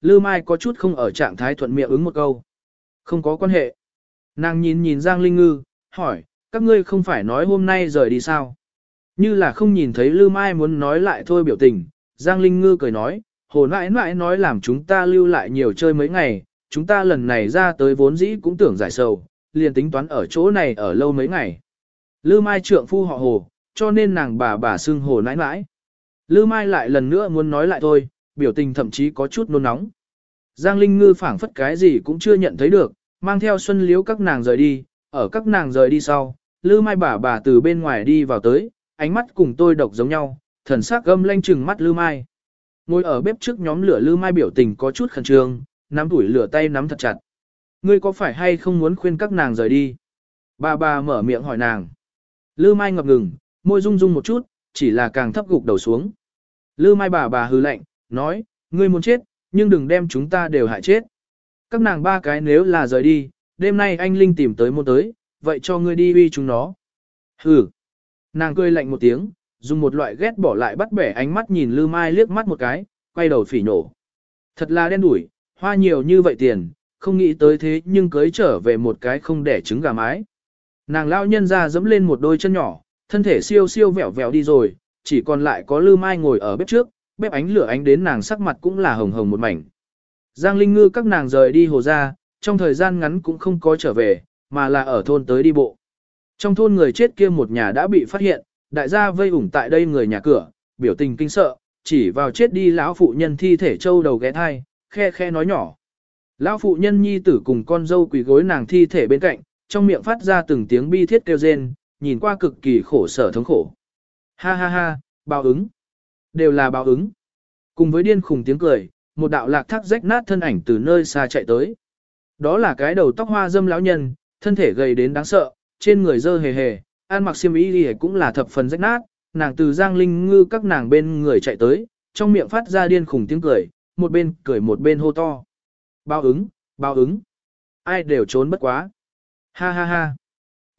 Lư Mai có chút không ở trạng thái thuận miệng ứng một câu. Không có quan hệ. Nàng nhìn nhìn Giang Linh Ngư, hỏi, các ngươi không phải nói hôm nay rời đi sao? Như là không nhìn thấy Lư Mai muốn nói lại thôi biểu tình, Giang Linh Ngư cười nói, hồ nãi nãi nói làm chúng ta lưu lại nhiều chơi mấy ngày, chúng ta lần này ra tới vốn dĩ cũng tưởng giải sầu, liền tính toán ở chỗ này ở lâu mấy ngày. Lư Mai trượng phu họ hồ, cho nên nàng bà bà xưng hồ nãi nãi. Lư Mai lại lần nữa muốn nói lại thôi, biểu tình thậm chí có chút nôn nóng. Giang Linh Ngư phảng phất cái gì cũng chưa nhận thấy được, mang theo Xuân liễu các nàng rời đi, ở các nàng rời đi sau, Lư Mai bà bà từ bên ngoài đi vào tới, ánh mắt cùng tôi độc giống nhau, thần sắc gâm lanh chừng mắt Lư Mai. Ngồi ở bếp trước nhóm lửa Lư Mai biểu tình có chút khẩn trương, nắm tuổi lửa tay nắm thật chặt. Ngươi có phải hay không muốn khuyên các nàng rời đi? Bà bà mở miệng hỏi nàng. Lư Mai ngập ngừng, môi rung rung một chút, chỉ là càng thấp gục đầu xuống. Lư Mai bà bà hừ lạnh, nói, ngươi muốn chết, nhưng đừng đem chúng ta đều hại chết. Các nàng ba cái nếu là rời đi, đêm nay anh Linh tìm tới môn tới, vậy cho ngươi đi uy chúng nó. Hừ. Nàng cười lạnh một tiếng, dùng một loại ghét bỏ lại bắt bẻ ánh mắt nhìn Lư Mai liếc mắt một cái, quay đầu phỉ nổ. Thật là đen đủi, hoa nhiều như vậy tiền, không nghĩ tới thế nhưng cưới trở về một cái không đẻ trứng gà mái. Nàng lao nhân ra dẫm lên một đôi chân nhỏ, thân thể siêu siêu vẹo vẹo đi rồi, chỉ còn lại có Lư Mai ngồi ở bếp trước, bếp ánh lửa ánh đến nàng sắc mặt cũng là hồng hồng một mảnh. Giang Linh Ngư các nàng rời đi hồ ra, trong thời gian ngắn cũng không có trở về, mà là ở thôn tới đi bộ. Trong thôn người chết kia một nhà đã bị phát hiện, đại gia vây ủng tại đây người nhà cửa, biểu tình kinh sợ, chỉ vào chết đi lão phụ nhân thi thể châu đầu ghé thai, khe khe nói nhỏ. Lão phụ nhân nhi tử cùng con dâu quỳ gối nàng thi thể bên cạnh, trong miệng phát ra từng tiếng bi thiết kêu rên, nhìn qua cực kỳ khổ sở thống khổ. Ha ha ha, báo ứng. Đều là báo ứng. Cùng với điên khùng tiếng cười, một đạo lạc thác rách nát thân ảnh từ nơi xa chạy tới. Đó là cái đầu tóc hoa dâm lão nhân, thân thể gầy đến đáng sợ, trên người dơ hề hề, an mặc xiêm y đi cũng là thập phần rách nát, nàng từ giang linh ngư các nàng bên người chạy tới, trong miệng phát ra điên khùng tiếng cười, một bên cười một bên hô to. Báo ứng, báo ứng. Ai đều trốn bất quá. Ha ha ha.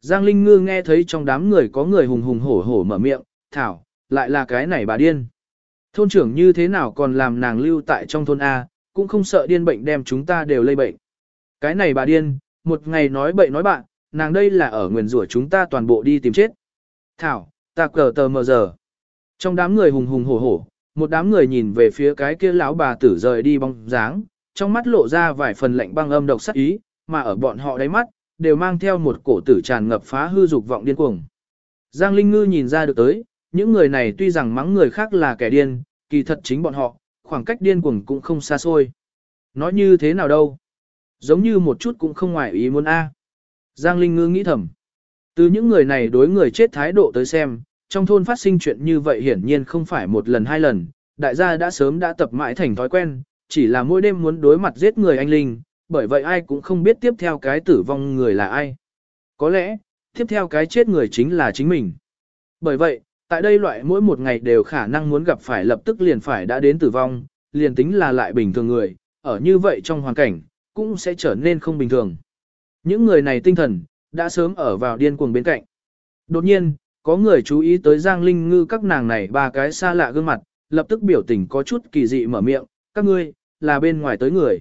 Giang Linh Ngư nghe thấy trong đám người có người hùng hùng hổ hổ mở miệng, thảo, lại là cái này bà điên. Thôn trưởng như thế nào còn làm nàng lưu tại trong thôn A, cũng không sợ điên bệnh đem chúng ta đều lây bệnh. Cái này bà điên, một ngày nói bậy nói bạn, nàng đây là ở nguyền rủa chúng ta toàn bộ đi tìm chết. Thảo, ta cờ tờ mờ giờ. Trong đám người hùng hùng hổ hổ, một đám người nhìn về phía cái kia lão bà tử rời đi bóng dáng, trong mắt lộ ra vài phần lạnh băng âm độc sắc ý, mà ở bọn họ đáy mắt, đều mang theo một cổ tử tràn ngập phá hư dục vọng điên cuồng. Giang Linh Ngư nhìn ra được tới, những người này tuy rằng mắng người khác là kẻ điên, kỳ thật chính bọn họ, khoảng cách điên cuồng cũng không xa xôi. Nói như thế nào đâu? Giống như một chút cũng không ngoài ý muốn A. Giang Linh Ngư nghĩ thầm. Từ những người này đối người chết thái độ tới xem, trong thôn phát sinh chuyện như vậy hiển nhiên không phải một lần hai lần, đại gia đã sớm đã tập mãi thành thói quen, chỉ là mỗi đêm muốn đối mặt giết người anh Linh, bởi vậy ai cũng không biết tiếp theo cái tử vong người là ai. Có lẽ, tiếp theo cái chết người chính là chính mình. Bởi vậy, tại đây loại mỗi một ngày đều khả năng muốn gặp phải lập tức liền phải đã đến tử vong, liền tính là lại bình thường người, ở như vậy trong hoàn cảnh, cũng sẽ trở nên không bình thường. Những người này tinh thần, đã sớm ở vào điên cuồng bên cạnh. Đột nhiên, có người chú ý tới Giang Linh Ngư các nàng này ba cái xa lạ gương mặt, lập tức biểu tình có chút kỳ dị mở miệng, các ngươi, là bên ngoài tới người.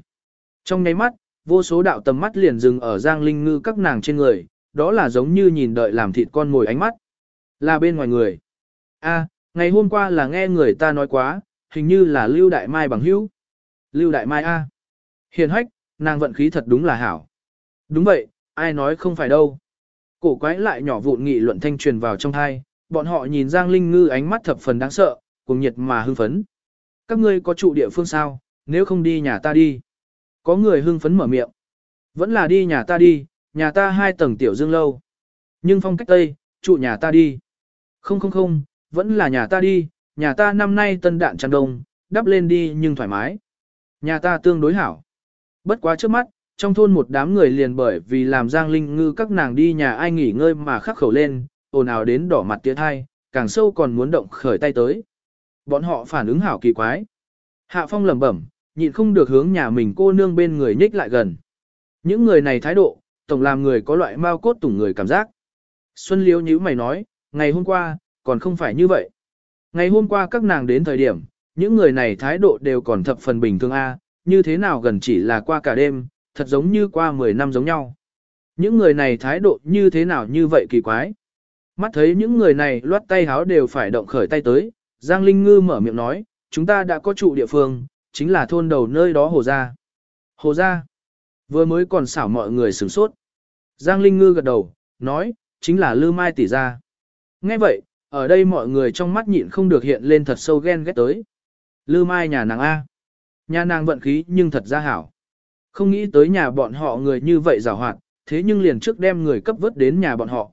Trong nháy mắt, vô số đạo tầm mắt liền dừng ở Giang Linh Ngư các nàng trên người, đó là giống như nhìn đợi làm thịt con ngồi ánh mắt. Là bên ngoài người. A, ngày hôm qua là nghe người ta nói quá, hình như là Lưu Đại Mai bằng hữu. Lưu Đại Mai A. Hiền hách, nàng vận khí thật đúng là hảo. Đúng vậy, ai nói không phải đâu. Cổ quái lại nhỏ vụn nghị luận thanh truyền vào trong thai, bọn họ nhìn Giang Linh Ngư ánh mắt thập phần đáng sợ, cùng nhiệt mà hưng phấn. Các ngươi có trụ địa phương sao, nếu không đi nhà ta đi. Có người hưng phấn mở miệng. Vẫn là đi nhà ta đi, nhà ta hai tầng tiểu dương lâu. Nhưng phong cách tây, trụ nhà ta đi. Không không không, vẫn là nhà ta đi, nhà ta năm nay tân đạn tràn đông, đắp lên đi nhưng thoải mái. Nhà ta tương đối hảo. Bất quá trước mắt, trong thôn một đám người liền bởi vì làm Giang Linh Ngư các nàng đi nhà ai nghỉ ngơi mà khắc khẩu lên, ồn ào đến đỏ mặt tiết hai, càng sâu còn muốn động khởi tay tới. Bọn họ phản ứng hảo kỳ quái. Hạ Phong lẩm bẩm, nhịn không được hướng nhà mình cô nương bên người nhích lại gần. Những người này thái độ, tổng làm người có loại mau cốt tủng người cảm giác. Xuân Liễu nhíu mày nói, ngày hôm qua, còn không phải như vậy. Ngày hôm qua các nàng đến thời điểm, những người này thái độ đều còn thập phần bình thường A, như thế nào gần chỉ là qua cả đêm, thật giống như qua 10 năm giống nhau. Những người này thái độ như thế nào như vậy kỳ quái. Mắt thấy những người này loát tay háo đều phải động khởi tay tới, Giang Linh Ngư mở miệng nói, chúng ta đã có trụ địa phương, chính là thôn đầu nơi đó Hồ Gia. Hồ Gia, vừa mới còn xảo mọi người sửng sốt. Giang Linh Ngư gật đầu, nói, chính là Lư Mai tỷ gia. Nghe vậy, ở đây mọi người trong mắt nhịn không được hiện lên thật sâu ghen ghét tới. Lư Mai nhà nàng A. Nhà nàng vận khí nhưng thật ra hảo. Không nghĩ tới nhà bọn họ người như vậy rào hoạt, thế nhưng liền trước đem người cấp vớt đến nhà bọn họ.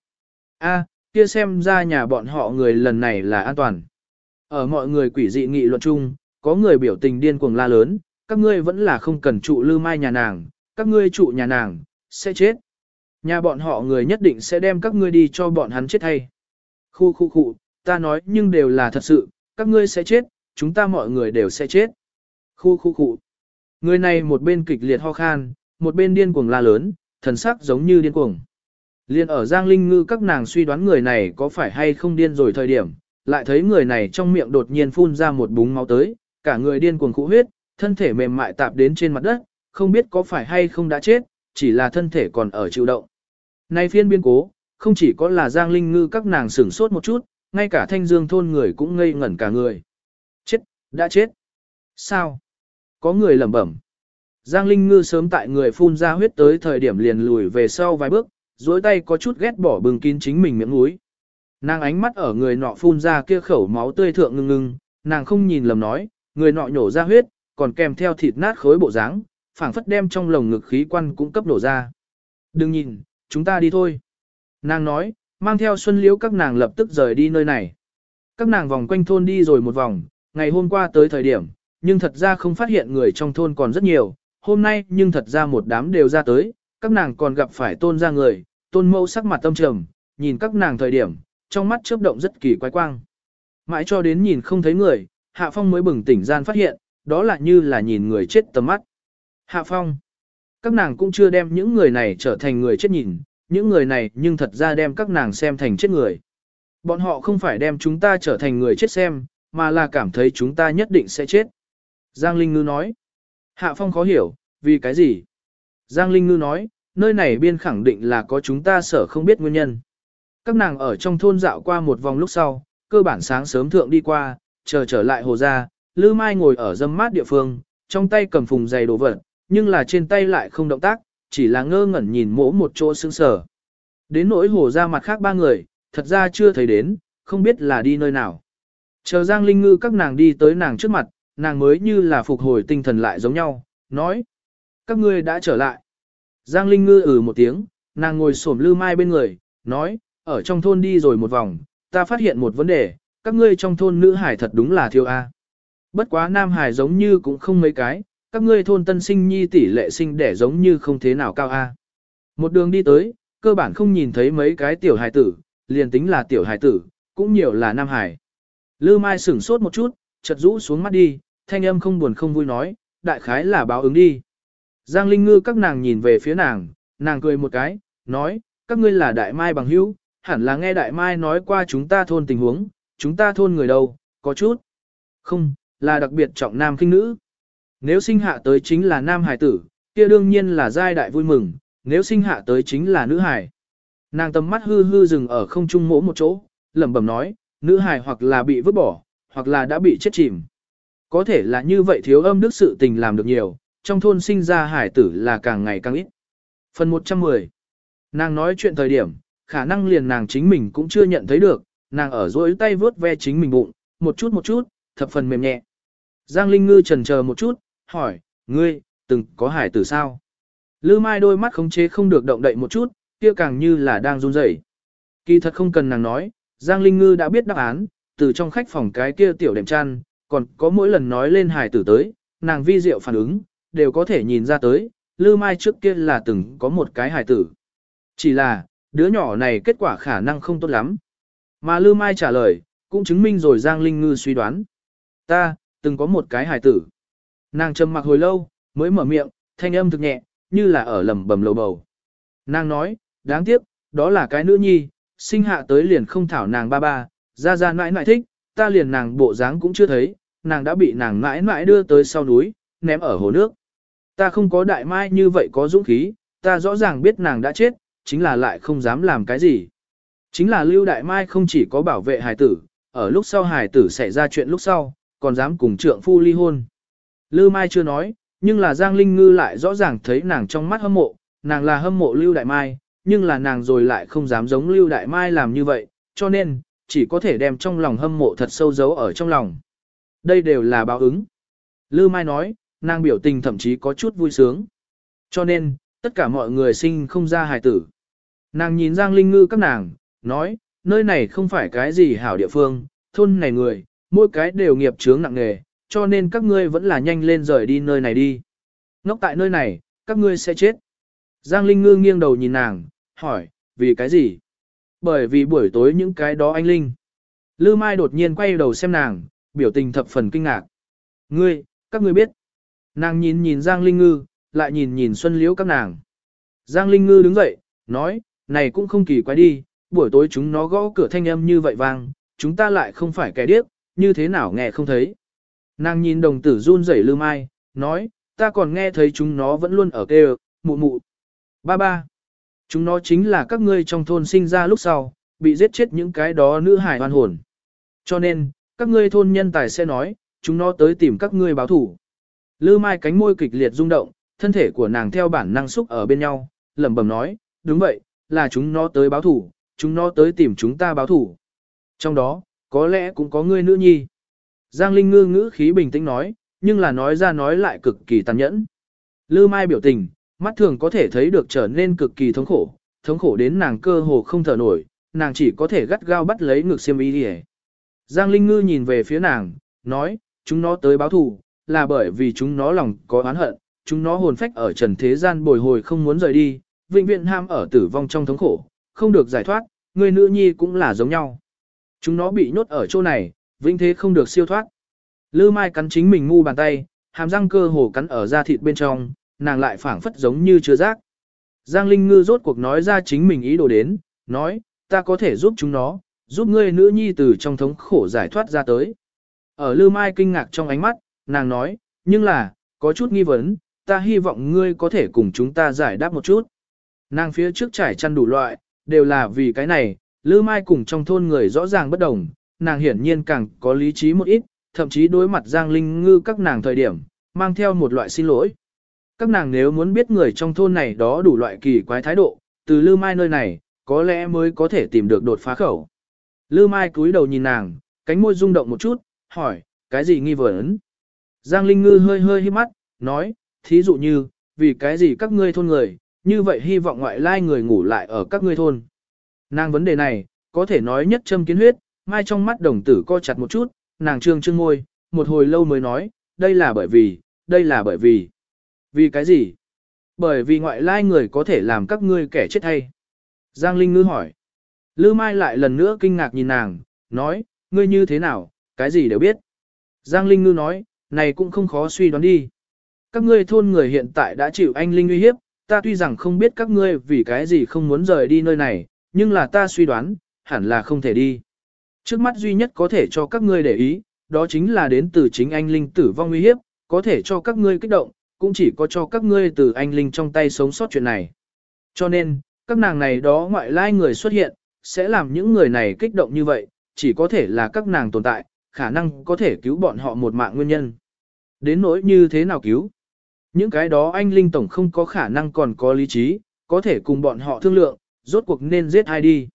A, kia xem ra nhà bọn họ người lần này là an toàn. Ở mọi người quỷ dị nghị luận chung, có người biểu tình điên cuồng la lớn, các ngươi vẫn là không cần trụ lư mai nhà nàng, các ngươi trụ nhà nàng, sẽ chết. Nhà bọn họ người nhất định sẽ đem các ngươi đi cho bọn hắn chết thay. Khu khu khu, ta nói nhưng đều là thật sự, các ngươi sẽ chết, chúng ta mọi người đều sẽ chết. Khu khu khu. Người này một bên kịch liệt ho khan, một bên điên cuồng la lớn, thần sắc giống như điên cuồng. Liên ở Giang Linh Ngư các nàng suy đoán người này có phải hay không điên rồi thời điểm, lại thấy người này trong miệng đột nhiên phun ra một búng máu tới, cả người điên cuồng khũ huyết, thân thể mềm mại tạp đến trên mặt đất, không biết có phải hay không đã chết, chỉ là thân thể còn ở chịu động. Này phiên biên cố, không chỉ có là Giang Linh Ngư các nàng sửng sốt một chút, ngay cả thanh dương thôn người cũng ngây ngẩn cả người. Chết, đã chết. Sao? Có người lẩm bẩm. Giang Linh Ngư sớm tại người phun ra huyết tới thời điểm liền lùi về sau vài bước, duỗi tay có chút ghét bỏ bừng kín chính mình miệng mũi. Nàng ánh mắt ở người nọ phun ra kia khẩu máu tươi thượng ngưng ngưng, nàng không nhìn lầm nói, người nọ nhổ ra huyết, còn kèm theo thịt nát khối bộ dáng, phảng phất đem trong lồng ngực khí quan cũng cấp nổ ra. Đừng nhìn, chúng ta đi thôi. Nàng nói, mang theo xuân liễu các nàng lập tức rời đi nơi này. Các nàng vòng quanh thôn đi rồi một vòng, ngày hôm qua tới thời điểm, nhưng thật ra không phát hiện người trong thôn còn rất nhiều, hôm nay nhưng thật ra một đám đều ra tới, các nàng còn gặp phải tôn ra người, tôn mẫu sắc mặt tâm trầm, nhìn các nàng thời điểm, trong mắt chớp động rất kỳ quái quang. Mãi cho đến nhìn không thấy người, Hạ Phong mới bừng tỉnh gian phát hiện, đó là như là nhìn người chết tầm mắt. Hạ Phong. Các nàng cũng chưa đem những người này trở thành người chết nhìn, những người này nhưng thật ra đem các nàng xem thành chết người. Bọn họ không phải đem chúng ta trở thành người chết xem, mà là cảm thấy chúng ta nhất định sẽ chết. Giang Linh Ngư nói. Hạ Phong khó hiểu, vì cái gì? Giang Linh Ngư nói, nơi này biên khẳng định là có chúng ta sở không biết nguyên nhân. Các nàng ở trong thôn dạo qua một vòng lúc sau, cơ bản sáng sớm thượng đi qua, chờ trở lại hồ ra, Lư Mai ngồi ở dâm mát địa phương, trong tay cầm phùng dày đồ vật, nhưng là trên tay lại không động tác, chỉ là ngơ ngẩn nhìn mỗ một chỗ sững sờ. Đến nỗi hồ ra mặt khác ba người, thật ra chưa thấy đến, không biết là đi nơi nào. Chờ Giang Linh Ngư các nàng đi tới nàng trước mặt, nàng mới như là phục hồi tinh thần lại giống nhau, nói. Các ngươi đã trở lại. Giang Linh Ngư ừ một tiếng, nàng ngồi xổm lư mai bên người, nói, ở trong thôn đi rồi một vòng, ta phát hiện một vấn đề, các ngươi trong thôn nữ hải thật đúng là thiếu A. Bất quá nam hải giống như cũng không mấy cái, các ngươi thôn tân sinh nhi tỷ lệ sinh đẻ giống như không thế nào cao A. Một đường đi tới, cơ bản không nhìn thấy mấy cái tiểu hải tử, liền tính là tiểu hải tử, cũng nhiều là nam hải. Lư Mai sửng sốt một chút, chợt rũ xuống mắt đi, thanh âm không buồn không vui nói, đại khái là báo ứng đi. Giang Linh Ngư các nàng nhìn về phía nàng, nàng cười một cái, nói, các ngươi là đại mai bằng hữu, hẳn là nghe đại mai nói qua chúng ta thôn tình huống, chúng ta thôn người đâu, có chút. Không, là đặc biệt trọng nam kinh nữ. Nếu sinh hạ tới chính là nam hải tử, kia đương nhiên là giai đại vui mừng, nếu sinh hạ tới chính là nữ hải. Nàng tầm mắt hư hư dừng ở không trung mỗ một chỗ, lẩm bẩm nói, nữ hải hoặc là bị vứt bỏ, hoặc là đã bị chết chìm. Có thể là như vậy thiếu âm đức sự tình làm được nhiều, trong thôn sinh ra hải tử là càng ngày càng ít. Phần 110 Nàng nói chuyện thời điểm, khả năng liền nàng chính mình cũng chưa nhận thấy được, nàng ở dối tay vớt ve chính mình bụng, một chút một chút, thập phần mềm nhẹ. Giang Linh Ngư trần chờ một chút, hỏi, ngươi, từng có hải tử sao? Lư Mai đôi mắt khống chế không được động đậy một chút, kia càng như là đang run rẩy. Kỳ thật không cần nàng nói, Giang Linh Ngư đã biết đáp án, từ trong khách phòng cái kia tiểu đệm chăn, còn có mỗi lần nói lên hải tử tới, nàng vi diệu phản ứng, đều có thể nhìn ra tới, Lư Mai trước kia là từng có một cái hải tử. Chỉ là, đứa nhỏ này kết quả khả năng không tốt lắm. Mà Lư Mai trả lời, cũng chứng minh rồi Giang Linh Ngư suy đoán. Ta, từng có một cái hải tử. Nàng trầm mặc hồi lâu, mới mở miệng, thanh âm thực nhẹ, như là ở lầm bầm lầu bầu. Nàng nói, đáng tiếc, đó là cái nữ nhi, sinh hạ tới liền không thảo nàng ba ba, ra ra mãi mãi thích, ta liền nàng bộ dáng cũng chưa thấy, nàng đã bị nàng mãi mãi đưa tới sau núi, ném ở hồ nước. Ta không có đại mai như vậy có dũng khí, ta rõ ràng biết nàng đã chết, chính là lại không dám làm cái gì. Chính là Lưu Đại Mai không chỉ có bảo vệ hài tử, ở lúc sau hài tử xảy ra chuyện lúc sau, còn dám cùng trượng phu ly hôn. Lưu Mai chưa nói, nhưng là Giang Linh Ngư lại rõ ràng thấy nàng trong mắt hâm mộ, nàng là hâm mộ Lưu Đại Mai, nhưng là nàng rồi lại không dám giống Lưu Đại Mai làm như vậy, cho nên, chỉ có thể đem trong lòng hâm mộ thật sâu giấu ở trong lòng. Đây đều là báo ứng. Lưu Mai nói, nàng biểu tình thậm chí có chút vui sướng. Cho nên, tất cả mọi người sinh không ra hài tử. Nàng nhìn Giang Linh Ngư các nàng, nói, nơi này không phải cái gì hảo địa phương, thôn này người, mỗi cái đều nghiệp chướng nặng nghề, cho nên các ngươi vẫn là nhanh lên rời đi nơi này đi. Ngốc tại nơi này, các ngươi sẽ chết. Giang Linh Ngư nghiêng đầu nhìn nàng, hỏi, vì cái gì? Bởi vì buổi tối những cái đó anh Linh. Lư Mai đột nhiên quay đầu xem nàng, biểu tình thập phần kinh ngạc. Ngươi, các ngươi biết. Nàng nhìn nhìn Giang Linh Ngư, lại nhìn nhìn Xuân Liễu các nàng. Giang Linh Ngư đứng dậy, nói, này cũng không kỳ quái đi, buổi tối chúng nó gõ cửa thanh âm như vậy vang, chúng ta lại không phải kẻ điếc, như thế nào nghe không thấy. Nàng nhìn đồng tử run rẩy lư mai, nói, ta còn nghe thấy chúng nó vẫn luôn ở kêu, mụ mụ. Ba ba. Chúng nó chính là các ngươi trong thôn sinh ra lúc sau, bị giết chết những cái đó nữ hải hoan hồn. Cho nên, các ngươi thôn nhân tài sẽ nói, chúng nó tới tìm các ngươi báo thủ. Lư mai cánh môi kịch liệt rung động, thân thể của nàng theo bản năng xúc ở bên nhau, lẩm bẩm nói, đúng vậy, là chúng nó tới báo thủ, chúng nó tới tìm chúng ta báo thủ. Trong đó, có lẽ cũng có ngươi nữ nhi. Giang Linh ngư ngữ khí bình tĩnh nói, nhưng là nói ra nói lại cực kỳ tàn nhẫn. Lư Mai biểu tình, mắt thường có thể thấy được trở nên cực kỳ thống khổ, thống khổ đến nàng cơ hồ không thở nổi, nàng chỉ có thể gắt gao bắt lấy ngực xiêm y đi Giang Linh ngư nhìn về phía nàng, nói, chúng nó tới báo thù, là bởi vì chúng nó lòng có oán hận, chúng nó hồn phách ở trần thế gian bồi hồi không muốn rời đi, vĩnh viễn ham ở tử vong trong thống khổ, không được giải thoát, người nữ nhi cũng là giống nhau. Chúng nó bị nhốt ở chỗ này, vĩnh thế không được siêu thoát. Lư Mai cắn chính mình ngu bàn tay, hàm răng cơ hồ cắn ở da thịt bên trong, nàng lại phảng phất giống như chưa rác. Giang Linh Ngư rốt cuộc nói ra chính mình ý đồ đến, nói, ta có thể giúp chúng nó, giúp ngươi nữ nhi từ trong thống khổ giải thoát ra tới. Ở Lư Mai kinh ngạc trong ánh mắt, nàng nói, nhưng là, có chút nghi vấn, ta hy vọng ngươi có thể cùng chúng ta giải đáp một chút. Nàng phía trước trải chăn đủ loại, đều là vì cái này, Lư Mai cùng trong thôn người rõ ràng bất đồng, nàng hiển nhiên càng có lý trí một ít, thậm chí đối mặt Giang Linh Ngư các nàng thời điểm, mang theo một loại xin lỗi. Các nàng nếu muốn biết người trong thôn này đó đủ loại kỳ quái thái độ, từ Lư Mai nơi này, có lẽ mới có thể tìm được đột phá khẩu. Lư Mai cúi đầu nhìn nàng, cánh môi rung động một chút, hỏi, cái gì nghi vấn? Giang Linh Ngư hơi hơi hít mắt, nói, thí dụ như, vì cái gì các ngươi thôn người, như vậy hy vọng ngoại lai người ngủ lại ở các ngươi thôn. Nàng vấn đề này, có thể nói nhất châm kiến huyết, mai trong mắt đồng tử co chặt một chút, nàng trương trương ngôi, một hồi lâu mới nói, đây là bởi vì, đây là bởi vì. Vì cái gì? Bởi vì ngoại lai người có thể làm các ngươi kẻ chết hay. Giang Linh Ngư hỏi. Lư Mai lại lần nữa kinh ngạc nhìn nàng, nói, ngươi như thế nào, cái gì đều biết. Giang Linh Ngư nói, này cũng không khó suy đoán đi. Các ngươi thôn người hiện tại đã chịu anh Linh uy hiếp, ta tuy rằng không biết các ngươi vì cái gì không muốn rời đi nơi này, nhưng là ta suy đoán, hẳn là không thể đi. Trước mắt duy nhất có thể cho các ngươi để ý, đó chính là đến từ chính anh Linh tử vong nguy hiếp, có thể cho các ngươi kích động, cũng chỉ có cho các ngươi từ anh Linh trong tay sống sót chuyện này. Cho nên, các nàng này đó ngoại lai người xuất hiện, sẽ làm những người này kích động như vậy, chỉ có thể là các nàng tồn tại, khả năng có thể cứu bọn họ một mạng nguyên nhân. Đến nỗi như thế nào cứu? Những cái đó anh Linh Tổng không có khả năng còn có lý trí, có thể cùng bọn họ thương lượng, rốt cuộc nên giết ai đi.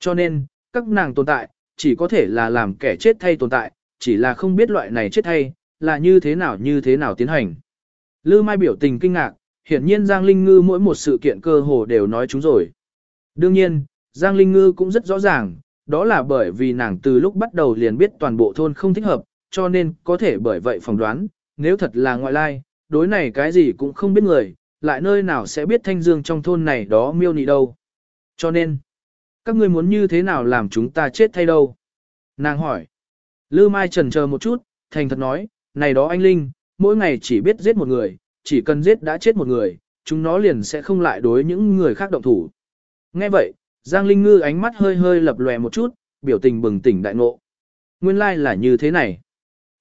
Cho nên, các nàng tồn tại, chỉ có thể là làm kẻ chết thay tồn tại, chỉ là không biết loại này chết thay, là như thế nào như thế nào tiến hành. Lư Mai biểu tình kinh ngạc, hiển nhiên Giang Linh Ngư mỗi một sự kiện cơ hồ đều nói chúng rồi. Đương nhiên, Giang Linh Ngư cũng rất rõ ràng, đó là bởi vì nàng từ lúc bắt đầu liền biết toàn bộ thôn không thích hợp, cho nên có thể bởi vậy phỏng đoán, nếu thật là ngoại lai, đối này cái gì cũng không biết người, lại nơi nào sẽ biết thanh dương trong thôn này đó miêu nị đâu. Cho nên, các ngươi muốn như thế nào làm chúng ta chết thay đâu? Nàng hỏi. Lư Mai trần chờ một chút, thành thật nói, này đó anh Linh, mỗi ngày chỉ biết giết một người, chỉ cần giết đã chết một người, chúng nó liền sẽ không lại đối những người khác động thủ. Nghe vậy, Giang Linh Ngư ánh mắt hơi hơi lập lòe một chút, biểu tình bừng tỉnh đại ngộ. Nguyên lai like là như thế này.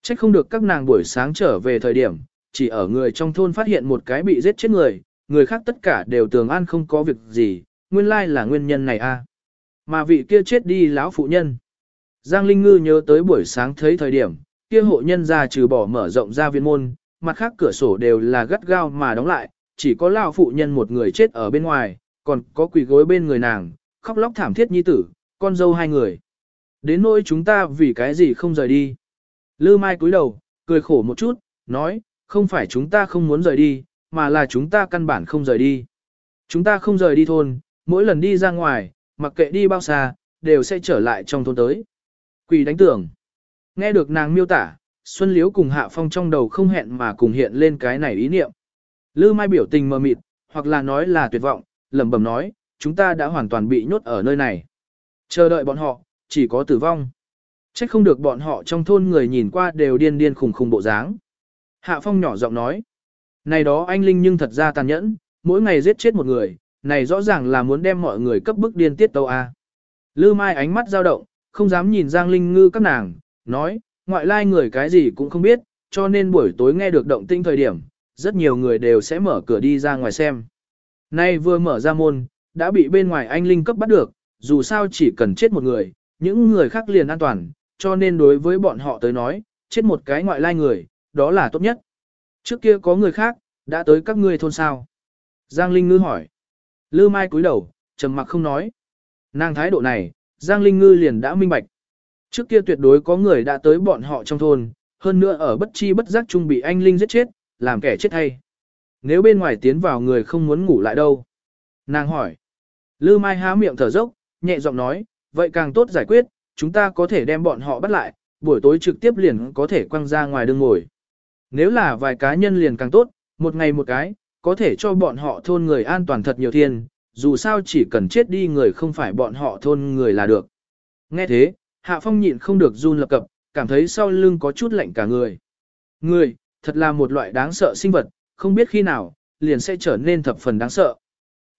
Trách không được các nàng buổi sáng trở về thời điểm, chỉ ở người trong thôn phát hiện một cái bị giết chết người, người khác tất cả đều tường an không có việc gì, nguyên lai là nguyên nhân này a. Mà vị kia chết đi lão phụ nhân. Giang Linh Ngư nhớ tới buổi sáng thấy thời điểm, kia hộ nhân ra trừ bỏ mở rộng ra viên môn, mặt khác cửa sổ đều là gắt gao mà đóng lại, chỉ có lão phụ nhân một người chết ở bên ngoài, còn có quỷ gối bên người nàng, khóc lóc thảm thiết nhi tử, con dâu hai người. Đến nỗi chúng ta vì cái gì không rời đi. Lư Mai cúi đầu, cười khổ một chút, nói, không phải chúng ta không muốn rời đi, mà là chúng ta căn bản không rời đi. Chúng ta không rời đi thôn, mỗi lần đi ra ngoài, mặc kệ đi bao xa, đều sẽ trở lại trong thôn tới. Quỷ đánh tưởng. Nghe được nàng miêu tả, Xuân Liễu cùng Hạ Phong trong đầu không hẹn mà cùng hiện lên cái này ý niệm. Lư Mai biểu tình mờ mịt, hoặc là nói là tuyệt vọng, lẩm bẩm nói, chúng ta đã hoàn toàn bị nhốt ở nơi này. Chờ đợi bọn họ, chỉ có tử vong. Trách không được bọn họ trong thôn người nhìn qua đều điên điên khùng khùng bộ dáng. Hạ Phong nhỏ giọng nói, này đó anh Linh nhưng thật ra tàn nhẫn, mỗi ngày giết chết một người, này rõ ràng là muốn đem mọi người cấp bức điên tiết tâu A. Lư Mai ánh mắt dao động, không dám nhìn Giang Linh Ngư các nàng, nói, ngoại lai người cái gì cũng không biết, cho nên buổi tối nghe được động tinh thời điểm, rất nhiều người đều sẽ mở cửa đi ra ngoài xem. Nay vừa mở ra môn, đã bị bên ngoài anh Linh cấp bắt được, dù sao chỉ cần chết một người, những người khác liền an toàn, cho nên đối với bọn họ tới nói, chết một cái ngoại lai người, đó là tốt nhất. Trước kia có người khác, đã tới các ngươi thôn sao? Giang Linh Ngư hỏi. Lư Mai cúi đầu, trầm mặc không nói. Nàng thái độ này, Giang Linh Ngư liền đã minh bạch. Trước kia tuyệt đối có người đã tới bọn họ trong thôn, hơn nữa ở bất chi bất giác chung bị anh Linh giết chết, làm kẻ chết hay. Nếu bên ngoài tiến vào người không muốn ngủ lại đâu? Nàng hỏi. Lư Mai há miệng thở dốc, nhẹ giọng nói, vậy càng tốt giải quyết, chúng ta có thể đem bọn họ bắt lại, buổi tối trực tiếp liền có thể quăng ra ngoài đường ngồi. Nếu là vài cá nhân liền càng tốt, một ngày một cái, có thể cho bọn họ thôn người an toàn thật nhiều thiên, dù sao chỉ cần chết đi người không phải bọn họ thôn người là được. Nghe thế, Hạ Phong nhịn không được run lập cập, cảm thấy sau lưng có chút lạnh cả người. Người, thật là một loại đáng sợ sinh vật, không biết khi nào, liền sẽ trở nên thập phần đáng sợ.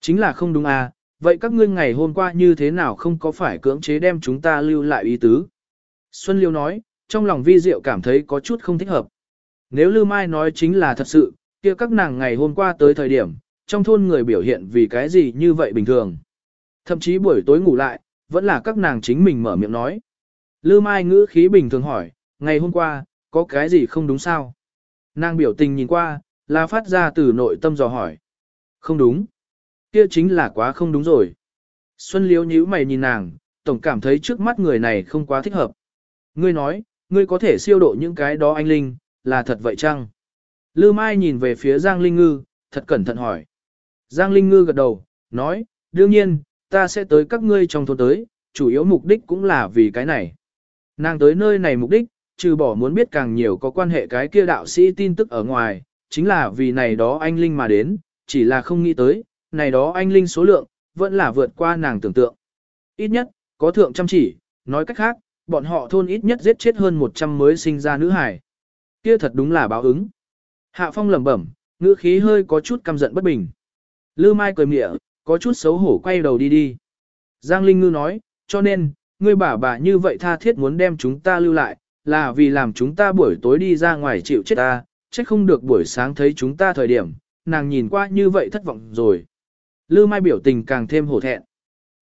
Chính là không đúng à, vậy các ngươi ngày hôm qua như thế nào không có phải cưỡng chế đem chúng ta lưu lại ý tứ? Xuân Liêu nói, trong lòng vi diệu cảm thấy có chút không thích hợp. Nếu lưu Mai nói chính là thật sự, kia các nàng ngày hôm qua tới thời điểm, trong thôn người biểu hiện vì cái gì như vậy bình thường. Thậm chí buổi tối ngủ lại, vẫn là các nàng chính mình mở miệng nói. Lư Mai ngữ khí bình thường hỏi, ngày hôm qua, có cái gì không đúng sao? Nàng biểu tình nhìn qua, là phát ra từ nội tâm dò hỏi. Không đúng. Kia chính là quá không đúng rồi. Xuân Liễu nhíu mày nhìn nàng, tổng cảm thấy trước mắt người này không quá thích hợp. Ngươi nói, ngươi có thể siêu độ những cái đó anh Linh, là thật vậy chăng? Lư Mai nhìn về phía Giang Linh Ngư, thật cẩn thận hỏi. Giang Linh Ngư gật đầu, nói, đương nhiên, ta sẽ tới các ngươi trong thôn tới, chủ yếu mục đích cũng là vì cái này. Nàng tới nơi này mục đích, trừ bỏ muốn biết càng nhiều có quan hệ cái kia đạo sĩ tin tức ở ngoài, chính là vì này đó anh Linh mà đến, chỉ là không nghĩ tới, này đó anh Linh số lượng, vẫn là vượt qua nàng tưởng tượng. Ít nhất, có thượng chăm chỉ, nói cách khác, bọn họ thôn ít nhất giết chết hơn 100 mới sinh ra nữ hải. Kia thật đúng là báo ứng. Hạ Phong lẩm bẩm, ngữ khí hơi có chút căm giận bất bình. Lư Mai cười mỉa, có chút xấu hổ quay đầu đi đi. Giang Linh Ngư nói, cho nên, ngươi bà bà như vậy tha thiết muốn đem chúng ta lưu lại, là vì làm chúng ta buổi tối đi ra ngoài chịu chết ta, Chết không được buổi sáng thấy chúng ta thời điểm, nàng nhìn qua như vậy thất vọng rồi. Lư Mai biểu tình càng thêm hổ thẹn.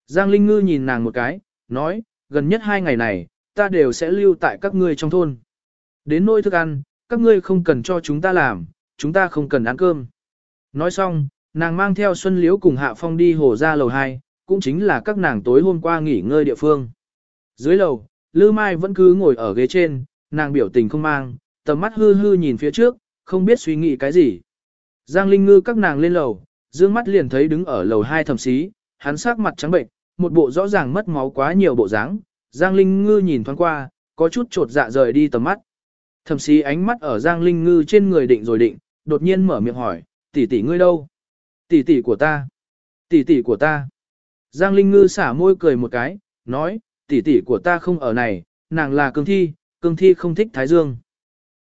Giang Linh Ngư nhìn nàng một cái, nói, gần nhất hai ngày này, ta đều sẽ lưu tại các ngươi trong thôn. Đến nỗi thức ăn, các ngươi không cần cho chúng ta làm, chúng ta không cần ăn cơm. Nói xong, nàng mang theo Xuân Liễu cùng Hạ Phong đi hồ ra lầu 2, cũng chính là các nàng tối hôm qua nghỉ ngơi địa phương. Dưới lầu, Lư Mai vẫn cứ ngồi ở ghế trên, nàng biểu tình không mang, tầm mắt hư hư nhìn phía trước, không biết suy nghĩ cái gì. Giang Linh Ngư các nàng lên lầu, dương mắt liền thấy đứng ở lầu 2 thẩm sĩ, hắn sắc mặt trắng bệnh, một bộ rõ ràng mất máu quá nhiều bộ dáng. Giang Linh Ngư nhìn thoáng qua, có chút trột dạ rời đi tầm mắt. Thẩm sĩ ánh mắt ở Giang Linh Ngư trên người định rồi định, đột nhiên mở miệng hỏi, tỷ tỷ ngươi đâu? Tỷ tỷ của ta. Tỷ tỷ của ta. Giang Linh Ngư xả môi cười một cái, nói, tỷ tỷ của ta không ở này, nàng là cương thi, cương thi không thích Thái Dương.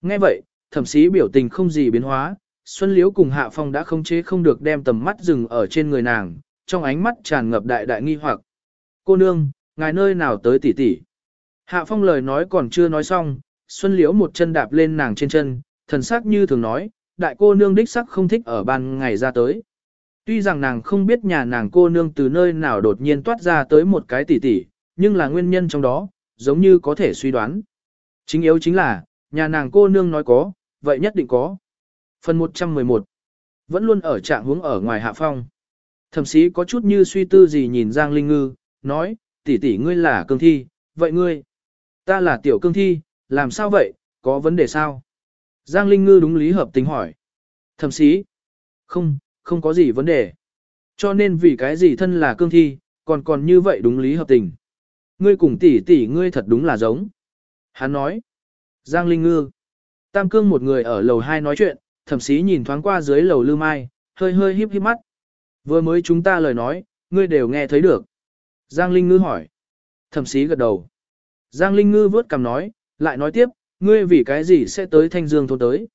Nghe vậy, thẩm sĩ biểu tình không gì biến hóa, Xuân Liễu cùng Hạ Phong đã không chế không được đem tầm mắt dừng ở trên người nàng, trong ánh mắt tràn ngập đại đại nghi hoặc. Cô nương, ngài nơi nào tới tỷ tỷ? Hạ Phong lời nói còn chưa nói xong, Xuân Liễu một chân đạp lên nàng trên chân, thần sắc như thường nói, đại cô nương đích sắc không thích ở ban ngày ra tới. Tuy rằng nàng không biết nhà nàng cô nương từ nơi nào đột nhiên toát ra tới một cái tỷ tỷ, nhưng là nguyên nhân trong đó, giống như có thể suy đoán. Chính yếu chính là, nhà nàng cô nương nói có, vậy nhất định có. Phần 111 Vẫn luôn ở trạng hướng ở ngoài hạ phong. Thẩm sĩ có chút như suy tư gì nhìn Giang Linh Ngư, nói, tỷ tỷ ngươi là cương thi, vậy ngươi? Ta là tiểu cương thi, làm sao vậy, có vấn đề sao? Giang Linh Ngư đúng lý hợp tình hỏi. Thẩm sĩ Không, không có gì vấn đề. Cho nên vì cái gì thân là cương thi, còn còn như vậy đúng lý hợp tình. Ngươi cùng tỷ tỷ ngươi thật đúng là giống. Hắn nói. Giang Linh Ngư. Tam cương một người ở lầu 2 nói chuyện, thẩm sĩ nhìn thoáng qua dưới lầu lư mai, hơi hơi híp híp mắt. Vừa mới chúng ta lời nói, ngươi đều nghe thấy được. Giang Linh Ngư hỏi. Thẩm sĩ gật đầu. Giang Linh Ngư vớt cằm nói, lại nói tiếp, ngươi vì cái gì sẽ tới Thanh Dương thôn tới?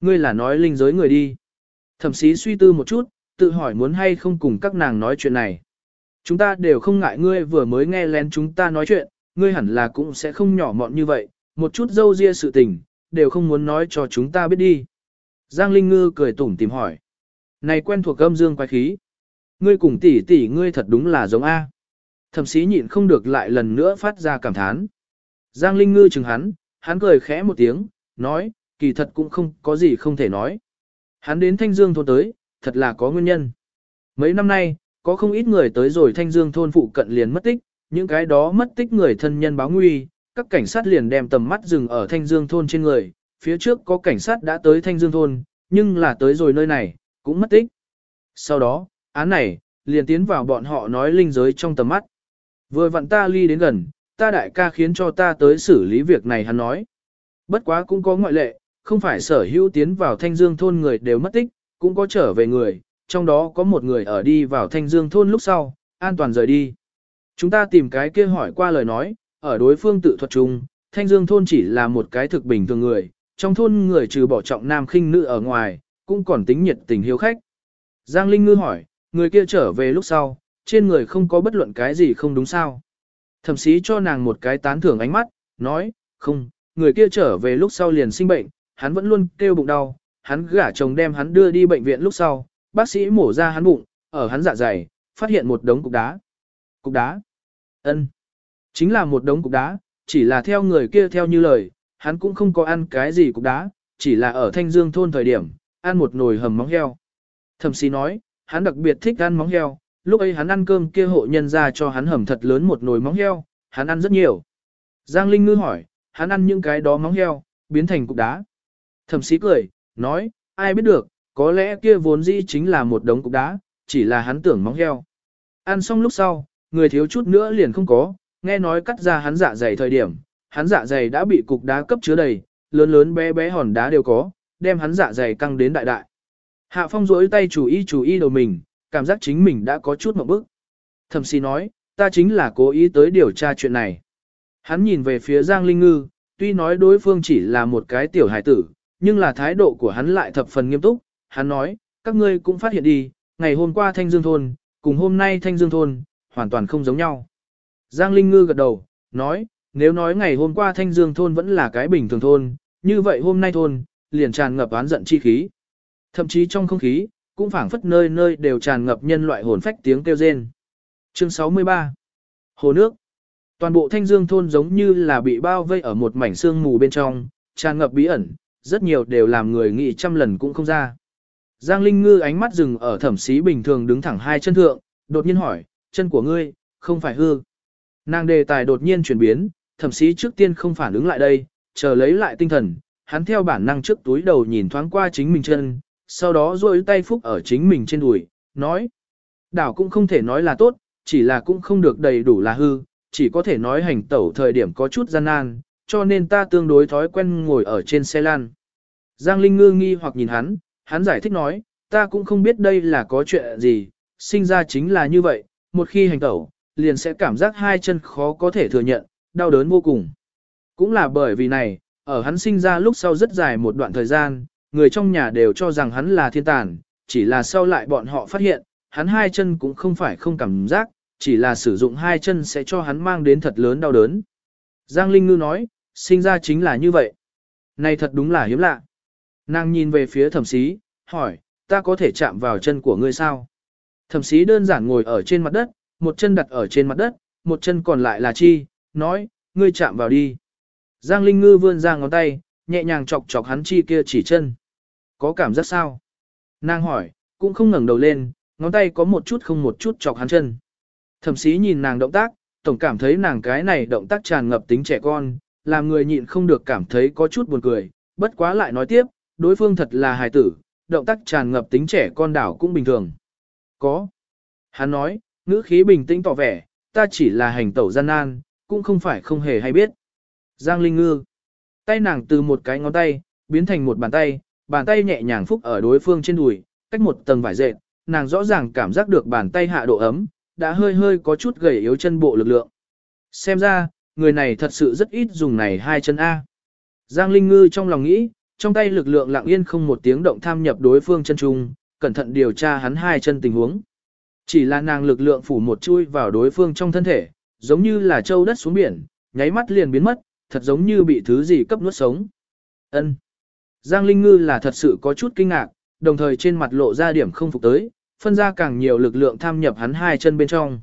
Ngươi là nói linh giới người đi. Thẩm sĩ suy tư một chút, tự hỏi muốn hay không cùng các nàng nói chuyện này. Chúng ta đều không ngại ngươi vừa mới nghe lén chúng ta nói chuyện, ngươi hẳn là cũng sẽ không nhỏ mọn như vậy, một chút dâu ria sự tình, đều không muốn nói cho chúng ta biết đi. Giang Linh Ngư cười tủm tìm hỏi. Này quen thuộc âm dương quái khí. Ngươi cùng tỷ tỷ ngươi thật đúng là giống A. Thẩm sĩ nhịn không được lại lần nữa phát ra cảm thán. Giang Linh Ngư chừng hắn, hắn cười khẽ một tiếng, nói, kỳ thật cũng không có gì không thể nói. Hắn đến Thanh Dương thôn tới, thật là có nguyên nhân. Mấy năm nay, có không ít người tới rồi Thanh Dương thôn phụ cận liền mất tích, những cái đó mất tích người thân nhân báo nguy, các cảnh sát liền đem tầm mắt dừng ở Thanh Dương thôn trên người, phía trước có cảnh sát đã tới Thanh Dương thôn, nhưng là tới rồi nơi này, cũng mất tích. Sau đó, án này, liền tiến vào bọn họ nói linh giới trong tầm mắt. Vừa vặn ta ly đến gần, ta đại ca khiến cho ta tới xử lý việc này hắn nói. Bất quá cũng có ngoại lệ, không phải sở hữu tiến vào thanh dương thôn người đều mất tích, cũng có trở về người, trong đó có một người ở đi vào thanh dương thôn lúc sau, an toàn rời đi. Chúng ta tìm cái kia hỏi qua lời nói, ở đối phương tự thuật chung, thanh dương thôn chỉ là một cái thực bình thường người, trong thôn người trừ bỏ trọng nam khinh nữ ở ngoài, cũng còn tính nhiệt tình hiếu khách. Giang Linh Ngư hỏi, người kia trở về lúc sau, trên người không có bất luận cái gì không đúng sao. Thẩm sĩ cho nàng một cái tán thưởng ánh mắt, nói, không, người kia trở về lúc sau liền sinh bệnh, hắn vẫn luôn kêu bụng đau, hắn gả chồng đem hắn đưa đi bệnh viện lúc sau, bác sĩ mổ ra hắn bụng, ở hắn dạ dày, phát hiện một đống cục đá. Cục đá? ân, Chính là một đống cục đá, chỉ là theo người kia theo như lời, hắn cũng không có ăn cái gì cục đá, chỉ là ở Thanh Dương thôn thời điểm, ăn một nồi hầm móng heo. Thẩm sĩ nói, hắn đặc biệt thích ăn móng heo, lúc ấy hắn ăn cơm kia hộ nhân ra cho hắn hầm thật lớn một nồi móng heo, hắn ăn rất nhiều. Giang Linh Ngư hỏi, hắn ăn những cái đó móng heo, biến thành cục đá. Thẩm sĩ cười, nói, ai biết được, có lẽ kia vốn dĩ chính là một đống cục đá, chỉ là hắn tưởng móng heo. Ăn xong lúc sau, người thiếu chút nữa liền không có, nghe nói cắt ra hắn dạ dày thời điểm, hắn dạ dày đã bị cục đá cấp chứa đầy, lớn lớn bé bé hòn đá đều có, đem hắn dạ dày căng đến đại đại. Hạ Phong rỗi tay chủ ý chủ ý đầu mình, cảm giác chính mình đã có chút một bức. Thẩm sĩ nói, ta chính là cố ý tới điều tra chuyện này. Hắn nhìn về phía Giang Linh Ngư, tuy nói đối phương chỉ là một cái tiểu hải tử, nhưng là thái độ của hắn lại thập phần nghiêm túc. Hắn nói, các ngươi cũng phát hiện đi, ngày hôm qua Thanh Dương Thôn, cùng hôm nay Thanh Dương Thôn, hoàn toàn không giống nhau. Giang Linh Ngư gật đầu, nói, nếu nói ngày hôm qua Thanh Dương Thôn vẫn là cái bình thường thôn, như vậy hôm nay thôn, liền tràn ngập oán giận chi khí. Thậm chí trong không khí, cũng phảng phất nơi nơi đều tràn ngập nhân loại hồn phách tiếng kêu rên. Chương 63 Hồ nước Toàn bộ thanh dương thôn giống như là bị bao vây ở một mảnh sương mù bên trong, tràn ngập bí ẩn, rất nhiều đều làm người nghĩ trăm lần cũng không ra. Giang Linh Ngư ánh mắt dừng ở thẩm sĩ bình thường đứng thẳng hai chân thượng, đột nhiên hỏi, chân của ngươi, không phải hư. Nàng đề tài đột nhiên chuyển biến, thẩm sĩ trước tiên không phản ứng lại đây, chờ lấy lại tinh thần, hắn theo bản năng trước túi đầu nhìn thoáng qua chính mình chân, sau đó duỗi tay phúc ở chính mình trên đùi, nói. Đảo cũng không thể nói là tốt, chỉ là cũng không được đầy đủ là hư, chỉ có thể nói hành tẩu thời điểm có chút gian nan, cho nên ta tương đối thói quen ngồi ở trên xe lan. Giang Linh ngư nghi hoặc nhìn hắn, hắn giải thích nói, ta cũng không biết đây là có chuyện gì, sinh ra chính là như vậy, một khi hành tẩu, liền sẽ cảm giác hai chân khó có thể thừa nhận, đau đớn vô cùng. Cũng là bởi vì này, ở hắn sinh ra lúc sau rất dài một đoạn thời gian, người trong nhà đều cho rằng hắn là thiên tàn, chỉ là sau lại bọn họ phát hiện, hắn hai chân cũng không phải không cảm giác, chỉ là sử dụng hai chân sẽ cho hắn mang đến thật lớn đau đớn. Giang Linh Ngư nói, sinh ra chính là như vậy. Này thật đúng là hiếm lạ. Nàng nhìn về phía thẩm sĩ, hỏi, ta có thể chạm vào chân của ngươi sao? Thẩm sĩ đơn giản ngồi ở trên mặt đất, một chân đặt ở trên mặt đất, một chân còn lại là chi, nói, ngươi chạm vào đi. Giang Linh Ngư vươn ra ngón tay, nhẹ nhàng chọc chọc hắn chi kia chỉ chân. Có cảm giác sao? Nàng hỏi, cũng không ngẩng đầu lên, ngón tay có một chút không một chút chọc hắn chân. Thẩm sĩ nhìn nàng động tác, tổng cảm thấy nàng cái này động tác tràn ngập tính trẻ con, làm người nhịn không được cảm thấy có chút buồn cười, bất quá lại nói tiếp, đối phương thật là hài tử, động tác tràn ngập tính trẻ con đảo cũng bình thường. Có. Hắn nói, ngữ khí bình tĩnh tỏ vẻ, ta chỉ là hành tẩu gian nan, cũng không phải không hề hay biết. Giang Linh Ngư. Tay nàng từ một cái ngón tay, biến thành một bàn tay, bàn tay nhẹ nhàng phúc ở đối phương trên đùi, cách một tầng vải dệt, nàng rõ ràng cảm giác được bàn tay hạ độ ấm, đã hơi hơi có chút gầy yếu chân bộ lực lượng. Xem ra, người này thật sự rất ít dùng này hai chân A. Giang Linh Ngư trong lòng nghĩ, trong tay lực lượng lặng yên không một tiếng động tham nhập đối phương chân trung, cẩn thận điều tra hắn hai chân tình huống. Chỉ là nàng lực lượng phủ một chui vào đối phương trong thân thể, giống như là châu đất xuống biển, nháy mắt liền biến mất, thật giống như bị thứ gì cấp nuốt sống. Ân. Giang Linh Ngư là thật sự có chút kinh ngạc, đồng thời trên mặt lộ ra điểm không phục tới, phân ra càng nhiều lực lượng tham nhập hắn hai chân bên trong.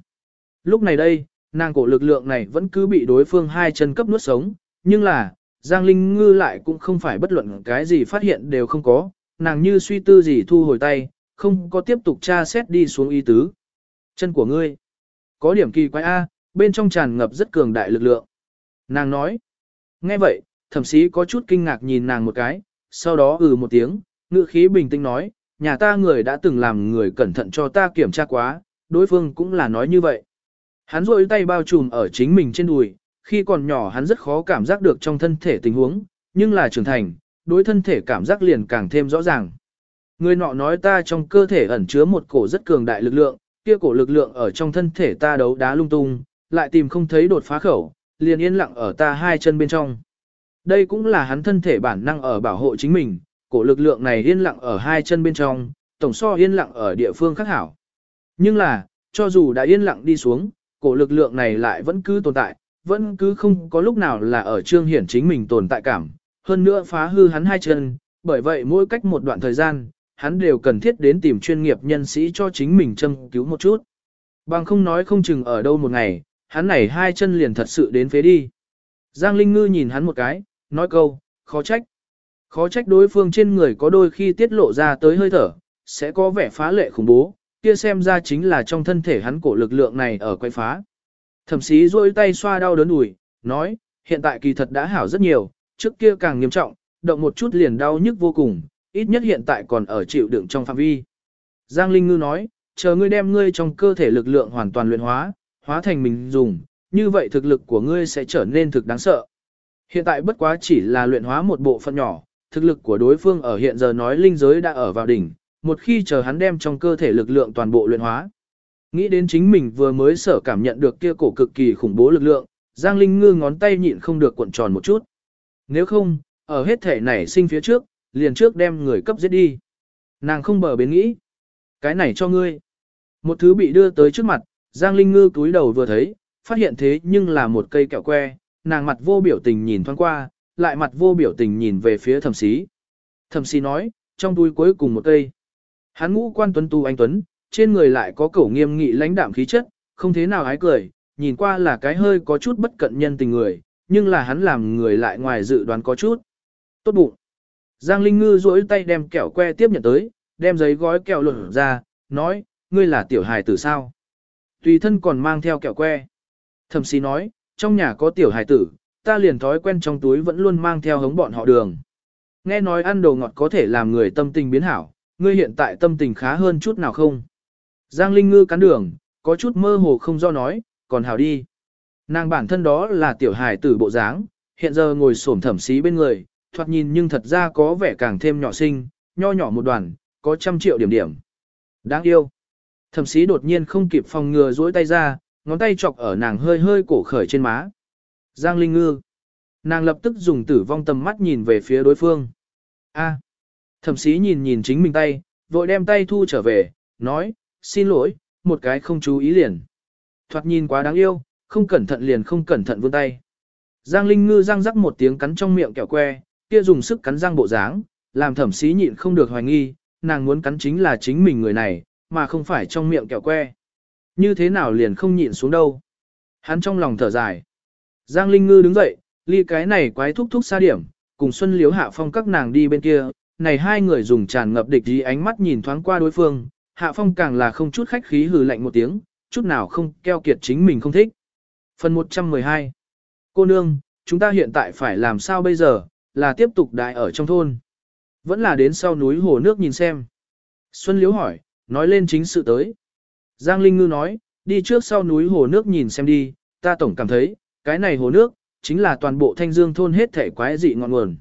Lúc này đây, nàng cổ lực lượng này vẫn cứ bị đối phương hai chân cấp nuốt sống, nhưng là, Giang Linh Ngư lại cũng không phải bất luận cái gì phát hiện đều không có, nàng như suy tư gì thu hồi tay, không có tiếp tục tra xét đi xuống y tứ. Chân của ngươi, có điểm kỳ quái A, bên trong tràn ngập rất cường đại lực lượng. Nàng nói, nghe vậy, thẩm sĩ có chút kinh ngạc nhìn nàng một cái, sau đó ừ một tiếng, ngữ khí bình tĩnh nói, nhà ta người đã từng làm người cẩn thận cho ta kiểm tra quá, đối phương cũng là nói như vậy. Hắn rôi tay bao trùm ở chính mình trên đùi, khi còn nhỏ hắn rất khó cảm giác được trong thân thể tình huống, nhưng là trưởng thành, đối thân thể cảm giác liền càng thêm rõ ràng. Người nọ nói ta trong cơ thể ẩn chứa một cổ rất cường đại lực lượng, kia cổ lực lượng ở trong thân thể ta đấu đá lung tung, lại tìm không thấy đột phá khẩu, liền yên lặng ở ta hai chân bên trong. Đây cũng là hắn thân thể bản năng ở bảo hộ chính mình, cổ lực lượng này yên lặng ở hai chân bên trong, tổng so yên lặng ở địa phương khác hảo. Nhưng là, cho dù đã yên lặng đi xuống, cổ lực lượng này lại vẫn cứ tồn tại, vẫn cứ không có lúc nào là ở trương hiển chính mình tồn tại cảm, hơn nữa phá hư hắn hai chân, bởi vậy mỗi cách một đoạn thời gian, hắn đều cần thiết đến tìm chuyên nghiệp nhân sĩ cho chính mình châm cứu một chút. Bằng không nói không chừng ở đâu một ngày, hắn này hai chân liền thật sự đến phế đi. Giang Linh Ngư nhìn hắn một cái, nói câu, khó trách. Khó trách đối phương trên người có đôi khi tiết lộ ra tới hơi thở, sẽ có vẻ phá lệ khủng bố, kia xem ra chính là trong thân thể hắn cổ lực lượng này ở quay phá. Thẩm sĩ rôi tay xoa đau đớn đùi, nói, hiện tại kỳ thật đã hảo rất nhiều, trước kia càng nghiêm trọng, động một chút liền đau nhức vô cùng, ít nhất hiện tại còn ở chịu đựng trong phạm vi. Giang Linh Ngư nói, chờ ngươi đem ngươi trong cơ thể lực lượng hoàn toàn luyện hóa, hóa thành mình dùng, như vậy thực lực của ngươi sẽ trở nên thực đáng sợ. Hiện tại bất quá chỉ là luyện hóa một bộ phận nhỏ, thực lực của đối phương ở hiện giờ nói linh giới đã ở vào đỉnh, một khi chờ hắn đem trong cơ thể lực lượng toàn bộ luyện hóa. Nghĩ đến chính mình vừa mới sở cảm nhận được kia cổ cực kỳ khủng bố lực lượng, Giang Linh ngư ngón tay nhịn không được cuộn tròn một chút. Nếu không, ở hết thể này sinh phía trước, liền trước đem người cấp giết đi. Nàng không bờ bến nghĩ. Cái này cho ngươi. Một thứ bị đưa tới trước mặt, Giang Linh ngư túi đầu vừa thấy, phát hiện thế nhưng là một cây kẹo que, nàng mặt vô biểu tình nhìn thoáng qua, lại mặt vô biểu tình nhìn về phía thẩm sĩ. Thẩm sĩ nói, trong túi cuối cùng một cây. Hắn ngũ quan tuấn tu anh tuấn, trên người lại có cổ nghiêm nghị lãnh đạm khí chất, không thế nào ái cười, nhìn qua là cái hơi có chút bất cận nhân tình người, nhưng là hắn làm người lại ngoài dự đoán có chút. Tốt bụng. Giang Linh Ngư duỗi tay đem kẹo que tiếp nhận tới, đem giấy gói kẹo lột ra, nói, ngươi là tiểu hài tử sao? Tùy thân còn mang theo kẹo que. Thẩm sĩ nói, trong nhà có tiểu hài tử, ta liền thói quen trong túi vẫn luôn mang theo hống bọn họ đường. Nghe nói ăn đồ ngọt có thể làm người tâm tình biến hảo, ngươi hiện tại tâm tình khá hơn chút nào không? Giang Linh Ngư cắn đường, có chút mơ hồ không do nói, còn hảo đi. Nàng bản thân đó là tiểu hài tử bộ dáng, hiện giờ ngồi xổm thẩm xí bên người, thoạt nhìn nhưng thật ra có vẻ càng thêm nhỏ xinh, nho nhỏ một đoàn, có trăm triệu điểm điểm. Đáng yêu. Thẩm xí đột nhiên không kịp phòng ngừa duỗi tay ra, ngón tay chọc ở nàng hơi hơi cổ khởi trên má. Giang Linh Ngư. Nàng lập tức dùng tử vong tầm mắt nhìn về phía đối phương. A. Thẩm sĩ nhìn nhìn chính mình tay, vội đem tay thu trở về, nói, xin lỗi, một cái không chú ý liền. Thoạt nhìn quá đáng yêu, không cẩn thận liền không cẩn thận vươn tay. Giang Linh Ngư răng rắc một tiếng cắn trong miệng kẹo que, kia dùng sức cắn răng bộ dáng, làm thẩm sĩ nhịn không được hoài nghi, nàng muốn cắn chính là chính mình người này, mà không phải trong miệng kẹo que. Như thế nào liền không nhịn xuống đâu. Hắn trong lòng thở dài. Giang Linh Ngư đứng dậy, ly cái này quái thúc thúc xa điểm, cùng Xuân Liếu Hạ Phong các nàng đi bên kia, này hai người dùng tràn ngập địch ý ánh mắt nhìn thoáng qua đối phương, Hạ Phong càng là không chút khách khí hừ lạnh một tiếng, chút nào không keo kiệt chính mình không thích. Phần 112 Cô nương, chúng ta hiện tại phải làm sao bây giờ, là tiếp tục đại ở trong thôn. Vẫn là đến sau núi hồ nước nhìn xem. Xuân Liếu hỏi, nói lên chính sự tới. Giang Linh Ngư nói, đi trước sau núi hồ nước nhìn xem đi, ta tổng cảm thấy, cái này hồ nước, chính là toàn bộ thanh dương thôn hết thể quái dị ngọn nguồn.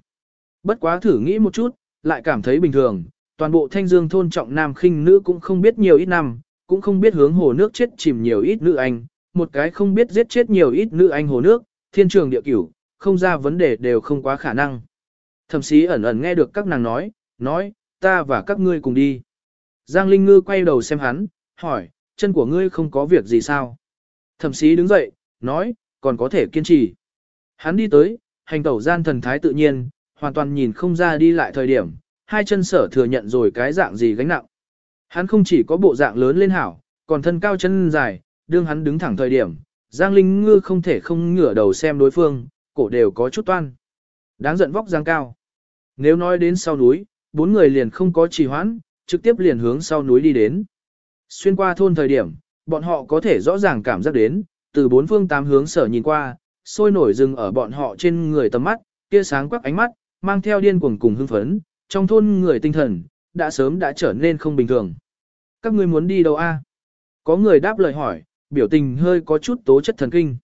Bất quá thử nghĩ một chút, lại cảm thấy bình thường, toàn bộ thanh dương thôn trọng nam khinh nữ cũng không biết nhiều ít năm, cũng không biết hướng hồ nước chết chìm nhiều ít nữ anh, một cái không biết giết chết nhiều ít nữ anh hồ nước, thiên trường địa cửu, không ra vấn đề đều không quá khả năng. Thậm chí ẩn ẩn nghe được các nàng nói, nói, ta và các ngươi cùng đi. Giang Linh Ngư quay đầu xem hắn, hỏi, chân của ngươi không có việc gì sao? Thẩm sĩ đứng dậy, nói, còn có thể kiên trì. Hắn đi tới, hành tẩu gian thần thái tự nhiên, hoàn toàn nhìn không ra đi lại thời điểm, hai chân sở thừa nhận rồi cái dạng gì gánh nặng. Hắn không chỉ có bộ dạng lớn lên hảo, còn thân cao chân dài, đương hắn đứng thẳng thời điểm, Giang Linh Ngư không thể không ngửa đầu xem đối phương, cổ đều có chút toan. Đáng giận vóc Giang cao. Nếu nói đến sau núi, bốn người liền không có trì hoãn, trực tiếp liền hướng sau núi đi đến. Xuyên qua thôn thời điểm, bọn họ có thể rõ ràng cảm giác đến, từ bốn phương tám hướng sở nhìn qua, sôi nổi rừng ở bọn họ trên người tầm mắt, kia sáng quắc ánh mắt, mang theo điên cuồng cùng hưng phấn, trong thôn người tinh thần, đã sớm đã trở nên không bình thường. Các ngươi muốn đi đâu a? Có người đáp lời hỏi, biểu tình hơi có chút tố chất thần kinh.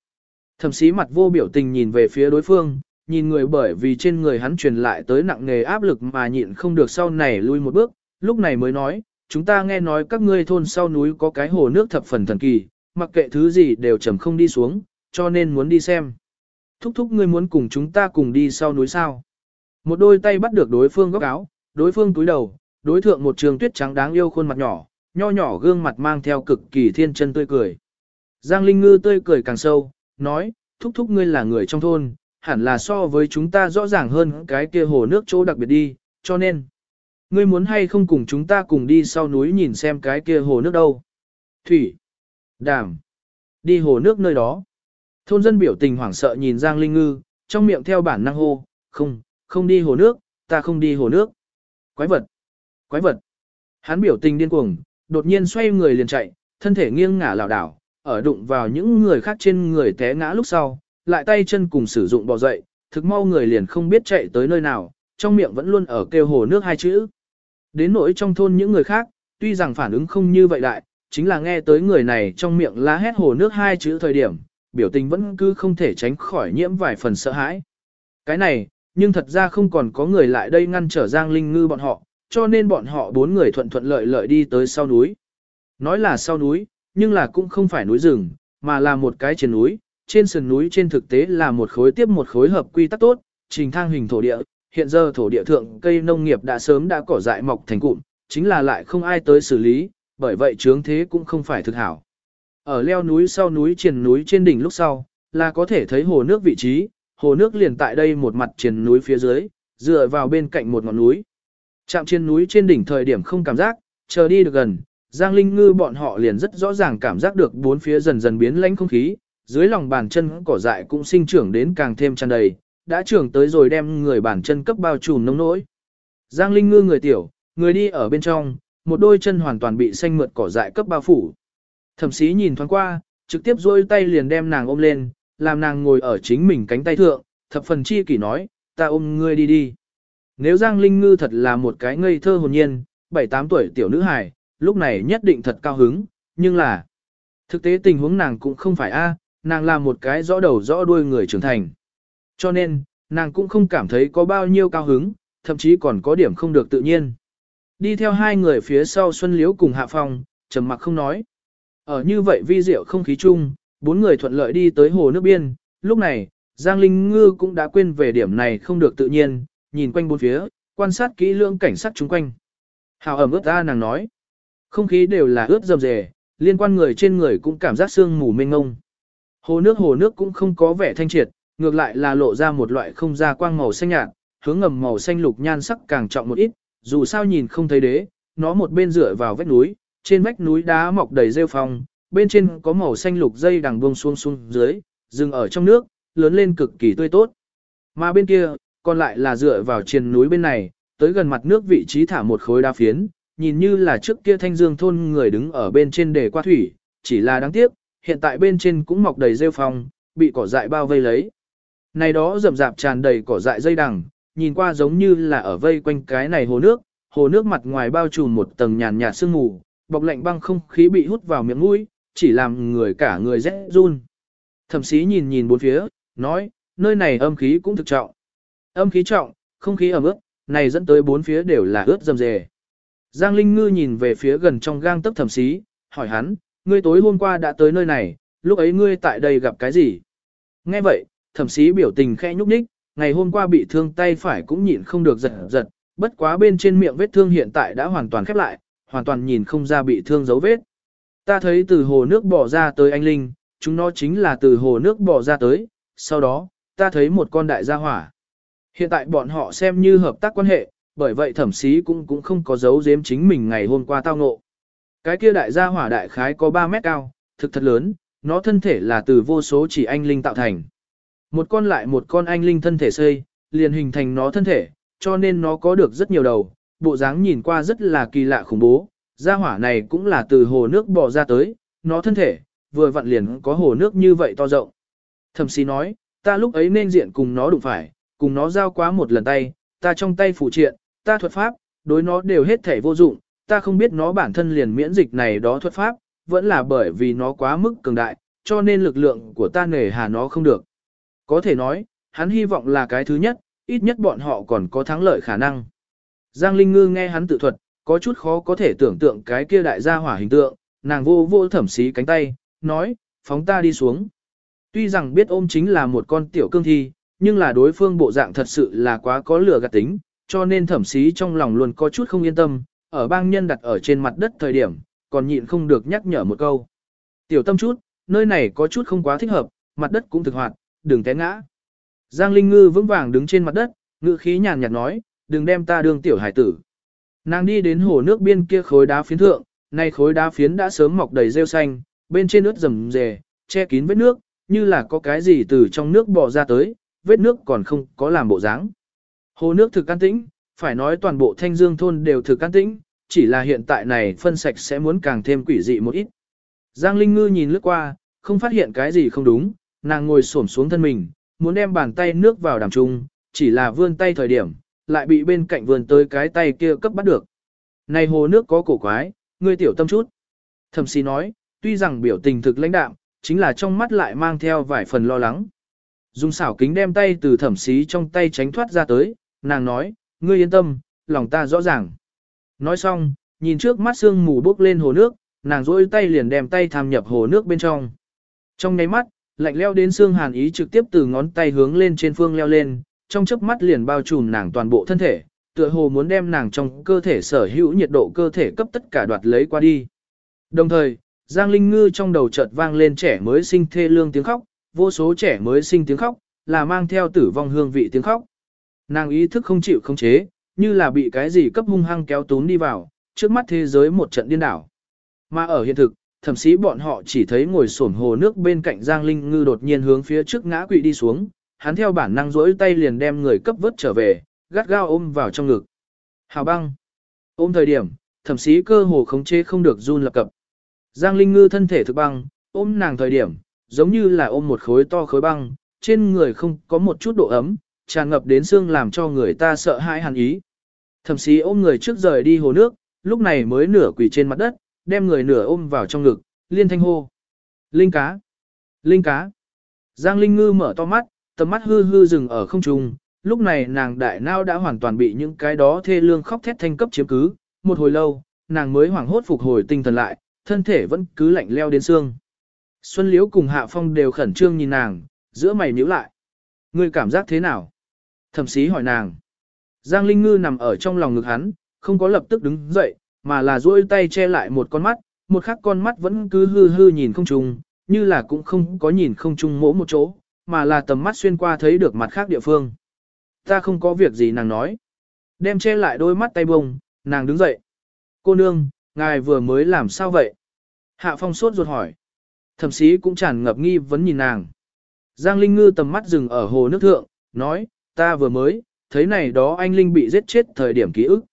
Thẩm sĩ mặt vô biểu tình nhìn về phía đối phương, nhìn người bởi vì trên người hắn truyền lại tới nặng nghề áp lực mà nhịn không được sau này lui một bước, lúc này mới nói, chúng ta nghe nói các ngươi thôn sau núi có cái hồ nước thập phần thần kỳ, mặc kệ thứ gì đều trầm không đi xuống, cho nên muốn đi xem. Thúc thúc ngươi muốn cùng chúng ta cùng đi sau núi sao. Một đôi tay bắt được đối phương góc áo, đối phương túi đầu, đối thượng một trường tuyết trắng đáng yêu khuôn mặt nhỏ, nho nhỏ gương mặt mang theo cực kỳ thiên chân tươi cười. Giang Linh Ngư tươi cười càng sâu, nói, thúc thúc ngươi là người trong thôn, hẳn là so với chúng ta rõ ràng hơn cái kia hồ nước chỗ đặc biệt đi, cho nên, ngươi muốn hay không cùng chúng ta cùng đi sau núi nhìn xem cái kia hồ nước đâu. Thủy, đàm, đi hồ nước nơi đó. Thôn dân biểu tình hoảng sợ nhìn Giang Linh Ngư, trong miệng theo bản năng hô, không, không đi hồ nước, ta không đi hồ nước. Quái vật, quái vật. Hắn biểu tình điên cuồng, đột nhiên xoay người liền chạy, thân thể nghiêng ngả lảo đảo, ở đụng vào những người khác trên người té ngã lúc sau, lại tay chân cùng sử dụng bò dậy, thực mau người liền không biết chạy tới nơi nào, trong miệng vẫn luôn ở kêu hồ nước hai chữ. Đến nỗi trong thôn những người khác, tuy rằng phản ứng không như vậy đại, chính là nghe tới người này trong miệng la hét hồ nước hai chữ thời điểm, biểu tình vẫn cứ không thể tránh khỏi nhiễm vài phần sợ hãi. Cái này, nhưng thật ra không còn có người lại đây ngăn trở Giang Linh Ngư bọn họ, cho nên bọn họ bốn người thuận thuận lợi lợi đi tới sau núi. Nói là sau núi, nhưng là cũng không phải núi rừng, mà là một cái trên núi, trên sườn núi trên thực tế là một khối tiếp một khối hợp quy tắc tốt, trình thang hình thổ địa, hiện giờ thổ địa thượng cây nông nghiệp đã sớm đã cỏ dại mọc thành cụm, chính là lại không ai tới xử lý, bởi vậy trướng thế cũng không phải thực hảo. Ở leo núi sau núi triền núi trên đỉnh lúc sau, là có thể thấy hồ nước vị trí, hồ nước liền tại đây một mặt triền núi phía dưới, dựa vào bên cạnh một ngọn núi. Chạm trên núi trên đỉnh thời điểm không cảm giác, chờ đi được gần, Giang Linh Ngư bọn họ liền rất rõ ràng cảm giác được bốn phía dần dần biến lãnh không khí, dưới lòng bàn chân cỏ dại cũng sinh trưởng đến càng thêm tràn đầy, đã trưởng tới rồi đem người bản chân cấp bao trùm nông nỗi. Giang Linh Ngư người tiểu, người đi ở bên trong, một đôi chân hoàn toàn bị xanh mượt cỏ dại cấp bao phủ. Thẩm sĩ nhìn thoáng qua, trực tiếp duỗi tay liền đem nàng ôm lên, làm nàng ngồi ở chính mình cánh tay thượng, thập phần chi kỷ nói, ta ôm ngươi đi đi. Nếu Giang Linh Ngư thật là một cái ngây thơ hồn nhiên, 7-8 tuổi tiểu nữ hài, lúc này nhất định thật cao hứng, nhưng là thực tế tình huống nàng cũng không phải a, nàng là một cái rõ đầu rõ đuôi người trưởng thành. Cho nên, nàng cũng không cảm thấy có bao nhiêu cao hứng, thậm chí còn có điểm không được tự nhiên. Đi theo hai người phía sau Xuân Liễu cùng Hạ Phong, trầm mặc không nói. Ở như vậy vi diệu không khí chung, bốn người thuận lợi đi tới hồ nước biên, lúc này, Giang Linh Ngư cũng đã quên về điểm này không được tự nhiên, nhìn quanh bốn phía, quan sát kỹ lưỡng cảnh sát chung quanh. Hào ẩm ướt ra nàng nói. Không khí đều là ướt dầm dề, liên quan người trên người cũng cảm giác sương mù mênh ngông. Hồ nước hồ nước cũng không có vẻ thanh triệt, ngược lại là lộ ra một loại không ra quang màu xanh nhạt, hướng ngầm màu xanh lục nhan sắc càng trọng một ít, dù sao nhìn không thấy đế, nó một bên dựa vào vách núi, trên vách núi đá mọc đầy rêu phong, bên trên có màu xanh lục dây đằng buông xuống xuống dưới, dừng ở trong nước, lớn lên cực kỳ tươi tốt. Mà bên kia, còn lại là dựa vào trên núi bên này, tới gần mặt nước vị trí thả một khối đá phiến, nhìn như là trước kia thanh dương thôn người đứng ở bên trên để qua thủy, chỉ là đáng tiếc, hiện tại bên trên cũng mọc đầy rêu phong, bị cỏ dại bao vây lấy. Này đó rậm rạp tràn đầy cỏ dại dây đằng, nhìn qua giống như là ở vây quanh cái này hồ nước, hồ nước mặt ngoài bao trùm một tầng nhàn nhạt sương mù, bọc lạnh băng không khí bị hút vào miệng mũi, chỉ làm người cả người rét run. Thẩm sĩ nhìn nhìn bốn phía, nói, nơi này âm khí cũng thực trọng. Âm khí trọng, không khí ẩm ướt, này dẫn tới bốn phía đều là ướt dầm dề. Giang Linh Ngư nhìn về phía gần trong gang tấc thẩm sĩ, hỏi hắn, ngươi tối hôm qua đã tới nơi này, lúc ấy ngươi tại đây gặp cái gì? Nghe vậy, thẩm sĩ biểu tình khẽ nhúc nhích, ngày hôm qua bị thương tay phải cũng nhịn không được giật giật, bất quá bên trên miệng vết thương hiện tại đã hoàn toàn khép lại, hoàn toàn nhìn không ra bị thương dấu vết. Ta thấy từ hồ nước bỏ ra tới anh Linh, chúng nó chính là từ hồ nước bỏ ra tới, sau đó, ta thấy một con đại gia hỏa. Hiện tại bọn họ xem như hợp tác quan hệ, bởi vậy thẩm sĩ cũng cũng không có giấu giếm chính mình ngày hôm qua tao ngộ. Cái kia đại gia hỏa đại khái có 3 mét cao, thực thật lớn, nó thân thể là từ vô số chỉ anh linh tạo thành. Một con lại một con anh linh thân thể xây, liền hình thành nó thân thể, cho nên nó có được rất nhiều đầu, bộ dáng nhìn qua rất là kỳ lạ khủng bố. Gia hỏa này cũng là từ hồ nước bò ra tới, nó thân thể, vừa vặn liền có hồ nước như vậy to rộng. Thẩm sĩ nói, ta lúc ấy nên diện cùng nó đụng phải, cùng nó giao quá một lần tay, ta trong tay phụ triện, ta thuật pháp, đối nó đều hết thể vô dụng, ta không biết nó bản thân liền miễn dịch này đó thuật pháp, vẫn là bởi vì nó quá mức cường đại, cho nên lực lượng của ta nể hà nó không được. Có thể nói, hắn hy vọng là cái thứ nhất, ít nhất bọn họ còn có thắng lợi khả năng. Giang Linh Ngư nghe hắn tự thuật, có chút khó có thể tưởng tượng cái kia đại gia hỏa hình tượng, nàng vô vô thẩm xí cánh tay, nói, phóng ta đi xuống. Tuy rằng biết ôm chính là một con tiểu cương thi, nhưng là đối phương bộ dạng thật sự là quá có lửa gạt tính, cho nên thẩm xí trong lòng luôn có chút không yên tâm, ở bang nhân đặt ở trên mặt đất thời điểm, còn nhịn không được nhắc nhở một câu. Tiểu tâm chút, nơi này có chút không quá thích hợp, mặt đất cũng thực hoạt, đừng té ngã. Giang Linh Ngư vững vàng đứng trên mặt đất, ngữ khí nhàn nhạt nói, đừng đem ta đương tiểu hải tử. Nàng đi đến hồ nước biên kia khối đá phiến thượng, nay khối đá phiến đã sớm mọc đầy rêu xanh, bên trên nước rầm rề, che kín vết nước, như là có cái gì từ trong nước bò ra tới, vết nước còn không có làm bộ dáng. Hồ nước thực an tĩnh, phải nói toàn bộ thanh dương thôn đều thực an tĩnh, chỉ là hiện tại này phân sạch sẽ muốn càng thêm quỷ dị một ít. Giang Linh Ngư nhìn lướt qua, không phát hiện cái gì không đúng, nàng ngồi xổm xuống thân mình, muốn đem bàn tay nước vào đàm trung, chỉ là vươn tay thời điểm, lại bị bên cạnh vươn tới cái tay kia cấp bắt được. Này hồ nước có cổ quái, ngươi tiểu tâm chút. Thẩm sĩ nói, tuy rằng biểu tình thực lãnh đạm, chính là trong mắt lại mang theo vài phần lo lắng. Dùng xảo kính đem tay từ thẩm sĩ trong tay tránh thoát ra tới, nàng nói, ngươi yên tâm, lòng ta rõ ràng. Nói xong, nhìn trước mắt sương mù bốc lên hồ nước, nàng rỗi tay liền đem tay tham nhập hồ nước bên trong. Trong nháy mắt, lạnh leo đến xương hàn ý trực tiếp từ ngón tay hướng lên trên phương leo lên, trong chớp mắt liền bao trùm nàng toàn bộ thân thể, tựa hồ muốn đem nàng trong cơ thể sở hữu nhiệt độ cơ thể cấp tất cả đoạt lấy qua đi. Đồng thời, Giang Linh Ngư trong đầu chợt vang lên trẻ mới sinh thê lương tiếng khóc, vô số trẻ mới sinh tiếng khóc, là mang theo tử vong hương vị tiếng khóc. Nàng ý thức không chịu không chế, như là bị cái gì cấp hung hăng kéo tún đi vào, trước mắt thế giới một trận điên đảo. Mà ở hiện thực, thậm chí bọn họ chỉ thấy ngồi sổn hồ nước bên cạnh Giang Linh Ngư đột nhiên hướng phía trước ngã quỵ đi xuống, hắn theo bản năng rỗi tay liền đem người cấp vớt trở về, gắt gao ôm vào trong ngực. Hào băng. Ôm thời điểm, thậm chí cơ hồ khống chế không được run lập cập. Giang Linh Ngư thân thể thực băng, ôm nàng thời điểm, giống như là ôm một khối to khối băng, trên người không có một chút độ ấm, tràn ngập đến xương làm cho người ta sợ hãi hàn ý. Thậm chí ôm người trước rời đi hồ nước, lúc này mới nửa quỳ trên mặt đất, đem người nửa ôm vào trong ngực, liên thanh hô. Linh cá! Linh cá! Giang Linh Ngư mở to mắt, tầm mắt hư hư dừng ở không trung, lúc này nàng đại nao đã hoàn toàn bị những cái đó thê lương khóc thét thanh cấp chiếm cứ, một hồi lâu, nàng mới hoảng hốt phục hồi tinh thần lại, thân thể vẫn cứ lạnh leo đến xương. Xuân Liễu cùng Hạ Phong đều khẩn trương nhìn nàng, giữa mày nhíu lại. Ngươi cảm giác thế nào? Thẩm sĩ hỏi nàng. Giang Linh Ngư nằm ở trong lòng ngực hắn, không có lập tức đứng dậy, mà là duỗi tay che lại một con mắt, một khắc con mắt vẫn cứ hư hư nhìn không trùng, như là cũng không có nhìn không trùng mỗ một chỗ, mà là tầm mắt xuyên qua thấy được mặt khác địa phương. Ta không có việc gì nàng nói. Đem che lại đôi mắt tay bông, nàng đứng dậy. Cô nương, ngài vừa mới làm sao vậy? Hạ phong sốt ruột hỏi. Thẩm sĩ cũng tràn ngập nghi vấn nhìn nàng. Giang Linh Ngư tầm mắt dừng ở hồ nước thượng, nói, ta vừa mới, thấy này đó anh Linh bị giết chết thời điểm ký ức.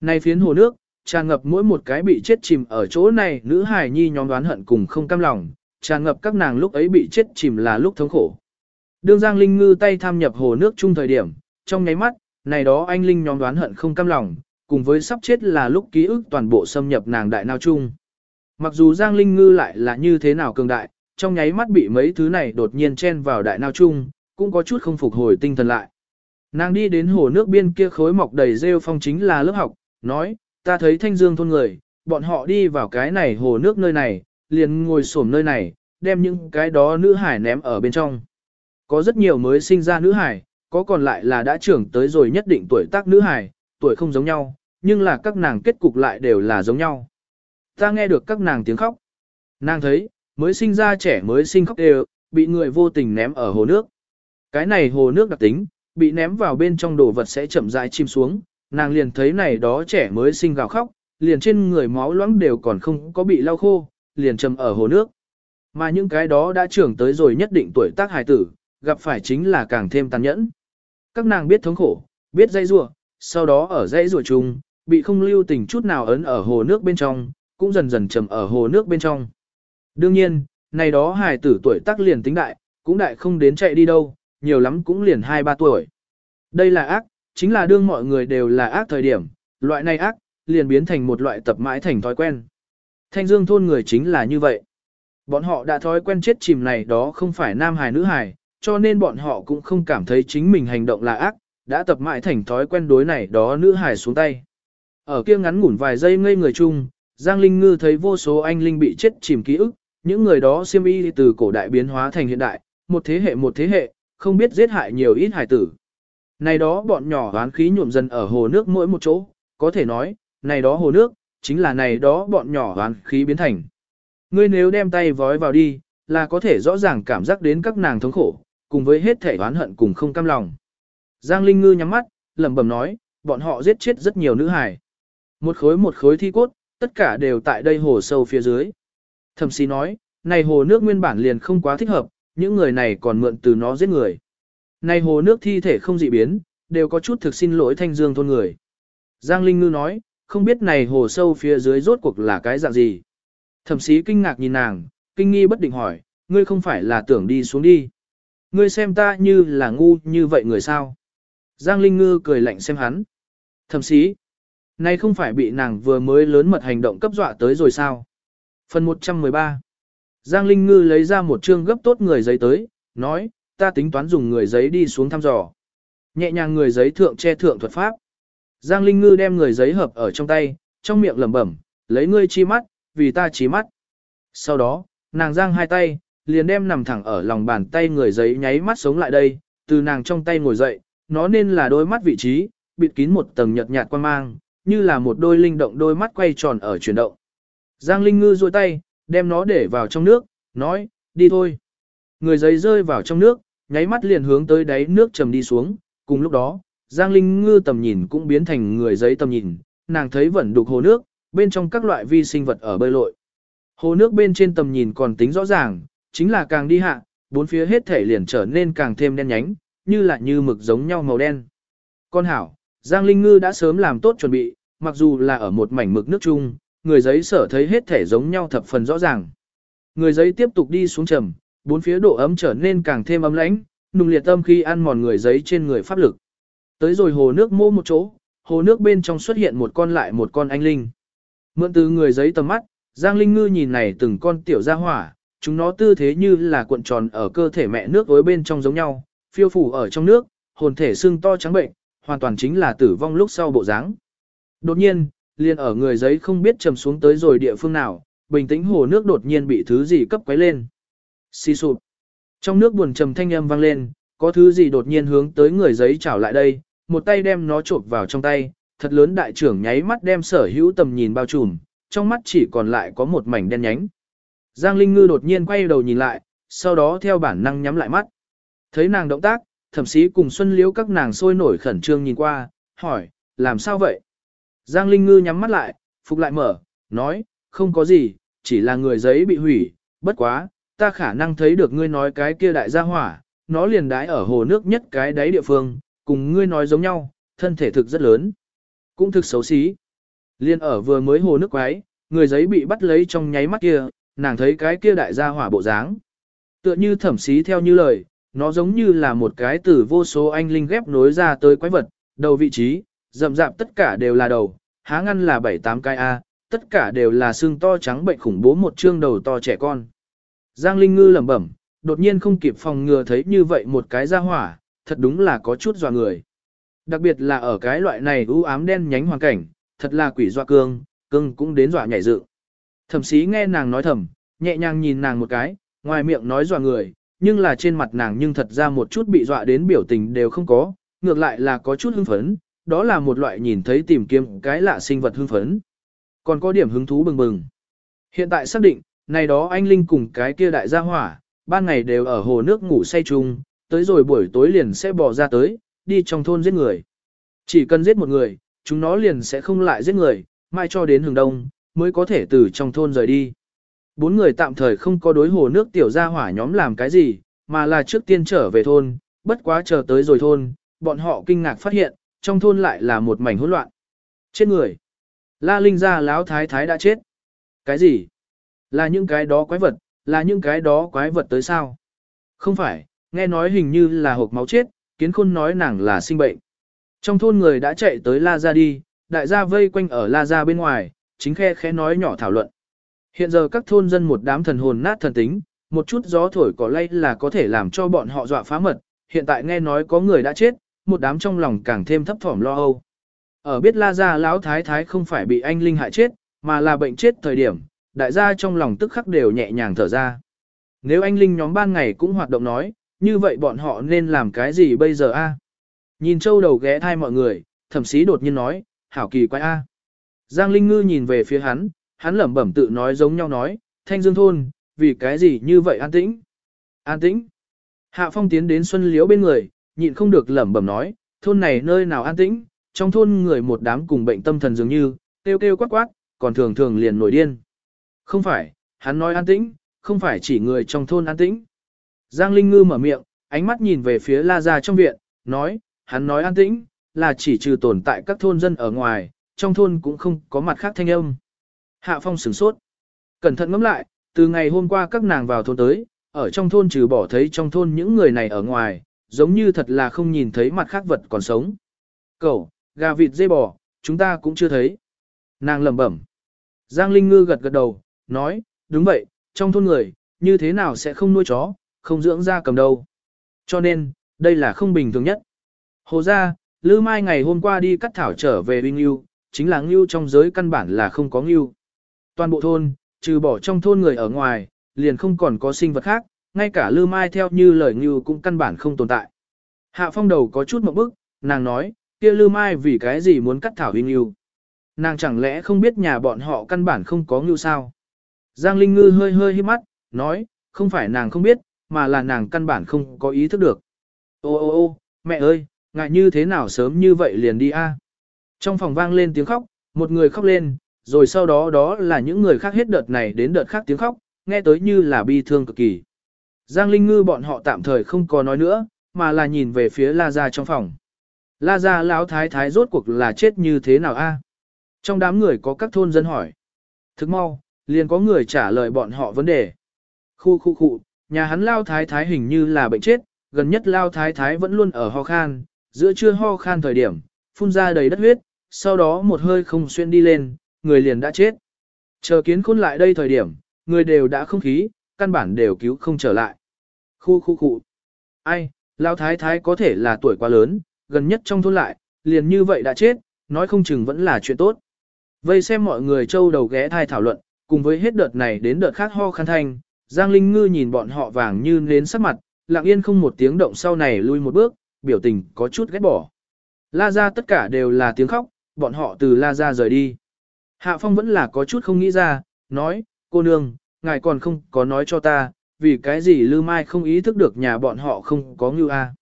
Này phiến hồ nước, tràn ngập mỗi một cái bị chết chìm ở chỗ này, nữ hài nhi nhóm đoán hận cùng không cam lòng, tràn ngập các nàng lúc ấy bị chết chìm là lúc thống khổ. Đương Giang Linh Ngư tay tham nhập hồ nước chung thời điểm, trong nháy mắt, này đó anh Linh nhóm đoán hận không cam lòng, cùng với sắp chết là lúc ký ức toàn bộ xâm nhập nàng đại nào chung. Mặc dù Giang Linh Ngư lại là như thế nào cường đại, trong nháy mắt bị mấy thứ này đột nhiên chen vào đại nào chung, cũng có chút không phục hồi tinh thần lại. Nàng đi đến hồ nước biên kia khối mọc đầy rêu phong chính là lớp học, nói, ta thấy thanh dương thôn người, bọn họ đi vào cái này hồ nước nơi này, liền ngồi xổm nơi này, đem những cái đó nữ hải ném ở bên trong. Có rất nhiều mới sinh ra nữ hải, có còn lại là đã trưởng tới rồi nhất định tuổi tác nữ hải, tuổi không giống nhau, nhưng là các nàng kết cục lại đều là giống nhau. Ta nghe được các nàng tiếng khóc. Nàng thấy, mới sinh ra trẻ mới sinh khóc đều, bị người vô tình ném ở hồ nước. Cái này hồ nước đặc tính, bị ném vào bên trong đồ vật sẽ chậm rãi chìm xuống, nàng liền thấy này đó trẻ mới sinh gào khóc, liền trên người máu loãng đều còn không có bị lau khô, liền chìm ở hồ nước. Mà những cái đó đã trưởng tới rồi nhất định tuổi tác hài tử, gặp phải chính là càng thêm tàn nhẫn. Các nàng biết thống khổ, biết dây rùa, sau đó ở dây rùa chung, bị không lưu tình chút nào ấn ở hồ nước bên trong, cũng dần dần chìm ở hồ nước bên trong. Đương nhiên, này đó hài tử tuổi tác liền tính đại, cũng đại không đến chạy đi đâu, nhiều lắm cũng liền 2-3 tuổi. Đây là ác, chính là đương mọi người đều là ác thời điểm, loại này ác, liền biến thành một loại tập mãi thành thói quen. Thanh dương thôn người chính là như vậy. Bọn họ đã thói quen chết chìm này đó không phải nam hài nữ hài, cho nên bọn họ cũng không cảm thấy chính mình hành động là ác, đã tập mãi thành thói quen đối này đó nữ hài xuống tay. Ở kia ngắn ngủn vài giây ngây người chung, Giang Linh Ngư thấy vô số anh Linh bị chết chìm ký ức, những người đó siêm y từ cổ đại biến hóa thành hiện đại, một thế hệ một thế hệ, không biết giết hại nhiều ít hài tử. Này đó bọn nhỏ oán khí nhuộm dần ở hồ nước mỗi một chỗ, có thể nói, này đó hồ nước, chính là này đó bọn nhỏ oán khí biến thành. Ngươi nếu đem tay vói vào đi, là có thể rõ ràng cảm giác đến các nàng thống khổ, cùng với hết thể oán hận cùng không cam lòng. Giang Linh Ngư nhắm mắt, lẩm bẩm nói, bọn họ giết chết rất nhiều nữ hài. Một khối một khối thi cốt, tất cả đều tại đây hồ sâu phía dưới. Thẩm sĩ nói, này hồ nước nguyên bản liền không quá thích hợp, những người này còn mượn từ nó giết người. Này hồ nước thi thể không dị biến, đều có chút thực xin lỗi thanh dương thôn người. Giang Linh Ngư nói, không biết này hồ sâu phía dưới rốt cuộc là cái dạng gì. Thẩm sĩ kinh ngạc nhìn nàng, kinh nghi bất định hỏi, ngươi không phải là tưởng đi xuống đi. Ngươi xem ta như là ngu như vậy người sao. Giang Linh Ngư cười lạnh xem hắn. Thẩm sĩ, này không phải bị nàng vừa mới lớn mật hành động cấp dọa tới rồi sao. Phần 113 Giang Linh Ngư lấy ra một chương gấp tốt người giấy tới, nói, ta tính toán dùng người giấy đi xuống thăm dò. Nhẹ nhàng người giấy thượng che thượng thuật pháp. Giang Linh Ngư đem người giấy hợp ở trong tay, trong miệng lẩm bẩm, lấy ngươi chi mắt, vì ta chi mắt. Sau đó, nàng giang hai tay, liền đem nằm thẳng ở lòng bàn tay người giấy nháy mắt sống lại đây, từ nàng trong tay ngồi dậy, nó nên là đôi mắt vị trí, bịt kín một tầng nhợt nhạt quan mang, như là một đôi linh động đôi mắt quay tròn ở chuyển động. Giang Linh Ngư duỗi tay, đem nó để vào trong nước, nói, đi thôi. Người giấy rơi vào trong nước, nháy mắt liền hướng tới đáy nước trầm đi xuống, cùng lúc đó, Giang Linh Ngư tầm nhìn cũng biến thành người giấy tầm nhìn, nàng thấy vẫn đục hồ nước, bên trong các loại vi sinh vật ở bơi lội. Hồ nước bên trên tầm nhìn còn tính rõ ràng, chính là càng đi hạ, bốn phía hết thể liền trở nên càng thêm đen nhánh, như là như mực giống nhau màu đen. Con hảo, Giang Linh Ngư đã sớm làm tốt chuẩn bị, mặc dù là ở một mảnh mực nước chung, người giấy sở thấy hết thể giống nhau thập phần rõ ràng. Người giấy tiếp tục đi xuống trầm, bốn phía độ ấm trở nên càng thêm ấm lãnh, nùng liệt âm khi ăn mòn người giấy trên người pháp lực. Tới rồi hồ nước mô một chỗ, hồ nước bên trong xuất hiện một con lại một con anh linh. Mượn từ người giấy tầm mắt, Giang Linh Ngư nhìn này từng con tiểu gia hỏa, chúng nó tư thế như là cuộn tròn ở cơ thể mẹ nước với bên trong giống nhau, phiêu phủ ở trong nước, hồn thể xương to trắng bệnh, hoàn toàn chính là tử vong lúc sau bộ dáng. Đột nhiên, liền ở người giấy không biết trầm xuống tới rồi địa phương nào, bình tĩnh hồ nước đột nhiên bị thứ gì cấp quấy lên. Xì sụp. Trong nước buồn trầm thanh âm vang lên, có thứ gì đột nhiên hướng tới người giấy chảo lại đây, một tay đem nó trộn vào trong tay, thật lớn đại trưởng nháy mắt đem sở hữu tầm nhìn bao trùm, trong mắt chỉ còn lại có một mảnh đen nhánh. Giang Linh Ngư đột nhiên quay đầu nhìn lại, sau đó theo bản năng nhắm lại mắt. Thấy nàng động tác, thậm chí cùng Xuân Liễu các nàng sôi nổi khẩn trương nhìn qua, hỏi, làm sao vậy? Giang Linh Ngư nhắm mắt lại, phục lại mở, nói, không có gì, chỉ là người giấy bị hủy, bất quá, ta khả năng thấy được ngươi nói cái kia đại gia hỏa, nó liền đái ở hồ nước nhất cái đáy địa phương, cùng ngươi nói giống nhau, thân thể thực rất lớn, cũng thực xấu xí. Liên ở vừa mới hồ nước quái, người giấy bị bắt lấy trong nháy mắt kia, nàng thấy cái kia đại gia hỏa bộ dáng. Tựa như thẩm xí theo như lời, nó giống như là một cái từ vô số anh linh ghép nối ra tới quái vật, đầu vị trí, rậm rạp tất cả đều là đầu, há ngăn là 7-8 cái A, tất cả đều là xương to trắng bệnh khủng bố một trương đầu to trẻ con. Giang Linh Ngư lẩm bẩm, đột nhiên không kịp phòng ngừa thấy như vậy một cái ra hỏa, thật đúng là có chút dọa người. Đặc biệt là ở cái loại này u ám đen nhánh hoàn cảnh, thật là quỷ dọa cương, cương cũng đến dọa nhảy dựng. Thẩm sĩ nghe nàng nói thầm, nhẹ nhàng nhìn nàng một cái, ngoài miệng nói dọa người, nhưng là trên mặt nàng nhưng thật ra một chút bị dọa đến biểu tình đều không có, ngược lại là có chút hưng phấn, đó là một loại nhìn thấy tìm kiếm cái lạ sinh vật hưng phấn. Còn có điểm hứng thú bừng bừng. Hiện tại xác định, này đó anh Linh cùng cái kia đại gia hỏa, ban ngày đều ở hồ nước ngủ say chung, tới rồi buổi tối liền sẽ bỏ ra tới, đi trong thôn giết người. Chỉ cần giết một người, chúng nó liền sẽ không lại giết người, mai cho đến hừng đông, mới có thể từ trong thôn rời đi. Bốn người tạm thời không có đối hồ nước tiểu gia hỏa nhóm làm cái gì, mà là trước tiên trở về thôn, bất quá chờ tới rồi thôn, bọn họ kinh ngạc phát hiện, trong thôn lại là một mảnh hỗn loạn. Chết người. La Linh gia láo thái thái đã chết. Cái gì? Là những cái đó quái vật, là những cái đó quái vật tới sao? Không phải, nghe nói hình như là hộp máu chết, kiến khôn nói nàng là sinh bệnh. Trong thôn người đã chạy tới La Gia đi, đại gia vây quanh ở La Gia bên ngoài, chính khe khẽ nói nhỏ thảo luận. Hiện giờ các thôn dân một đám thần hồn nát thần tính, một chút gió thổi cỏ lay là có thể làm cho bọn họ dọa phá mật, hiện tại nghe nói có người đã chết, một đám trong lòng càng thêm thấp thỏm lo âu. Ở biết La Gia lão thái thái không phải bị anh Linh hại chết, mà là bệnh chết thời điểm, đại gia trong lòng tức khắc đều nhẹ nhàng thở ra. Nếu anh Linh nhóm ban ngày cũng hoạt động nói, như vậy bọn họ nên làm cái gì bây giờ a? Nhìn châu đầu ghé thai mọi người, thẩm sĩ đột nhiên nói, hảo kỳ quái a. Giang Linh Ngư nhìn về phía hắn, hắn lẩm bẩm tự nói giống nhau nói, thanh dương thôn, vì cái gì như vậy an tĩnh? An tĩnh. Hạ Phong tiến đến Xuân Liễu bên người, nhịn không được lẩm bẩm nói, thôn này nơi nào an tĩnh, trong thôn người một đám cùng bệnh tâm thần dường như, kêu kêu quát quát, còn thường thường liền nổi điên. Không phải, hắn nói an tĩnh, không phải chỉ người trong thôn an tĩnh. Giang Linh Ngư mở miệng, ánh mắt nhìn về phía La Gia trong viện, nói, hắn nói an tĩnh, là chỉ trừ tồn tại các thôn dân ở ngoài, trong thôn cũng không có mặt khác thanh âm. Hạ Phong sửng sốt. Cẩn thận ngẫm lại, từ ngày hôm qua các nàng vào thôn tới, ở trong thôn trừ bỏ thấy trong thôn những người này ở ngoài, giống như thật là không nhìn thấy mặt khác vật còn sống. Cậu, gà vịt dê bò, chúng ta cũng chưa thấy. Nàng lẩm bẩm. Giang Linh Ngư gật gật đầu, nói, đúng vậy, trong thôn người, như thế nào sẽ không nuôi chó, không dưỡng ra cầm đâu. Cho nên, đây là không bình thường nhất. Hồ ra, Lư Mai ngày hôm qua đi cắt thảo trở về Vinh Yêu, chính là Ngưu trong giới căn bản là không có Ngưu. Toàn bộ thôn, trừ bỏ trong thôn người ở ngoài, liền không còn có sinh vật khác, ngay cả Lư Mai theo như lời Ngưu cũng căn bản không tồn tại. Hạ phong đầu có chút một bức, nàng nói, kia Lư Mai vì cái gì muốn cắt thảo Vinh Yêu. Nàng chẳng lẽ không biết nhà bọn họ căn bản không có Ngưu sao? Giang Linh Ngư hơi hơi hít mắt, nói, không phải nàng không biết, mà là nàng căn bản không có ý thức được. Ô ô ô, mẹ ơi, ngại như thế nào sớm như vậy liền đi a? Trong phòng vang lên tiếng khóc, một người khóc lên, rồi sau đó đó là những người khác hết đợt này đến đợt khác tiếng khóc, nghe tới như là bi thương cực kỳ. Giang Linh Ngư bọn họ tạm thời không có nói nữa, mà là nhìn về phía La Gia trong phòng. La Gia lão thái thái rốt cuộc là chết như thế nào a? Trong đám người có các thôn dân hỏi. Thức mau, liền có người trả lời bọn họ vấn đề. Khu khu khu, nhà hắn lao thái thái hình như là bệnh chết, gần nhất lao thái thái vẫn luôn ở ho khan, giữa trưa ho khan thời điểm, phun ra đầy đất huyết, sau đó một hơi không xuyên đi lên, người liền đã chết. Chờ kiến khôn lại đây thời điểm, người đều đã không khí, căn bản đều cứu không trở lại. Khu khu khu. Ai, lao thái thái có thể là tuổi quá lớn, gần nhất trong thôn lại, liền như vậy đã chết, nói không chừng vẫn là chuyện tốt. Vây xem mọi người trâu đầu ghé thai thảo luận, cùng với hết đợt này đến đợt khác ho khăn thanh, Giang Linh Ngư nhìn bọn họ vàng như nến sắc mặt, lặng yên không một tiếng động sau này lui một bước, biểu tình có chút ghét bỏ. La ra tất cả đều là tiếng khóc, bọn họ từ La ra rời đi. Hạ Phong vẫn là có chút không nghĩ ra, nói, cô nương, ngài còn không có nói cho ta, vì cái gì Lư Mai không ý thức được nhà bọn họ không có ngưu a.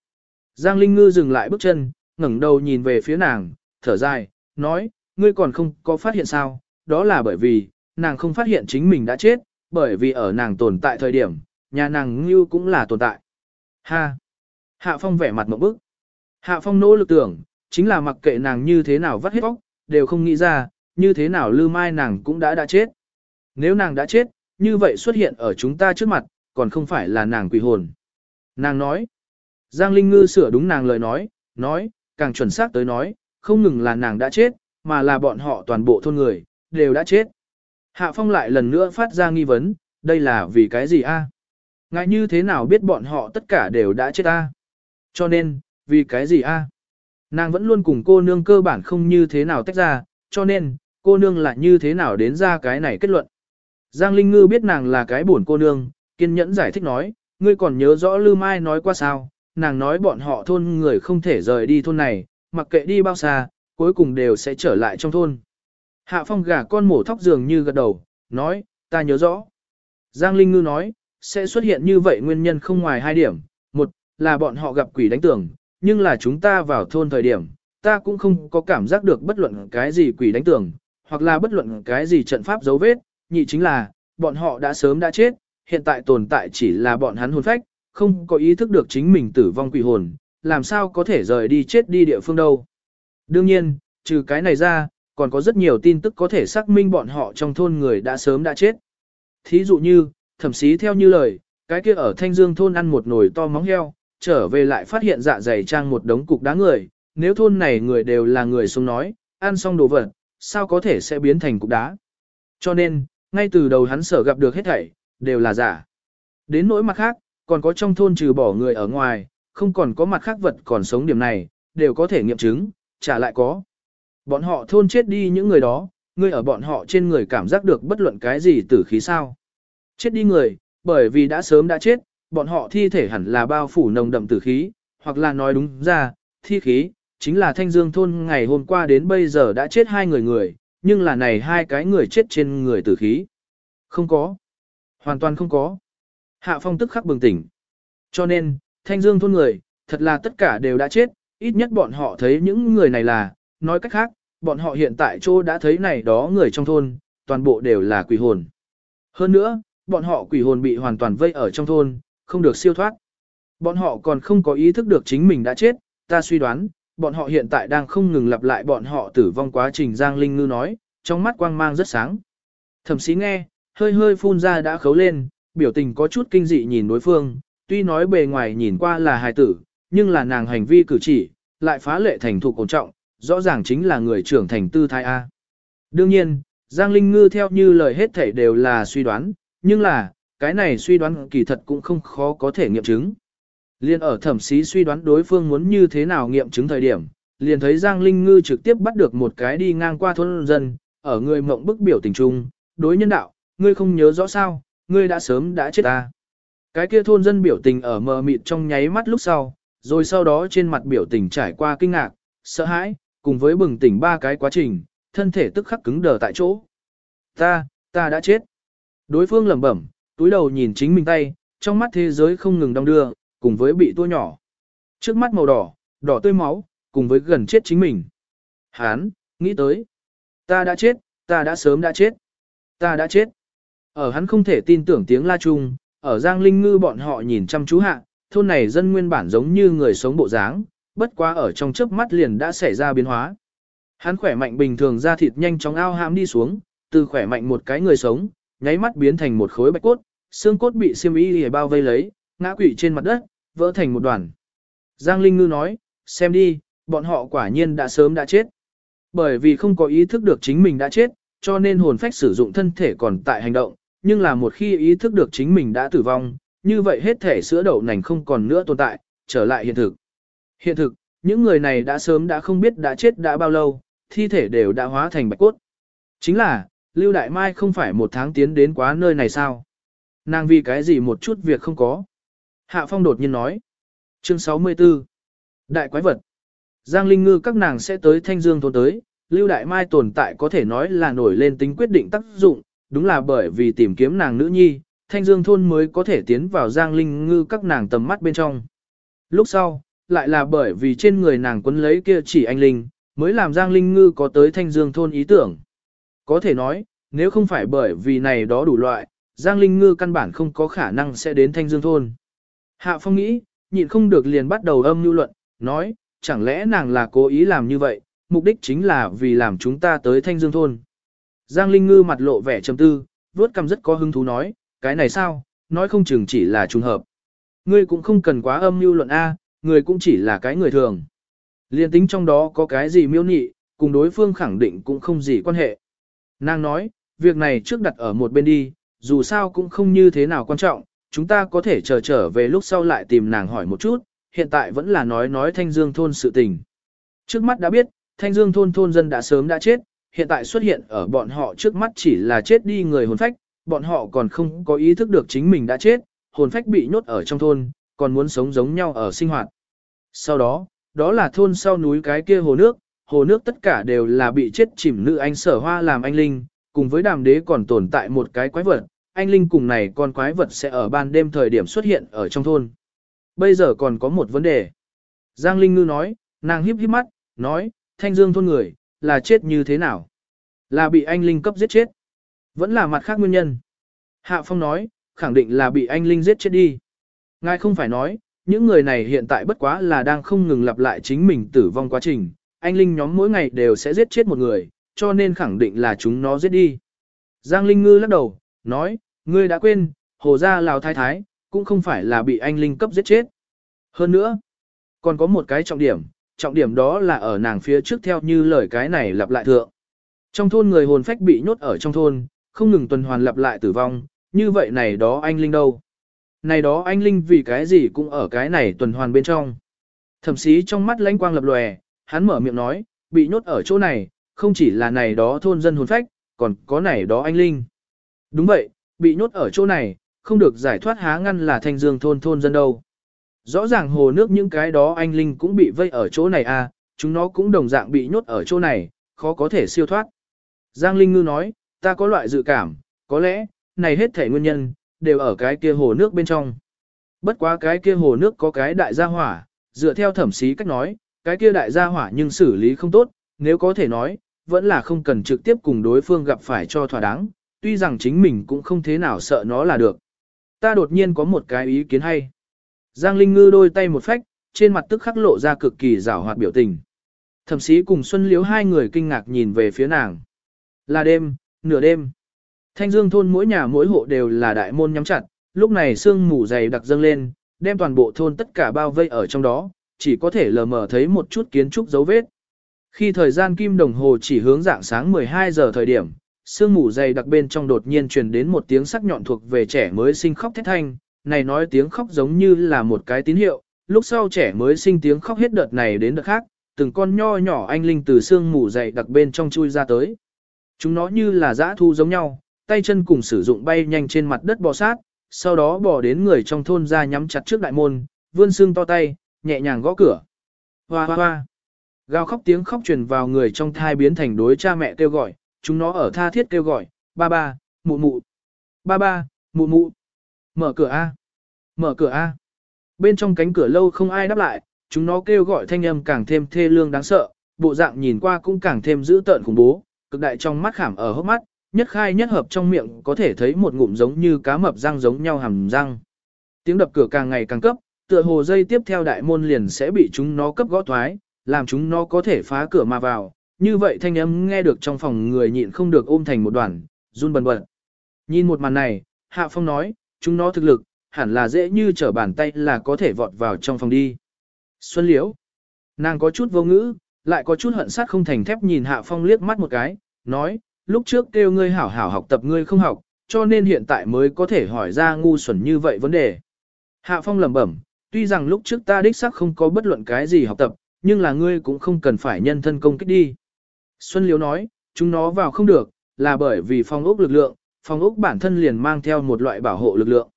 Giang Linh Ngư dừng lại bước chân, ngẩng đầu nhìn về phía nàng, thở dài, nói, ngươi còn không có phát hiện sao, đó là bởi vì, nàng không phát hiện chính mình đã chết, bởi vì ở nàng tồn tại thời điểm, nhà nàng như cũng là tồn tại. Ha! Hạ Phong vẻ mặt một bức. Hạ Phong nỗ lực tưởng, chính là mặc kệ nàng như thế nào vắt hết óc, đều không nghĩ ra, như thế nào Lư Mai nàng cũng đã đã chết. Nếu nàng đã chết, như vậy xuất hiện ở chúng ta trước mặt, còn không phải là nàng quỷ hồn. Nàng nói, Giang Linh Ngư sửa đúng nàng lời nói, nói, càng chuẩn xác tới nói, không ngừng là nàng đã chết, mà là bọn họ toàn bộ thôn người, đều đã chết. Hạ Phong lại lần nữa phát ra nghi vấn, đây là vì cái gì a? Ngại như thế nào biết bọn họ tất cả đều đã chết a? Cho nên, vì cái gì a? Nàng vẫn luôn cùng cô nương cơ bản không như thế nào tách ra, cho nên, cô nương là như thế nào đến ra cái này kết luận. Giang Linh Ngư biết nàng là cái buồn cô nương, kiên nhẫn giải thích nói, ngươi còn nhớ rõ Lư Mai nói qua sao, nàng nói bọn họ thôn người không thể rời đi thôn này, mặc kệ đi bao xa, cuối cùng đều sẽ trở lại trong thôn. Hạ phong gà con mổ thóc dường như gật đầu, nói, ta nhớ rõ. Giang Linh Ngư nói, sẽ xuất hiện như vậy nguyên nhân không ngoài hai điểm. Một, là bọn họ gặp quỷ đánh tưởng, nhưng là chúng ta vào thôn thời điểm, ta cũng không có cảm giác được bất luận cái gì quỷ đánh tưởng, hoặc là bất luận cái gì trận pháp dấu vết. Nhị chính là, bọn họ đã sớm đã chết, hiện tại tồn tại chỉ là bọn hắn hồn phách, không có ý thức được chính mình tử vong quỷ hồn, làm sao có thể rời đi chết đi địa phương đâu. Đương nhiên, trừ cái này ra, còn có rất nhiều tin tức có thể xác minh bọn họ trong thôn người đã sớm đã chết. Thí dụ như, thẩm sĩ theo như lời, cái kia ở Thanh Dương thôn ăn một nồi to móng heo, trở về lại phát hiện dạ dày trang một đống cục đá người, nếu thôn này người đều là người sống nói, ăn xong đồ vật, sao có thể sẽ biến thành cục đá. Cho nên, ngay từ đầu hắn sở gặp được hết thảy, đều là giả. Đến nỗi mặt khác, còn có trong thôn trừ bỏ người ở ngoài, không còn có mặt khác vật còn sống điểm này, đều có thể nghiệm chứng, trả lại có. Bọn họ thôn chết đi những người đó, ngươi ở bọn họ trên người cảm giác được bất luận cái gì tử khí sao. Chết đi người, bởi vì đã sớm đã chết, bọn họ thi thể hẳn là bao phủ nồng đậm tử khí, hoặc là nói đúng ra, thi khí, chính là thanh dương thôn ngày hôm qua đến bây giờ đã chết hai người người, nhưng là này hai cái người chết trên người tử khí. Không có. Hoàn toàn không có. Hạ phong tức khắc bừng tỉnh. Cho nên, thanh dương thôn người, thật là tất cả đều đã chết, ít nhất bọn họ thấy những người này là, nói cách khác, bọn họ hiện tại chỗ đã thấy này đó người trong thôn, toàn bộ đều là quỷ hồn. Hơn nữa, bọn họ quỷ hồn bị hoàn toàn vây ở trong thôn, không được siêu thoát. Bọn họ còn không có ý thức được chính mình đã chết, ta suy đoán, bọn họ hiện tại đang không ngừng lặp lại bọn họ tử vong quá trình Giang Linh Ngư nói, trong mắt quang mang rất sáng. Thẩm sĩ nghe, hơi hơi phun ra đã khấu lên, biểu tình có chút kinh dị nhìn đối phương, tuy nói bề ngoài nhìn qua là hài tử, nhưng là nàng hành vi cử chỉ, lại phá lệ thành thục ổn trọng, rõ ràng chính là người trưởng thành tư thái A. Đương nhiên, Giang Linh Ngư theo như lời hết thảy đều là suy đoán, nhưng là, cái này suy đoán kỳ thật cũng không khó có thể nghiệm chứng. Liên ở thẩm sĩ suy đoán đối phương muốn như thế nào nghiệm chứng thời điểm, liền thấy Giang Linh Ngư trực tiếp bắt được một cái đi ngang qua thôn dân, ở người mộng bức biểu tình trung, đối nhân đạo, ngươi không nhớ rõ sao, ngươi đã sớm đã chết ta. Cái kia thôn dân biểu tình ở mờ mịt trong nháy mắt lúc sau, rồi sau đó trên mặt biểu tình trải qua kinh ngạc, sợ hãi, cùng với bừng tỉnh ba cái quá trình, thân thể tức khắc cứng đờ tại chỗ. Ta, ta đã chết. Đối phương lẩm bẩm, túi đầu nhìn chính mình tay, trong mắt thế giới không ngừng đong đưa, cùng với bị tua nhỏ. Trước mắt màu đỏ, đỏ tươi máu, cùng với gần chết chính mình. Hán, nghĩ tới. Ta đã chết, ta đã sớm đã chết. Ta đã chết. Ở hắn không thể tin tưởng tiếng la chung, ở Giang Linh Ngư bọn họ nhìn chăm chú hạ, thôn này dân nguyên bản giống như người sống bộ dáng, bất quá ở trong chớp mắt liền đã xảy ra biến hóa. Hắn khỏe mạnh bình thường da thịt nhanh chóng ao hãm đi xuống, từ khỏe mạnh một cái người sống, nháy mắt biến thành một khối bạch cốt, xương cốt bị xiêm y lìa bao vây lấy, ngã quỵ trên mặt đất, vỡ thành một đoàn. Giang Linh Ngư nói, xem đi, bọn họ quả nhiên đã sớm đã chết. Bởi vì không có ý thức được chính mình đã chết, cho nên hồn phách sử dụng thân thể còn tại hành động, nhưng là một khi ý thức được chính mình đã tử vong, như vậy hết thể sữa đậu nành không còn nữa tồn tại, trở lại hiện thực. Hiện thực, những người này đã sớm đã không biết đã chết đã bao lâu, thi thể đều đã hóa thành bạch cốt. Chính là, Lưu Đại Mai không phải một tháng tiến đến quá nơi này sao? Nàng vì cái gì một chút việc không có? Hạ Phong đột nhiên nói. Chương 64. Đại quái vật. Giang Linh Ngư các nàng sẽ tới Thanh Dương thôn tới, Lưu Đại Mai tồn tại có thể nói là nổi lên tính quyết định tác dụng, đúng là bởi vì tìm kiếm nàng nữ nhi, Thanh Dương thôn mới có thể tiến vào Giang Linh Ngư các nàng tầm mắt bên trong. Lúc sau, lại là bởi vì trên người nàng quấn lấy kia chỉ anh Linh, mới làm Giang Linh Ngư có tới thanh dương thôn ý tưởng. Có thể nói, nếu không phải bởi vì này đó đủ loại, Giang Linh Ngư căn bản không có khả năng sẽ đến thanh dương thôn. Hạ Phong nghĩ, nhịn không được liền bắt đầu âm lưu luận, nói, chẳng lẽ nàng là cố ý làm như vậy, mục đích chính là vì làm chúng ta tới thanh dương thôn. Giang Linh Ngư mặt lộ vẻ trầm tư, vuốt cằm rất có hứng thú nói, cái này sao, nói không chừng chỉ là trùng hợp. Ngươi cũng không cần quá âm mưu luận A, người cũng chỉ là cái người thường. Liên tính trong đó có cái gì miêu nị, cùng đối phương khẳng định cũng không gì quan hệ. Nàng nói, việc này trước đặt ở một bên đi, dù sao cũng không như thế nào quan trọng, chúng ta có thể chờ trở về lúc sau lại tìm nàng hỏi một chút, hiện tại vẫn là nói nói Thanh Dương thôn sự tình. Trước mắt đã biết, Thanh Dương thôn thôn dân đã sớm đã chết, hiện tại xuất hiện ở bọn họ trước mắt chỉ là chết đi người hồn phách, bọn họ còn không có ý thức được chính mình đã chết, hồn phách bị nhốt ở trong thôn, còn muốn sống giống nhau ở sinh hoạt. Sau đó, đó là thôn sau núi cái kia hồ nước, hồ nước tất cả đều là bị chết chìm nữ anh sở hoa làm anh linh, cùng với đàm đế còn tồn tại một cái quái vật, anh linh cùng này con quái vật sẽ ở ban đêm thời điểm xuất hiện ở trong thôn. Bây giờ còn có một vấn đề. Giang Linh Ngư nói, nàng híp híp mắt, nói, thanh dương thôn người, là chết như thế nào? Là bị anh linh cấp giết chết? Vẫn là mặt khác nguyên nhân. Hạ Phong nói, khẳng định là bị anh linh giết chết đi. Ngài không phải nói, những người này hiện tại bất quá là đang không ngừng lặp lại chính mình tử vong quá trình, anh linh nhóm mỗi ngày đều sẽ giết chết một người, cho nên khẳng định là chúng nó giết đi. Giang Linh Ngư lắc đầu, nói, ngươi đã quên, hồ gia lào thái thái, cũng không phải là bị anh linh cấp giết chết. Hơn nữa, còn có một cái trọng điểm, trọng điểm đó là ở nàng phía trước theo như lời cái này lặp lại thượng. Trong thôn người hồn phách bị nhốt ở trong thôn, không ngừng tuần hoàn lặp lại tử vong, như vậy này đó anh linh đâu. Này đó anh linh vì cái gì cũng ở cái này tuần hoàn bên trong. Thậm chí trong mắt lãnh quang lập lòe, hắn mở miệng nói, bị nhốt ở chỗ này, không chỉ là này đó thôn dân hồn phách, còn có này đó anh linh. Đúng vậy, bị nhốt ở chỗ này, không được giải thoát há ngăn là thanh dương thôn thôn dân đâu. Rõ ràng hồ nước những cái đó anh linh cũng bị vây ở chỗ này à, chúng nó cũng đồng dạng bị nhốt ở chỗ này, khó có thể siêu thoát. Giang Linh Ngư nói, ta có loại dự cảm, có lẽ, này hết thể nguyên nhân, đều ở cái kia hồ nước bên trong. Bất quá cái kia hồ nước có cái đại gia hỏa, dựa theo thẩm sĩ cách nói, cái kia đại gia hỏa nhưng xử lý không tốt, nếu có thể nói, vẫn là không cần trực tiếp cùng đối phương gặp phải cho thỏa đáng, tuy rằng chính mình cũng không thế nào sợ nó là được. Ta đột nhiên có một cái ý kiến hay. Giang Linh Ngư đôi tay một phách, trên mặt tức khắc lộ ra cực kỳ rảo hoạt biểu tình. Thẩm sĩ cùng Xuân Liễu hai người kinh ngạc nhìn về phía nàng. Là đêm, nửa đêm. Thanh Dương thôn mỗi nhà mỗi hộ đều là đại môn nhắm chặt, lúc này sương mù dày đặc dâng lên, đem toàn bộ thôn tất cả bao vây ở trong đó, chỉ có thể lờ mờ thấy một chút kiến trúc dấu vết. Khi thời gian kim đồng hồ chỉ hướng dạng sáng 12 giờ thời điểm, sương mù dày đặc bên trong đột nhiên truyền đến một tiếng sắc nhọn thuộc về trẻ mới sinh khóc thét thanh, này nói tiếng khóc giống như là một cái tín hiệu, lúc sau trẻ mới sinh tiếng khóc hết đợt này đến đợt khác, từng con nho nhỏ anh linh từ sương mù dày đặc bên trong chui ra tới. Chúng nó như là dã thu giống nhau, tay chân cùng sử dụng bay nhanh trên mặt đất bò sát, sau đó bò đến người trong thôn ra nhắm chặt trước đại môn, vươn xương to tay, nhẹ nhàng gõ cửa. Hoa hoa hoa. Gào khóc tiếng khóc truyền vào người trong thai biến thành đối cha mẹ kêu gọi, chúng nó ở tha thiết kêu gọi, ba ba, mụ mụ, ba ba, mụ mụ, mở cửa A, mở cửa A. Bên trong cánh cửa lâu không ai đáp lại, chúng nó kêu gọi thanh âm càng thêm thê lương đáng sợ, bộ dạng nhìn qua cũng càng thêm dữ tợn khủng bố, cực đại trong mắt khảm ở hốc mắt, nhất khai nhất hợp trong miệng có thể thấy một ngụm giống như cá mập răng giống nhau hàm răng. Tiếng đập cửa càng ngày càng cấp, tựa hồ dây tiếp theo đại môn liền sẽ bị chúng nó cấp gõ thoái, làm chúng nó có thể phá cửa mà vào. Như vậy thanh âm nghe được trong phòng người nhịn không được ôm thành một đoàn, run bần bật. Nhìn một màn này, Hạ Phong nói, chúng nó thực lực, hẳn là dễ như trở bàn tay là có thể vọt vào trong phòng đi. Xuân Liễu, nàng có chút vô ngữ, lại có chút hận sát không thành thép nhìn Hạ Phong liếc mắt một cái, nói, lúc trước kêu ngươi hảo hảo học tập ngươi không học, cho nên hiện tại mới có thể hỏi ra ngu xuẩn như vậy vấn đề. Hạ Phong lẩm bẩm, tuy rằng lúc trước ta đích xác không có bất luận cái gì học tập, nhưng là ngươi cũng không cần phải nhân thân công kích đi. Xuân Liếu nói, chúng nó vào không được, là bởi vì phong ốc lực lượng, phong ốc bản thân liền mang theo một loại bảo hộ lực lượng.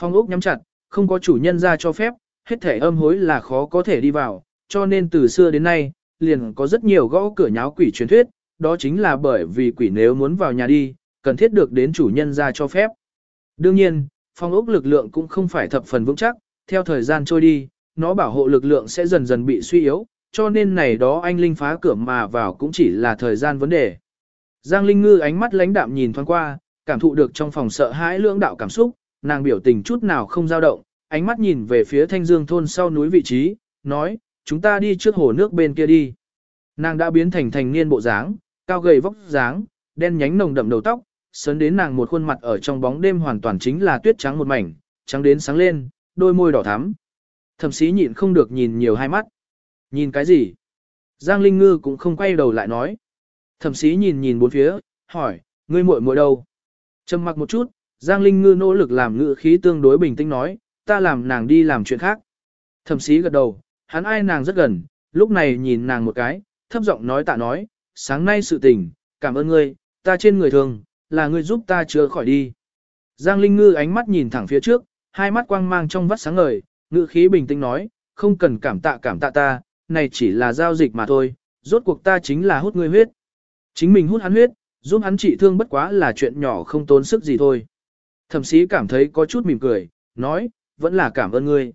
Phong ốc nhắm chặt, không có chủ nhân ra cho phép, hết thể âm hối là khó có thể đi vào, cho nên từ xưa đến nay, liền có rất nhiều gõ cửa nháo quỷ truyền thuyết, đó chính là bởi vì quỷ nếu muốn vào nhà đi, cần thiết được đến chủ nhân ra cho phép. Đương nhiên, phong ốc lực lượng cũng không phải thập phần vững chắc, theo thời gian trôi đi, nó bảo hộ lực lượng sẽ dần dần bị suy yếu, cho nên này đó anh Linh phá cửa mà vào cũng chỉ là thời gian vấn đề. Giang Linh Ngư ánh mắt lãnh đạm nhìn thoáng qua, cảm thụ được trong phòng sợ hãi lưỡng đạo cảm xúc, nàng biểu tình chút nào không dao động, ánh mắt nhìn về phía thanh dương thôn sau núi vị trí, nói, chúng ta đi trước hồ nước bên kia đi. Nàng đã biến thành thành niên bộ dáng, cao gầy vóc dáng, đen nhánh nồng đậm đầu tóc, sấn đến nàng một khuôn mặt ở trong bóng đêm hoàn toàn chính là tuyết trắng một mảnh, trắng đến sáng lên, đôi môi đỏ thắm. Thẩm sĩ nhịn không được nhìn nhiều hai mắt. Nhìn cái gì? Giang Linh Ngư cũng không quay đầu lại nói. Thẩm sĩ nhìn nhìn bốn phía, hỏi, ngươi muội muội đâu? Trầm mặc một chút, Giang Linh Ngư nỗ lực làm ngữ khí tương đối bình tĩnh nói, ta làm nàng đi làm chuyện khác. Thẩm sĩ gật đầu, hắn ai nàng rất gần, lúc này nhìn nàng một cái, thấp giọng nói tạ nói, sáng nay sự tình, cảm ơn ngươi, ta trên người thường, là ngươi giúp ta chữa khỏi đi. Giang Linh Ngư ánh mắt nhìn thẳng phía trước, hai mắt quang mang trong vắt sáng ngời, ngữ khí bình tĩnh nói, không cần cảm tạ cảm tạ ta, này chỉ là giao dịch mà thôi, rốt cuộc ta chính là hút ngươi huyết. Chính mình hút hắn huyết, giúp hắn trị thương bất quá là chuyện nhỏ không tốn sức gì thôi. Thẩm sĩ cảm thấy có chút mỉm cười, nói, vẫn là cảm ơn ngươi.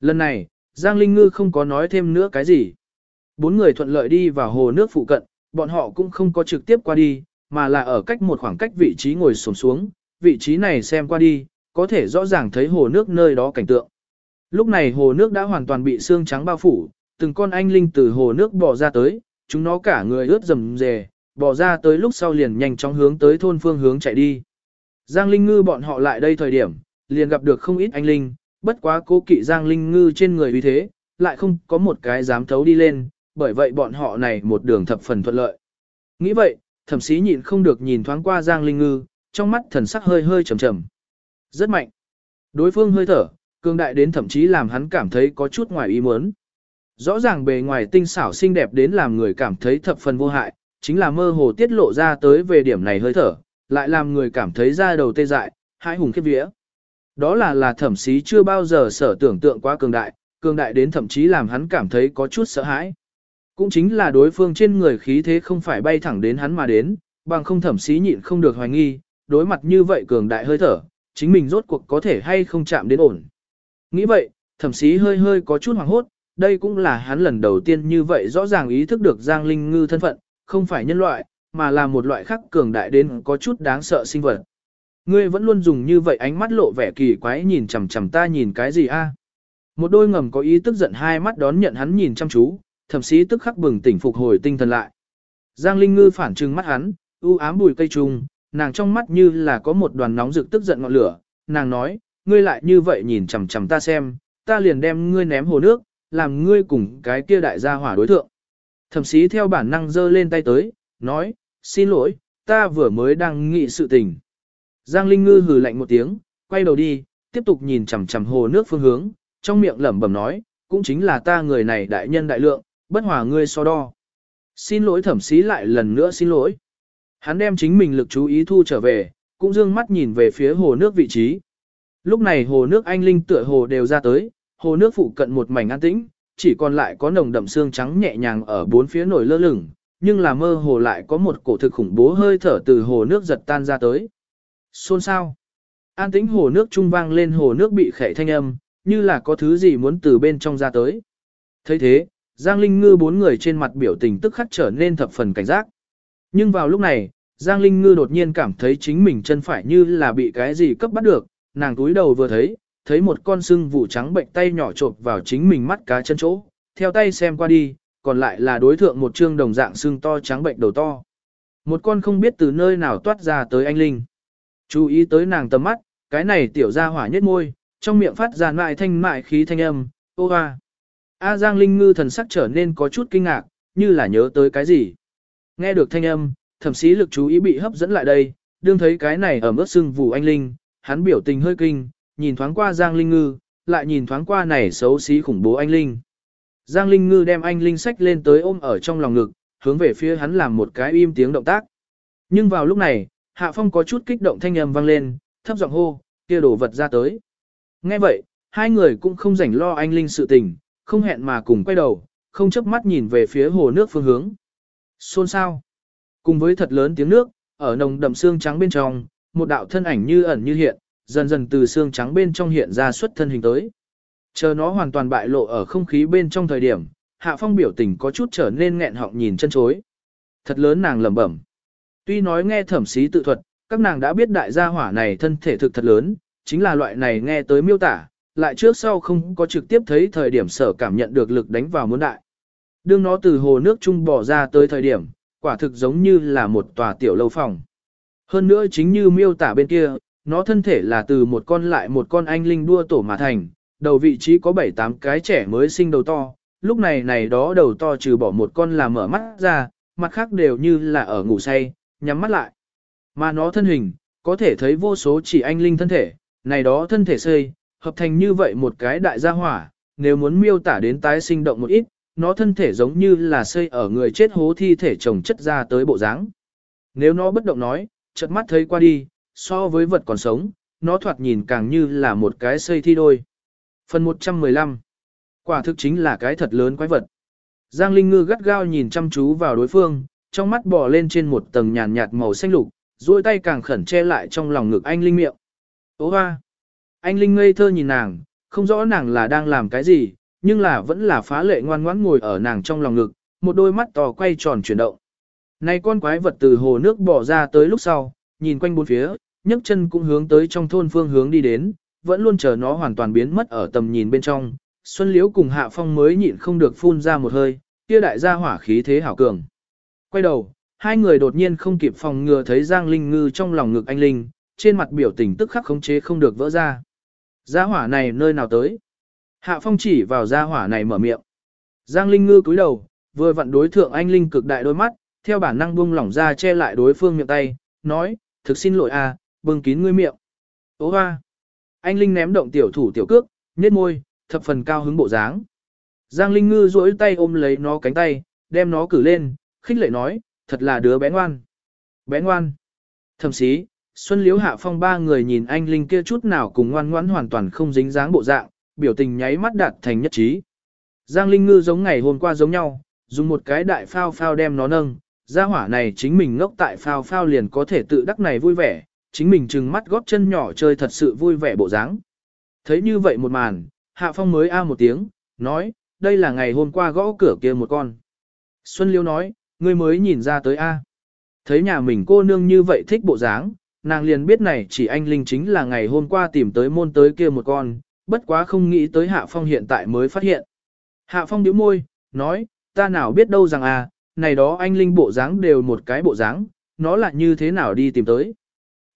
Lần này, Giang Linh Ngư không có nói thêm nữa cái gì. Bốn người thuận lợi đi vào hồ nước phụ cận, bọn họ cũng không có trực tiếp qua đi, mà là ở cách một khoảng cách vị trí ngồi xổm xuống, vị trí này xem qua đi, có thể rõ ràng thấy hồ nước nơi đó cảnh tượng. Lúc này hồ nước đã hoàn toàn bị xương trắng bao phủ, từng con anh linh từ hồ nước bò ra tới, chúng nó cả người ướt rầm rề, bò ra tới lúc sau liền nhanh chóng hướng tới thôn phương hướng chạy đi. Giang Linh Ngư bọn họ lại đây thời điểm, liền gặp được không ít anh linh, bất quá cố kỵ Giang Linh Ngư trên người uy thế, lại không có một cái dám thấu đi lên, bởi vậy bọn họ này một đường thập phần thuận lợi. Nghĩ vậy, thẩm sĩ nhịn không được nhìn thoáng qua Giang Linh Ngư, trong mắt thần sắc hơi hơi trầm trầm. Rất mạnh. Đối phương hơi thở, cường đại đến thậm chí làm hắn cảm thấy có chút ngoài ý muốn. Rõ ràng bề ngoài tinh xảo xinh đẹp đến làm người cảm thấy thập phần vô hại, chính là mơ hồ tiết lộ ra tới về điểm này hơi thở, lại làm người cảm thấy da đầu tê dại, hãi hùng khiếp vía. Đó là là thẩm sĩ chưa bao giờ sở tưởng tượng quá cường đại, cường đại đến thậm chí làm hắn cảm thấy có chút sợ hãi. Cũng chính là đối phương trên người khí thế không phải bay thẳng đến hắn mà đến, bằng không thẩm sĩ nhịn không được hoài nghi, đối mặt như vậy cường đại hơi thở, chính mình rốt cuộc có thể hay không chạm đến ổn. Nghĩ vậy, thẩm sĩ hơi hơi có chút hoảng hốt, đây cũng là hắn lần đầu tiên như vậy rõ ràng ý thức được Giang Linh Ngư thân phận, không phải nhân loại, mà là một loại khác cường đại đến có chút đáng sợ sinh vật. Ngươi vẫn luôn dùng như vậy ánh mắt lộ vẻ kỳ quái nhìn chằm chằm ta nhìn cái gì a? Một đôi ngầm có ý tức giận hai mắt đón nhận hắn nhìn chăm chú, thậm chí tức khắc bừng tỉnh phục hồi tinh thần lại. Giang Linh Ngư phản trừng mắt hắn, u ám bùi cây trùng, nàng trong mắt như là có một đoàn nóng rực tức giận ngọn lửa, nàng nói, ngươi lại như vậy nhìn chằm chằm ta xem, ta liền đem ngươi ném hồ nước, làm ngươi cùng cái kia đại gia hỏa đối thượng. Thẩm sĩ theo bản năng giơ lên tay tới, nói, xin lỗi, ta vừa mới đang nghị sự tình. Giang Linh Ngư hừ lạnh một tiếng, quay đầu đi, tiếp tục nhìn chằm chằm hồ nước phương hướng, trong miệng lẩm bẩm nói, cũng chính là ta người này đại nhân đại lượng, bất hòa ngươi so đo. Xin lỗi thẩm sĩ lại lần nữa xin lỗi. Hắn đem chính mình lực chú ý thu trở về, cũng dương mắt nhìn về phía hồ nước vị trí. Lúc này hồ nước anh linh tựa hồ đều ra tới, hồ nước phụ cận một mảnh an tĩnh, chỉ còn lại có nồng đậm xương trắng nhẹ nhàng ở bốn phía nổi lơ lửng, nhưng là mơ hồ lại có một cổ thực khủng bố hơi thở từ hồ nước giật tan ra tới. Xôn sao? An tĩnh hồ nước trung vang lên hồ nước bị khệ thanh âm, như là có thứ gì muốn từ bên trong ra tới. thấy thế, Giang Linh Ngư bốn người trên mặt biểu tình tức khắc trở nên thập phần cảnh giác. Nhưng vào lúc này, Giang Linh Ngư đột nhiên cảm thấy chính mình chân phải như là bị cái gì cấp bắt được, nàng túi đầu vừa thấy, thấy một con sưng vụ trắng bệnh tay nhỏ trộp vào chính mình mắt cá chân chỗ, theo tay xem qua đi, còn lại là đối thượng một trương đồng dạng sưng to trắng bệnh đầu to. Một con không biết từ nơi nào toát ra tới anh Linh. Chú ý tới nàng tầm mắt, cái này tiểu ra hỏa nhất môi, trong miệng phát ra mại thanh mại khí thanh âm, ô hoa. A Giang Linh ngư thần sắc trở nên có chút kinh ngạc, như là nhớ tới cái gì. Nghe được thanh âm, thẩm sĩ lực chú ý bị hấp dẫn lại đây, đương thấy cái này ở mức sưng vụ anh Linh, hắn biểu tình hơi kinh, nhìn thoáng qua Giang Linh ngư, lại nhìn thoáng qua này xấu xí khủng bố anh Linh. Giang Linh ngư đem anh Linh sách lên tới ôm ở trong lòng ngực, hướng về phía hắn làm một cái im tiếng động tác. Nhưng vào lúc này, Hạ Phong có chút kích động thanh âm vang lên, thấp giọng hô, kia đổ vật ra tới. Nghe vậy, hai người cũng không rảnh lo anh Linh sự tình, không hẹn mà cùng quay đầu, không chớp mắt nhìn về phía hồ nước phương hướng. Xôn sao? Cùng với thật lớn tiếng nước, ở nồng đậm xương trắng bên trong, một đạo thân ảnh như ẩn như hiện, dần dần từ xương trắng bên trong hiện ra xuất thân hình tới. Chờ nó hoàn toàn bại lộ ở không khí bên trong thời điểm, Hạ Phong biểu tình có chút trở nên nghẹn họng nhìn chân chối. Thật lớn nàng lẩm bẩm. Tuy nói nghe thẩm sĩ tự thuật, các nàng đã biết đại gia hỏa này thân thể thực thật lớn, chính là loại này nghe tới miêu tả, lại trước sau không có trực tiếp thấy thời điểm sở cảm nhận được lực đánh vào muốn đại. Đương nó từ hồ nước trung bỏ ra tới thời điểm, quả thực giống như là một tòa tiểu lâu phòng. Hơn nữa chính như miêu tả bên kia, nó thân thể là từ một con lại một con anh linh đua tổ mà thành, đầu vị trí có 7-8 cái trẻ mới sinh đầu to, lúc này này đó đầu to trừ bỏ một con là mở mắt ra, mặt khác đều như là ở ngủ say, nhắm mắt lại. Mà nó thân hình, có thể thấy vô số chỉ anh linh thân thể, này đó thân thể xây, hợp thành như vậy một cái đại gia hỏa, nếu muốn miêu tả đến tái sinh động một ít, nó thân thể giống như là xây ở người chết hố thi thể chồng chất ra tới bộ dáng. Nếu nó bất động nói, chợt mắt thấy qua đi, so với vật còn sống, nó thoạt nhìn càng như là một cái xây thi đôi. Phần 115 Quả thực chính là cái thật lớn quái vật. Giang Linh Ngư gắt gao nhìn chăm chú vào đối phương, trong mắt bò lên trên một tầng nhàn nhạt màu xanh lục, duỗi tay càng khẩn che lại trong lòng ngực anh Linh miệng. Ô hoa! Anh Linh ngây thơ nhìn nàng, không rõ nàng là đang làm cái gì, nhưng là vẫn là phá lệ ngoan ngoãn ngồi ở nàng trong lòng ngực, một đôi mắt to quay tròn chuyển động. Này con quái vật từ hồ nước bỏ ra tới lúc sau, nhìn quanh bốn phía, nhấc chân cũng hướng tới trong thôn phương hướng đi đến, vẫn luôn chờ nó hoàn toàn biến mất ở tầm nhìn bên trong. Xuân Liễu cùng Hạ Phong mới nhịn không được phun ra một hơi, kia đại gia hỏa khí thế hảo cường. Quay đầu, hai người đột nhiên không kịp phòng ngừa thấy Giang Linh Ngư trong lòng ngực anh Linh, trên mặt biểu tình tức khắc khống chế không được vỡ ra. Gia hỏa này nơi nào tới? Hạ Phong chỉ vào gia hỏa này mở miệng. Giang Linh Ngư cúi đầu, vừa vặn đối thượng anh Linh cực đại đôi mắt, theo bản năng buông lỏng ra che lại đối phương miệng tay, nói, thực xin lỗi a, à, bưng kín ngươi miệng. Ô hoa. Anh Linh ném động tiểu thủ tiểu cước, nhếch môi, thập phần cao hứng bộ dáng. Giang Linh Ngư duỗi tay ôm lấy nó cánh tay, đem nó cử lên, khích lệ nói, thật là đứa bé ngoan. Bé ngoan. Thậm chí, Xuân Liễu Hạ Phong ba người nhìn anh Linh kia chút nào cùng ngoan ngoãn hoàn toàn không dính dáng bộ dạng, biểu tình nháy mắt đạt thành nhất trí. Giang Linh Ngư giống ngày hôm qua giống nhau, dùng một cái đại phao phao đem nó nâng, gia hỏa này chính mình ngốc tại phao phao liền có thể tự đắc này vui vẻ, chính mình trừng mắt góp chân nhỏ chơi thật sự vui vẻ bộ dáng. Thấy như vậy một màn, Hạ Phong mới a một tiếng, nói, đây là ngày hôm qua gõ cửa kia một con. Xuân Liêu nói, ngươi mới nhìn ra tới a. Thấy nhà mình cô nương như vậy thích bộ dáng, nàng liền biết này chỉ anh Linh chính là ngày hôm qua tìm tới môn tới kia một con, bất quá không nghĩ tới Hạ Phong hiện tại mới phát hiện. Hạ Phong điếu môi, nói, ta nào biết đâu rằng à, này đó anh Linh bộ dáng đều một cái bộ dáng, nó là như thế nào đi tìm tới.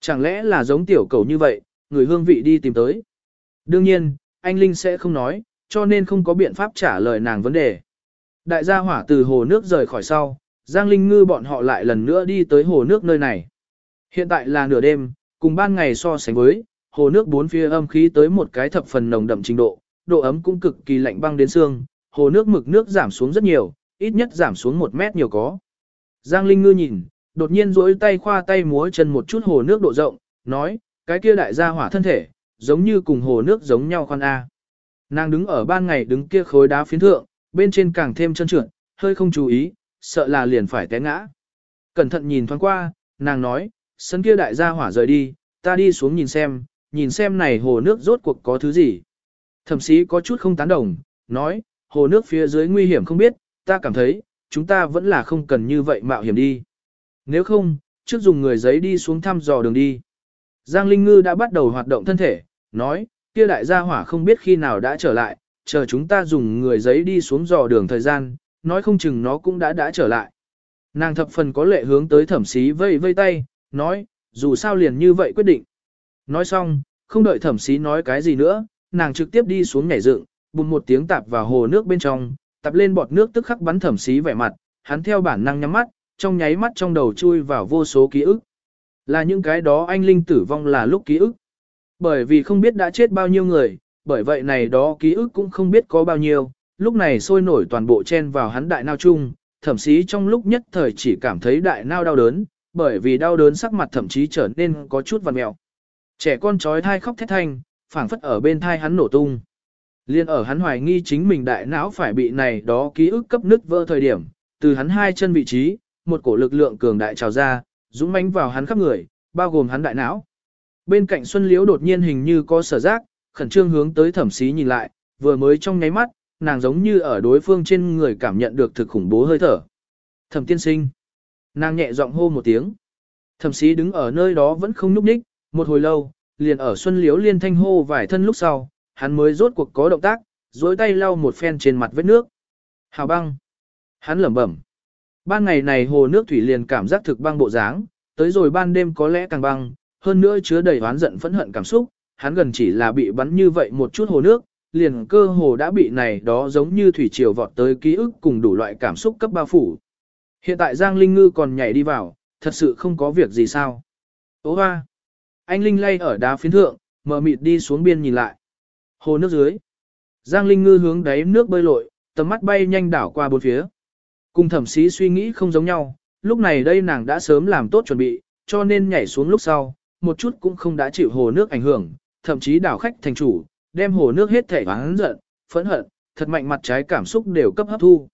Chẳng lẽ là giống tiểu cầu như vậy, người hương vị đi tìm tới. Đương nhiên, anh Linh sẽ không nói, cho nên không có biện pháp trả lời nàng vấn đề. Đại gia hỏa từ hồ nước rời khỏi sau, Giang Linh Ngư bọn họ lại lần nữa đi tới hồ nước nơi này. Hiện tại là nửa đêm, cùng ban ngày so sánh với, hồ nước bốn phía âm khí tới một cái thập phần nồng đậm trình độ, độ ấm cũng cực kỳ lạnh băng đến xương, hồ nước mực nước giảm xuống rất nhiều, ít nhất giảm xuống một mét nhiều có. Giang Linh Ngư nhìn, đột nhiên duỗi tay khoa tay múa chân một chút hồ nước độ rộng, nói, cái kia đại gia hỏa thân thể, giống như cùng hồ nước giống nhau khoan A. Nàng đứng ở ban ngày đứng kia khối đá phiến thượng, bên trên càng thêm chân trượt, hơi không chú ý, sợ là liền phải té ngã. Cẩn thận nhìn thoáng qua, nàng nói, sân kia đại gia hỏa rời đi, ta đi xuống nhìn xem, nhìn xem này hồ nước rốt cuộc có thứ gì. Thẩm sĩ có chút không tán đồng, nói, hồ nước phía dưới nguy hiểm không biết, ta cảm thấy, chúng ta vẫn là không cần như vậy mạo hiểm đi. Nếu không, trước dùng người giấy đi xuống thăm dò đường đi. Giang Linh Ngư đã bắt đầu hoạt động thân thể, nói, kia đại gia hỏa không biết khi nào đã trở lại, chờ chúng ta dùng người giấy đi xuống dò đường thời gian, nói không chừng nó cũng đã đã trở lại. Nàng thập phần có lệ hướng tới thẩm sĩ vây vây tay, nói, dù sao liền như vậy quyết định. Nói xong, không đợi thẩm sĩ nói cái gì nữa, nàng trực tiếp đi xuống nhảy dựng, bùng một tiếng tạp vào hồ nước bên trong, tạp lên bọt nước tức khắc bắn thẩm sĩ vẻ mặt, hắn theo bản năng nhắm mắt, trong nháy mắt trong đầu chui vào vô số ký ức. Là những cái đó anh linh tử vong là lúc ký ức. Bởi vì không biết đã chết bao nhiêu người, bởi vậy này đó ký ức cũng không biết có bao nhiêu, lúc này sôi nổi toàn bộ chen vào hắn đại nao chung, thẩm sĩ trong lúc nhất thời chỉ cảm thấy đại nao đau đớn, bởi vì đau đớn sắc mặt thậm chí trở nên có chút vằn mẹo. Trẻ con trói thai khóc thét thanh, phảng phất ở bên thai hắn nổ tung. Liên ở hắn hoài nghi chính mình đại não phải bị này đó ký ức cấp nứt vỡ thời điểm, từ hắn hai chân vị trí, một cổ lực lượng cường đại trào ra, dũng mãnh vào hắn khắp người, bao gồm hắn đại não. Bên cạnh Xuân Liễu đột nhiên hình như có sở giác, khẩn trương hướng tới thẩm sĩ nhìn lại, vừa mới trong nháy mắt, nàng giống như ở đối phương trên người cảm nhận được thực khủng bố hơi thở. Thẩm tiên sinh. Nàng nhẹ giọng hô một tiếng. Thẩm sĩ đứng ở nơi đó vẫn không nhúc nhích, một hồi lâu, liền ở xuân liếu liên thanh hô vài thân lúc sau, hắn mới rốt cuộc có động tác, dối tay lau một phen trên mặt vết nước. Hào băng. Hắn lẩm bẩm. Ban ngày này hồ nước thủy liền cảm giác thực băng bộ dáng, tới rồi ban đêm có lẽ càng băng, hơn nữa chứa đầy oán giận phẫn hận cảm xúc, hắn gần chỉ là bị bắn như vậy một chút hồ nước, liền cơ hồ đã bị này đó giống như thủy triều vọt tới ký ức cùng đủ loại cảm xúc cấp bao phủ. Hiện tại Giang Linh Ngư còn nhảy đi vào, thật sự không có việc gì sao. Ô hoa! Anh Linh lay ở đá phiến thượng, mở mịt đi xuống biên nhìn lại. Hồ nước dưới. Giang Linh Ngư hướng đáy nước bơi lội, tầm mắt bay nhanh đảo qua bốn phía. Cùng thẩm sĩ suy nghĩ không giống nhau, lúc này đây nàng đã sớm làm tốt chuẩn bị, cho nên nhảy xuống lúc sau, một chút cũng không đã chịu hồ nước ảnh hưởng, thậm chí đảo khách thành chủ, đem hồ nước hết thể oán giận, phẫn hận, thật mạnh mặt trái cảm xúc đều cấp hấp thu.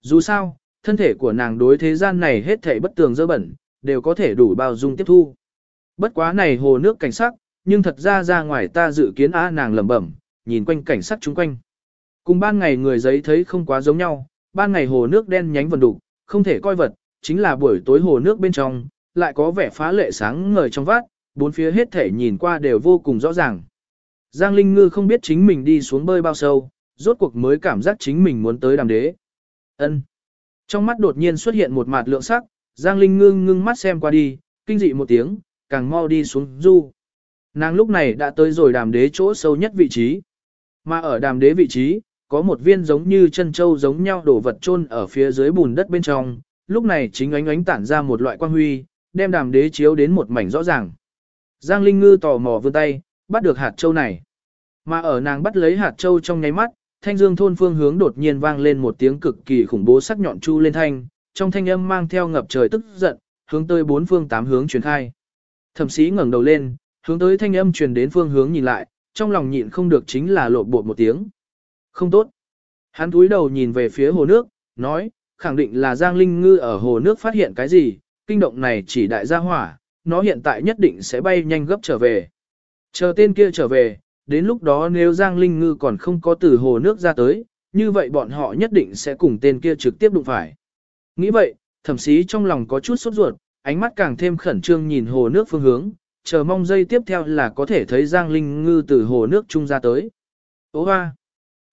Dù sao, thân thể của nàng đối thế gian này hết thảy bất tường dơ bẩn, đều có thể đủ bao dung tiếp thu. Bất quá này hồ nước cảnh sắc, nhưng thật ra ra ngoài ta dự kiến á nàng lẩm bẩm, nhìn quanh cảnh sắc chung quanh. Cùng ban ngày người giấy thấy không quá giống nhau, ban ngày hồ nước đen nhánh vần đục, không thể coi vật, chính là buổi tối hồ nước bên trong, lại có vẻ phá lệ sáng ngời trong vát, bốn phía hết thể nhìn qua đều vô cùng rõ ràng. Giang Linh Ngư không biết chính mình đi xuống bơi bao sâu, rốt cuộc mới cảm giác chính mình muốn tới đàm đế. Ân. Trong mắt đột nhiên xuất hiện một mạt lượng sắc, Giang Linh Ngư ngưng mắt xem qua đi, kinh dị một tiếng, càng mau đi xuống du. Nàng lúc này đã tới rồi đàm đế chỗ sâu nhất vị trí. Mà ở đàm đế vị trí, có một viên giống như chân châu giống nhau đổ vật chôn ở phía dưới bùn đất bên trong, lúc này chính ánh ánh tản ra một loại quang huy, đem đàm đế chiếu đến một mảnh rõ ràng. Giang Linh Ngư tò mò vươn tay, bắt được hạt châu này. Mà ở nàng bắt lấy hạt châu trong nháy mắt, thanh dương thôn phương hướng đột nhiên vang lên một tiếng cực kỳ khủng bố sắc nhọn chu lên thanh, trong thanh âm mang theo ngập trời tức giận, hướng tới bốn phương tám hướng truyền khai. Thẩm sĩ ngẩng đầu lên, hướng tới thanh âm truyền đến phương hướng nhìn lại, trong lòng nhịn không được chính là lộ bột một tiếng. Không tốt. Hắn túi đầu nhìn về phía hồ nước, nói, khẳng định là Giang Linh Ngư ở hồ nước phát hiện cái gì, kinh động này chỉ đại gia hỏa, nó hiện tại nhất định sẽ bay nhanh gấp trở về. Chờ tên kia trở về, đến lúc đó nếu Giang Linh Ngư còn không có từ hồ nước ra tới, như vậy bọn họ nhất định sẽ cùng tên kia trực tiếp đụng phải. Nghĩ vậy, thẩm sĩ trong lòng có chút sốt ruột, ánh mắt càng thêm khẩn trương nhìn hồ nước phương hướng, chờ mong giây tiếp theo là có thể thấy Giang Linh Ngư từ hồ nước trung ra tới. Ô hoa!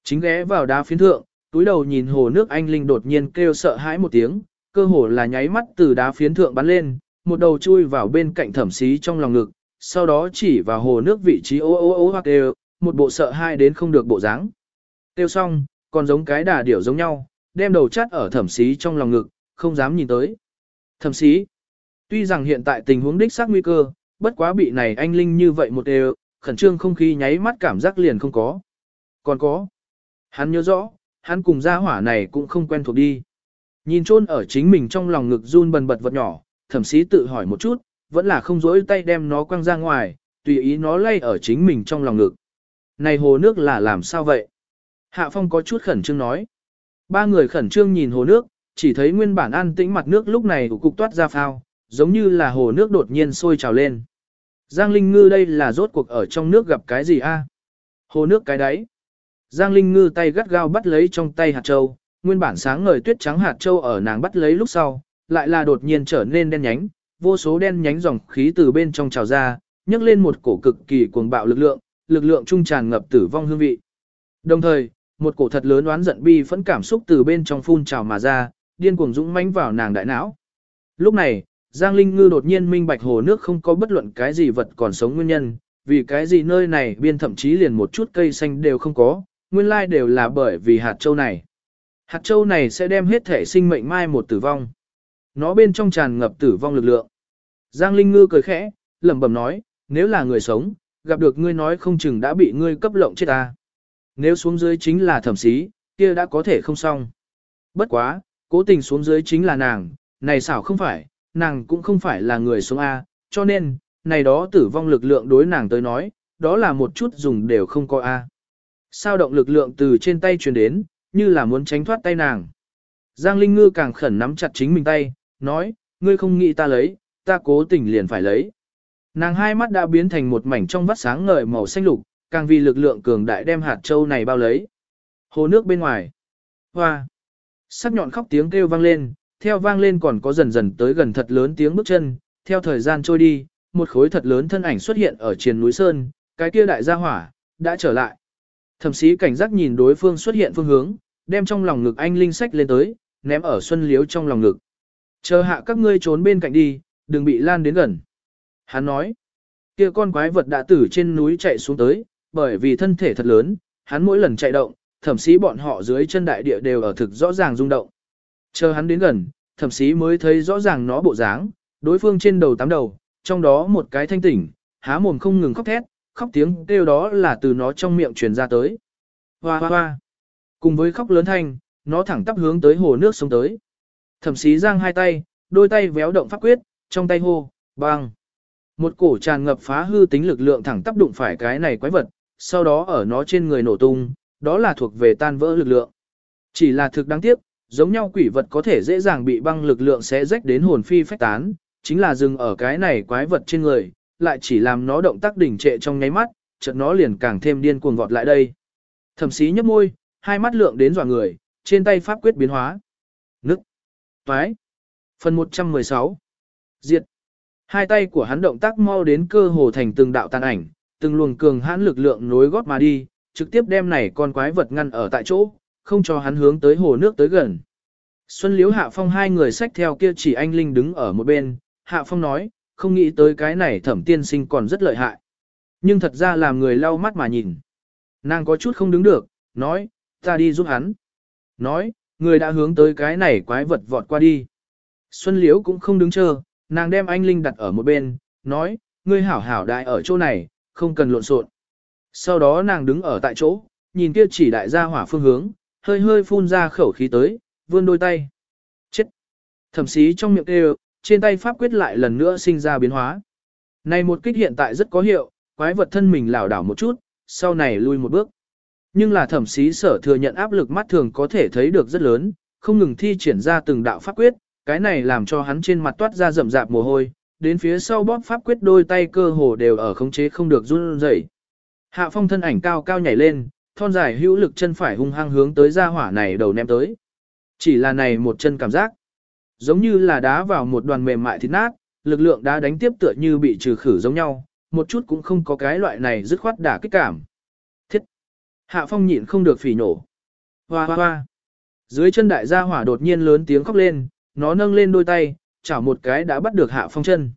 Chính ghé vào đá phiến thượng, túi đầu nhìn hồ nước anh Linh đột nhiên kêu sợ hãi một tiếng, cơ hồ là nháy mắt từ đá phiến thượng bắn lên, một đầu chui vào bên cạnh thẩm sĩ trong lòng ngực, sau đó chỉ vào hồ nước vị trí ô ô ô hoặc đều, một bộ sợ hai đến không được bộ dáng. Tiêu xong, còn giống cái đà điểu giống nhau, đem đầu chắt ở thẩm xí trong lòng ngực, không dám nhìn tới. Thẩm xí tuy rằng hiện tại tình huống đích xác nguy cơ, bất quá bị này anh Linh như vậy một đều, khẩn trương không khí nháy mắt cảm giác liền không có. Còn có, hắn nhớ rõ, hắn cùng gia hỏa này cũng không quen thuộc đi. Nhìn chôn ở chính mình trong lòng ngực run bần bật vật nhỏ, thẩm xí tự hỏi một chút, vẫn là không rỗi tay đem nó quăng ra ngoài, tùy ý nó lay ở chính mình trong lòng ngực. Này hồ nước là làm sao vậy? Hạ Phong có chút khẩn trương nói. Ba người khẩn trương nhìn hồ nước, chỉ thấy nguyên bản an tĩnh mặt nước lúc này cục toát ra phao, giống như là hồ nước đột nhiên sôi trào lên. Giang Linh Ngư đây là rốt cuộc ở trong nước gặp cái gì a? Hồ nước cái đáy. Giang Linh Ngư tay gắt gao bắt lấy trong tay hạt châu, nguyên bản sáng ngời tuyết trắng hạt châu ở nàng bắt lấy lúc sau, lại là đột nhiên trở nên đen nhánh, vô số đen nhánh dòng khí từ bên trong trào ra, nhấc lên một cổ cực kỳ cuồng bạo lực lượng, lực lượng trung tràn ngập tử vong hương vị. Đồng thời, một cổ thật lớn oán giận bi phẫn cảm xúc từ bên trong phun trào mà ra, điên cuồng dũng mãnh vào nàng đại não. Lúc này, Giang Linh Ngư đột nhiên minh bạch hồ nước không có bất luận cái gì vật còn sống nguyên nhân, vì cái gì nơi này biên thậm chí liền một chút cây xanh đều không có, nguyên lai đều là bởi vì hạt châu này. Hạt châu này sẽ đem hết thể sinh mệnh mai một tử vong. Nó bên trong tràn ngập tử vong lực lượng. Giang Linh Ngư cười khẽ, lẩm bẩm nói, nếu là người sống, gặp được ngươi nói không chừng đã bị ngươi cấp lộng chết ta. Nếu xuống dưới chính là thẩm sĩ, kia đã có thể không xong. Bất quá, cố tình xuống dưới chính là nàng, này xảo không phải, nàng cũng không phải là người sống A, cho nên, này đó tử vong lực lượng đối nàng tới nói, đó là một chút dùng đều không có A. Sao động lực lượng từ trên tay truyền đến, như là muốn tránh thoát tay nàng. Giang Linh Ngư càng khẩn nắm chặt chính mình tay, nói, ngươi không nghĩ ta lấy, ta cố tình liền phải lấy. Nàng hai mắt đã biến thành một mảnh trong vắt sáng ngời màu xanh lục, càng vì lực lượng cường đại đem hạt châu này bao lấy. Hồ nước bên ngoài. Hoa. Sắc nhọn khóc tiếng kêu vang lên, theo vang lên còn có dần dần tới gần thật lớn tiếng bước chân, theo thời gian trôi đi, một khối thật lớn thân ảnh xuất hiện ở trên núi Sơn, cái kia đại gia hỏa, đã trở lại. Thẩm sĩ cảnh giác nhìn đối phương xuất hiện phương hướng, đem trong lòng ngực anh linh sách lên tới, ném ở xuân liếu trong lòng ngực. Chờ hạ các ngươi trốn bên cạnh đi, đừng bị lan đến gần. Hắn nói, kia con quái vật đã từ trên núi chạy xuống tới, bởi vì thân thể thật lớn, hắn mỗi lần chạy động, thẩm sĩ bọn họ dưới chân đại địa đều ở thực rõ ràng rung động. Chờ hắn đến gần, thẩm sĩ mới thấy rõ ràng nó bộ dáng, đối phương trên đầu tám đầu, trong đó một cái thanh tỉnh, há mồm không ngừng khóc thét, khóc tiếng kêu đó là từ nó trong miệng truyền ra tới. Hoa hoa hoa. Cùng với khóc lớn thanh, nó thẳng tắp hướng tới hồ nước sông tới. Thẩm sĩ giang hai tay, đôi tay véo động pháp quyết, trong tay hô, băng. Một cổ tràn ngập phá hư tính lực lượng thẳng tác đụng phải cái này quái vật, sau đó ở nó trên người nổ tung, đó là thuộc về tan vỡ lực lượng. Chỉ là thực đáng tiếc, giống nhau quỷ vật có thể dễ dàng bị băng lực lượng sẽ rách đến hồn phi phách tán, chính là dừng ở cái này quái vật trên người, lại chỉ làm nó động tác đỉnh trệ trong nháy mắt, chợt nó liền càng thêm điên cuồng vọt lại đây. Thẩm sĩ nhấp môi, hai mắt lượng đến dọa người, trên tay pháp quyết biến hóa. Nức. Toái. Phần 116. Diệt. Hai tay của hắn động tác mau đến cơ hồ thành từng đạo tàn ảnh, từng luồng cường hãn lực lượng nối gót mà đi, trực tiếp đem này con quái vật ngăn ở tại chỗ, không cho hắn hướng tới hồ nước tới gần. Xuân Liễu Hạ Phong hai người xách theo kia chỉ anh Linh đứng ở một bên, Hạ Phong nói, không nghĩ tới cái này thẩm tiên sinh còn rất lợi hại. Nhưng thật ra làm người lau mắt mà nhìn. Nàng có chút không đứng được, nói, ta đi giúp hắn. Nói, người đã hướng tới cái này quái vật vọt qua đi. Xuân Liễu cũng không đứng chờ, nàng đem anh Linh đặt ở một bên, nói, ngươi hảo hảo đại ở chỗ này, không cần lộn xộn. Sau đó nàng đứng ở tại chỗ, nhìn kia chỉ đại gia hỏa phương hướng, hơi hơi phun ra khẩu khí tới, vươn đôi tay. Chết! Thẩm sĩ trong miệng kêu, trên tay pháp quyết lại lần nữa sinh ra biến hóa. Này một kích hiện tại rất có hiệu, quái vật thân mình lảo đảo một chút, sau này lui một bước. Nhưng là thẩm sĩ sở thừa nhận áp lực mắt thường có thể thấy được rất lớn, không ngừng thi triển ra từng đạo pháp quyết, cái này làm cho hắn trên mặt toát ra rậm rạp mồ hôi, đến phía sau bóp pháp quyết đôi tay cơ hồ đều ở khống chế không được run rẩy. Hạ phong thân ảnh cao cao nhảy lên, thon dài hữu lực chân phải hung hăng hướng tới ra hỏa này đầu ném tới. Chỉ là này một chân cảm giác, giống như là đá vào một đoàn mềm mại thịt nát, lực lượng đá đánh tiếp tựa như bị trừ khử giống nhau, một chút cũng không có cái loại này dứt khoát đả kích cảm. Thiết! Hạ phong nhịn không được phỉ nổ. Hoa hoa hoa! Dưới chân đại gia hỏa đột nhiên lớn tiếng khóc lên, nó nâng lên đôi tay, chảo một cái đã bắt được hạ phong chân.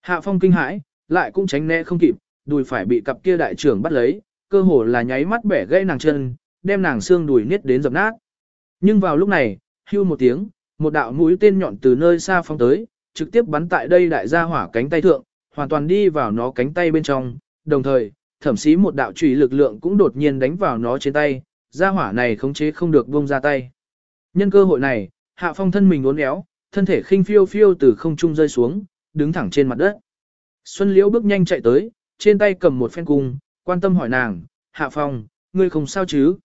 Hạ phong kinh hãi, lại cũng tránh né không kịp, đùi phải bị cặp kia đại trưởng bắt lấy, cơ hồ là nháy mắt bẻ gãy nàng chân, đem nàng xương đùi niết đến dập nát. Nhưng vào lúc này, hưu một tiếng, một đạo mũi tên nhọn từ nơi xa phóng tới, trực tiếp bắn tại đây đại gia hỏa cánh tay thượng, hoàn toàn đi vào nó cánh tay bên trong, đồng thời, thậm chí một đạo chủy lực lượng cũng đột nhiên đánh vào nó trên tay, gia hỏa này khống chế không được buông ra tay. Nhân cơ hội này, hạ phong thân mình uốn éo, thân thể khinh phiêu phiêu từ không trung rơi xuống, đứng thẳng trên mặt đất. Xuân Liễu bước nhanh chạy tới, trên tay cầm một phen cung, quan tâm hỏi nàng, Hạ Phong, ngươi không sao chứ?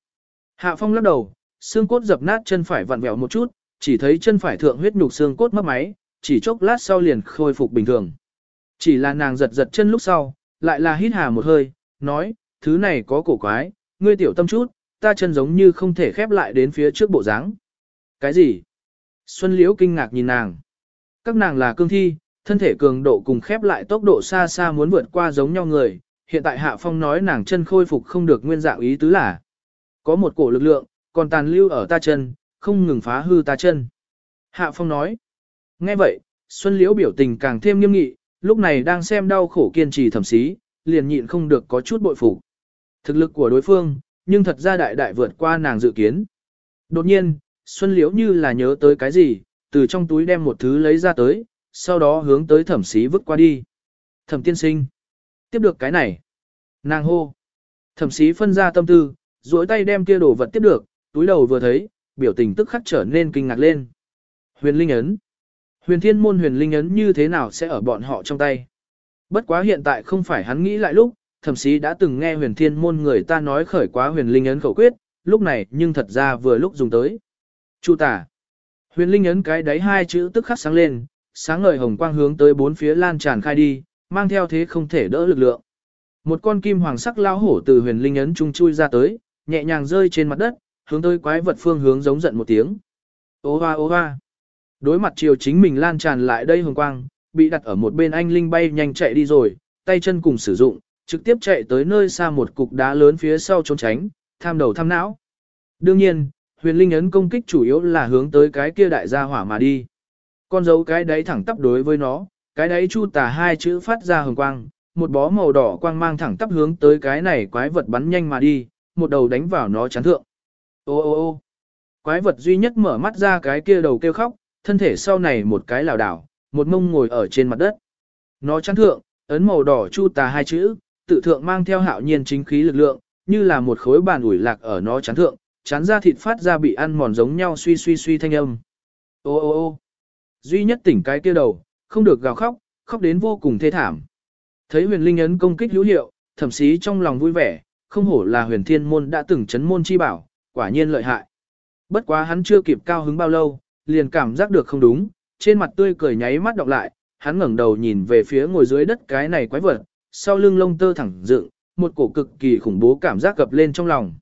Hạ Phong lắc đầu, xương cốt dập nát chân phải vặn vẹo một chút, chỉ thấy chân phải thượng huyết nhục xương cốt mất máy, chỉ chốc lát sau liền khôi phục bình thường. Chỉ là nàng giật giật chân lúc sau, lại là hít hà một hơi, nói, thứ này có cổ quái, ngươi tiểu tâm chút, ta chân giống như không thể khép lại đến phía trước bộ dáng. Cái gì? Xuân Liễu kinh ngạc nhìn nàng. Các nàng là cương thi, thân thể cường độ cùng khép lại tốc độ xa xa muốn vượt qua giống nhau người, hiện tại Hạ Phong nói nàng chân khôi phục không được nguyên dạng ý tứ là. Có một cổ lực lượng, còn tàn lưu ở ta chân, không ngừng phá hư ta chân. Hạ Phong nói. Nghe vậy, Xuân Liễu biểu tình càng thêm nghiêm nghị, lúc này đang xem đau khổ kiên trì thẩm xí, liền nhịn không được có chút bội phục. Thực lực của đối phương, nhưng thật ra đại đại vượt qua nàng dự kiến. Đột nhiên, Xuân Liễu như là nhớ tới cái gì, từ trong túi đem một thứ lấy ra tới, sau đó hướng tới thẩm Sĩ vứt qua đi. Thẩm tiên sinh. Tiếp được cái này. Nàng hô. Thẩm Sĩ phân ra tâm tư, duỗi tay đem kia đồ vật tiếp được, túi đầu vừa thấy, biểu tình tức khắc trở nên kinh ngạc lên. Huyền linh ấn. Huyền thiên môn huyền linh ấn như thế nào sẽ ở bọn họ trong tay? Bất quá hiện tại không phải hắn nghĩ lại lúc, thậm chí đã từng nghe huyền thiên môn người ta nói khởi quá huyền linh ấn khẩu quyết, lúc này nhưng thật ra vừa lúc dùng tới. Chu tả. Huyền linh ấn cái đáy hai chữ tức khắc sáng lên, sáng ngời hồng quang hướng tới bốn phía lan tràn khai đi, mang theo thế không thể đỡ lực lượng. Một con kim hoàng sắc lao hổ từ huyền linh ấn trung chui ra tới, nhẹ nhàng rơi trên mặt đất, hướng tới quái vật phương hướng giống giận một tiếng. Ô hoa ô hoa. Đối mặt chiều chính mình lan tràn lại đây hồng quang, bị đặt ở một bên anh linh bay nhanh chạy đi rồi, tay chân cùng sử dụng, trực tiếp chạy tới nơi xa một cục đá lớn phía sau trốn tránh, tham đầu tham não. Đương nhiên, huyền linh ấn công kích chủ yếu là hướng tới cái kia đại gia hỏa mà đi. Con dấu cái đấy thẳng tắp đối với nó, cái đấy chu tà hai chữ phát ra hồng quang, một bó màu đỏ quang mang thẳng tắp hướng tới cái này quái vật bắn nhanh mà đi, một đầu đánh vào nó chán thượng. Ô ô ô quái vật duy nhất mở mắt ra cái kia đầu kêu khóc, thân thể sau này một cái lảo đảo, một mông ngồi ở trên mặt đất. Nó chán thượng, ấn màu đỏ chu tà hai chữ, tự thượng mang theo hạo nhiên chính khí lực lượng, như là một khối bàn ủi lạc ở nó chán thượng, chán ra thịt phát ra bị ăn mòn giống nhau suy suy suy thanh âm. Ô ô ô duy nhất tỉnh cái kia đầu, không được gào khóc, khóc đến vô cùng thê thảm. Thấy huyền linh ấn công kích hữu hiệu, thậm chí trong lòng vui vẻ, không hổ là huyền thiên môn đã từng chấn môn chi bảo, quả nhiên lợi hại. Bất quá hắn chưa kịp cao hứng bao lâu, liền cảm giác được không đúng, trên mặt tươi cười nháy mắt đọc lại, hắn ngẩng đầu nhìn về phía ngồi dưới đất cái này quái vật, sau lưng lông tơ thẳng dựng, một cổ cực kỳ khủng bố cảm giác gập lên trong lòng.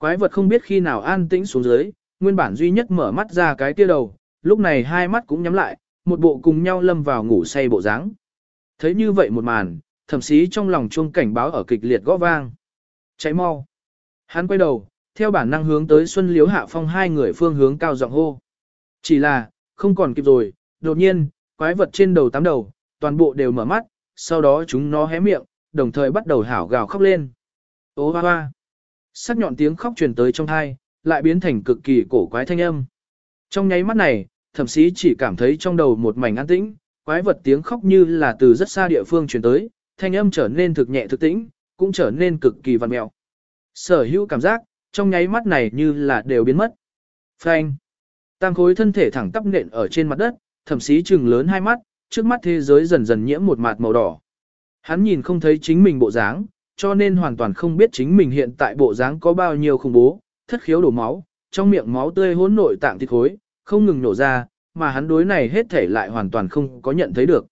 Quái vật không biết khi nào an tĩnh xuống dưới, nguyên bản duy nhất mở mắt ra cái kia đầu, lúc này hai mắt cũng nhắm lại, một bộ cùng nhau lâm vào ngủ say bộ dáng. Thấy như vậy một màn, thậm chí trong lòng chuông cảnh báo ở kịch liệt gõ vang. Cháy mau. Hắn quay đầu, theo bản năng hướng tới Xuân Liếu Hạ Phong hai người phương hướng cao giọng hô. Chỉ là, không còn kịp rồi, đột nhiên, quái vật trên đầu tám đầu, toàn bộ đều mở mắt, sau đó chúng nó hé miệng, đồng thời bắt đầu hảo gào khóc lên. Ô hoa hoa. Sắc nhọn tiếng khóc truyền tới trong thai, lại biến thành cực kỳ cổ quái thanh âm. Trong nháy mắt này, thậm chí chỉ cảm thấy trong đầu một mảnh an tĩnh, quái vật tiếng khóc như là từ rất xa địa phương truyền tới, thanh âm trở nên thực nhẹ thực tĩnh, cũng trở nên cực kỳ văn mẹo. Sở hữu cảm giác, trong nháy mắt này như là đều biến mất. Phanh. Tam khối thân thể thẳng tắp nện ở trên mặt đất, thậm chí trừng lớn hai mắt, trước mắt thế giới dần dần nhiễm một mạt màu đỏ. Hắn nhìn không thấy chính mình bộ dáng, cho nên hoàn toàn không biết chính mình hiện tại bộ dáng có bao nhiêu khủng bố, thất khiếu đổ máu, trong miệng máu tươi hỗn nội tạng thịt khối, không ngừng nổ ra, mà hắn đối này hết thể lại hoàn toàn không có nhận thấy được.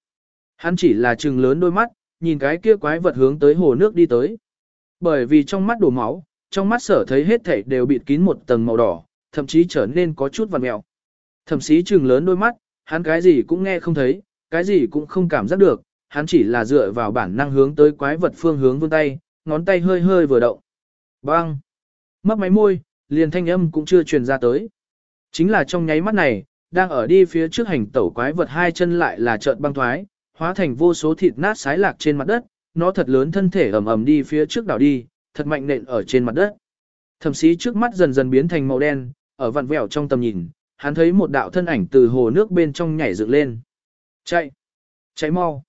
Hắn chỉ là trừng lớn đôi mắt, nhìn cái kia quái vật hướng tới hồ nước đi tới. Bởi vì trong mắt đổ máu, trong mắt sở thấy hết thể đều bịt kín một tầng màu đỏ, thậm chí trở nên có chút vằn mèo, Thậm chí trừng lớn đôi mắt, hắn cái gì cũng nghe không thấy, cái gì cũng không cảm giác được, hắn chỉ là dựa vào bản năng hướng tới quái vật phương hướng vươn tay, ngón tay hơi hơi vừa động. Bang! Mấp máy môi, liền thanh âm cũng chưa truyền ra tới. Chính là trong nháy mắt này, đang ở đi phía trước hành tẩu quái vật hai chân lại là trợn băng thoái, hóa thành vô số thịt nát sái lạc trên mặt đất, nó thật lớn thân thể ầm ầm đi phía trước đảo đi, thật mạnh nện ở trên mặt đất. Thậm chí trước mắt dần dần biến thành màu đen, ở vặn vẹo trong tầm nhìn, hắn thấy một đạo thân ảnh từ hồ nước bên trong nhảy dựng lên. Chạy! Chạy mau!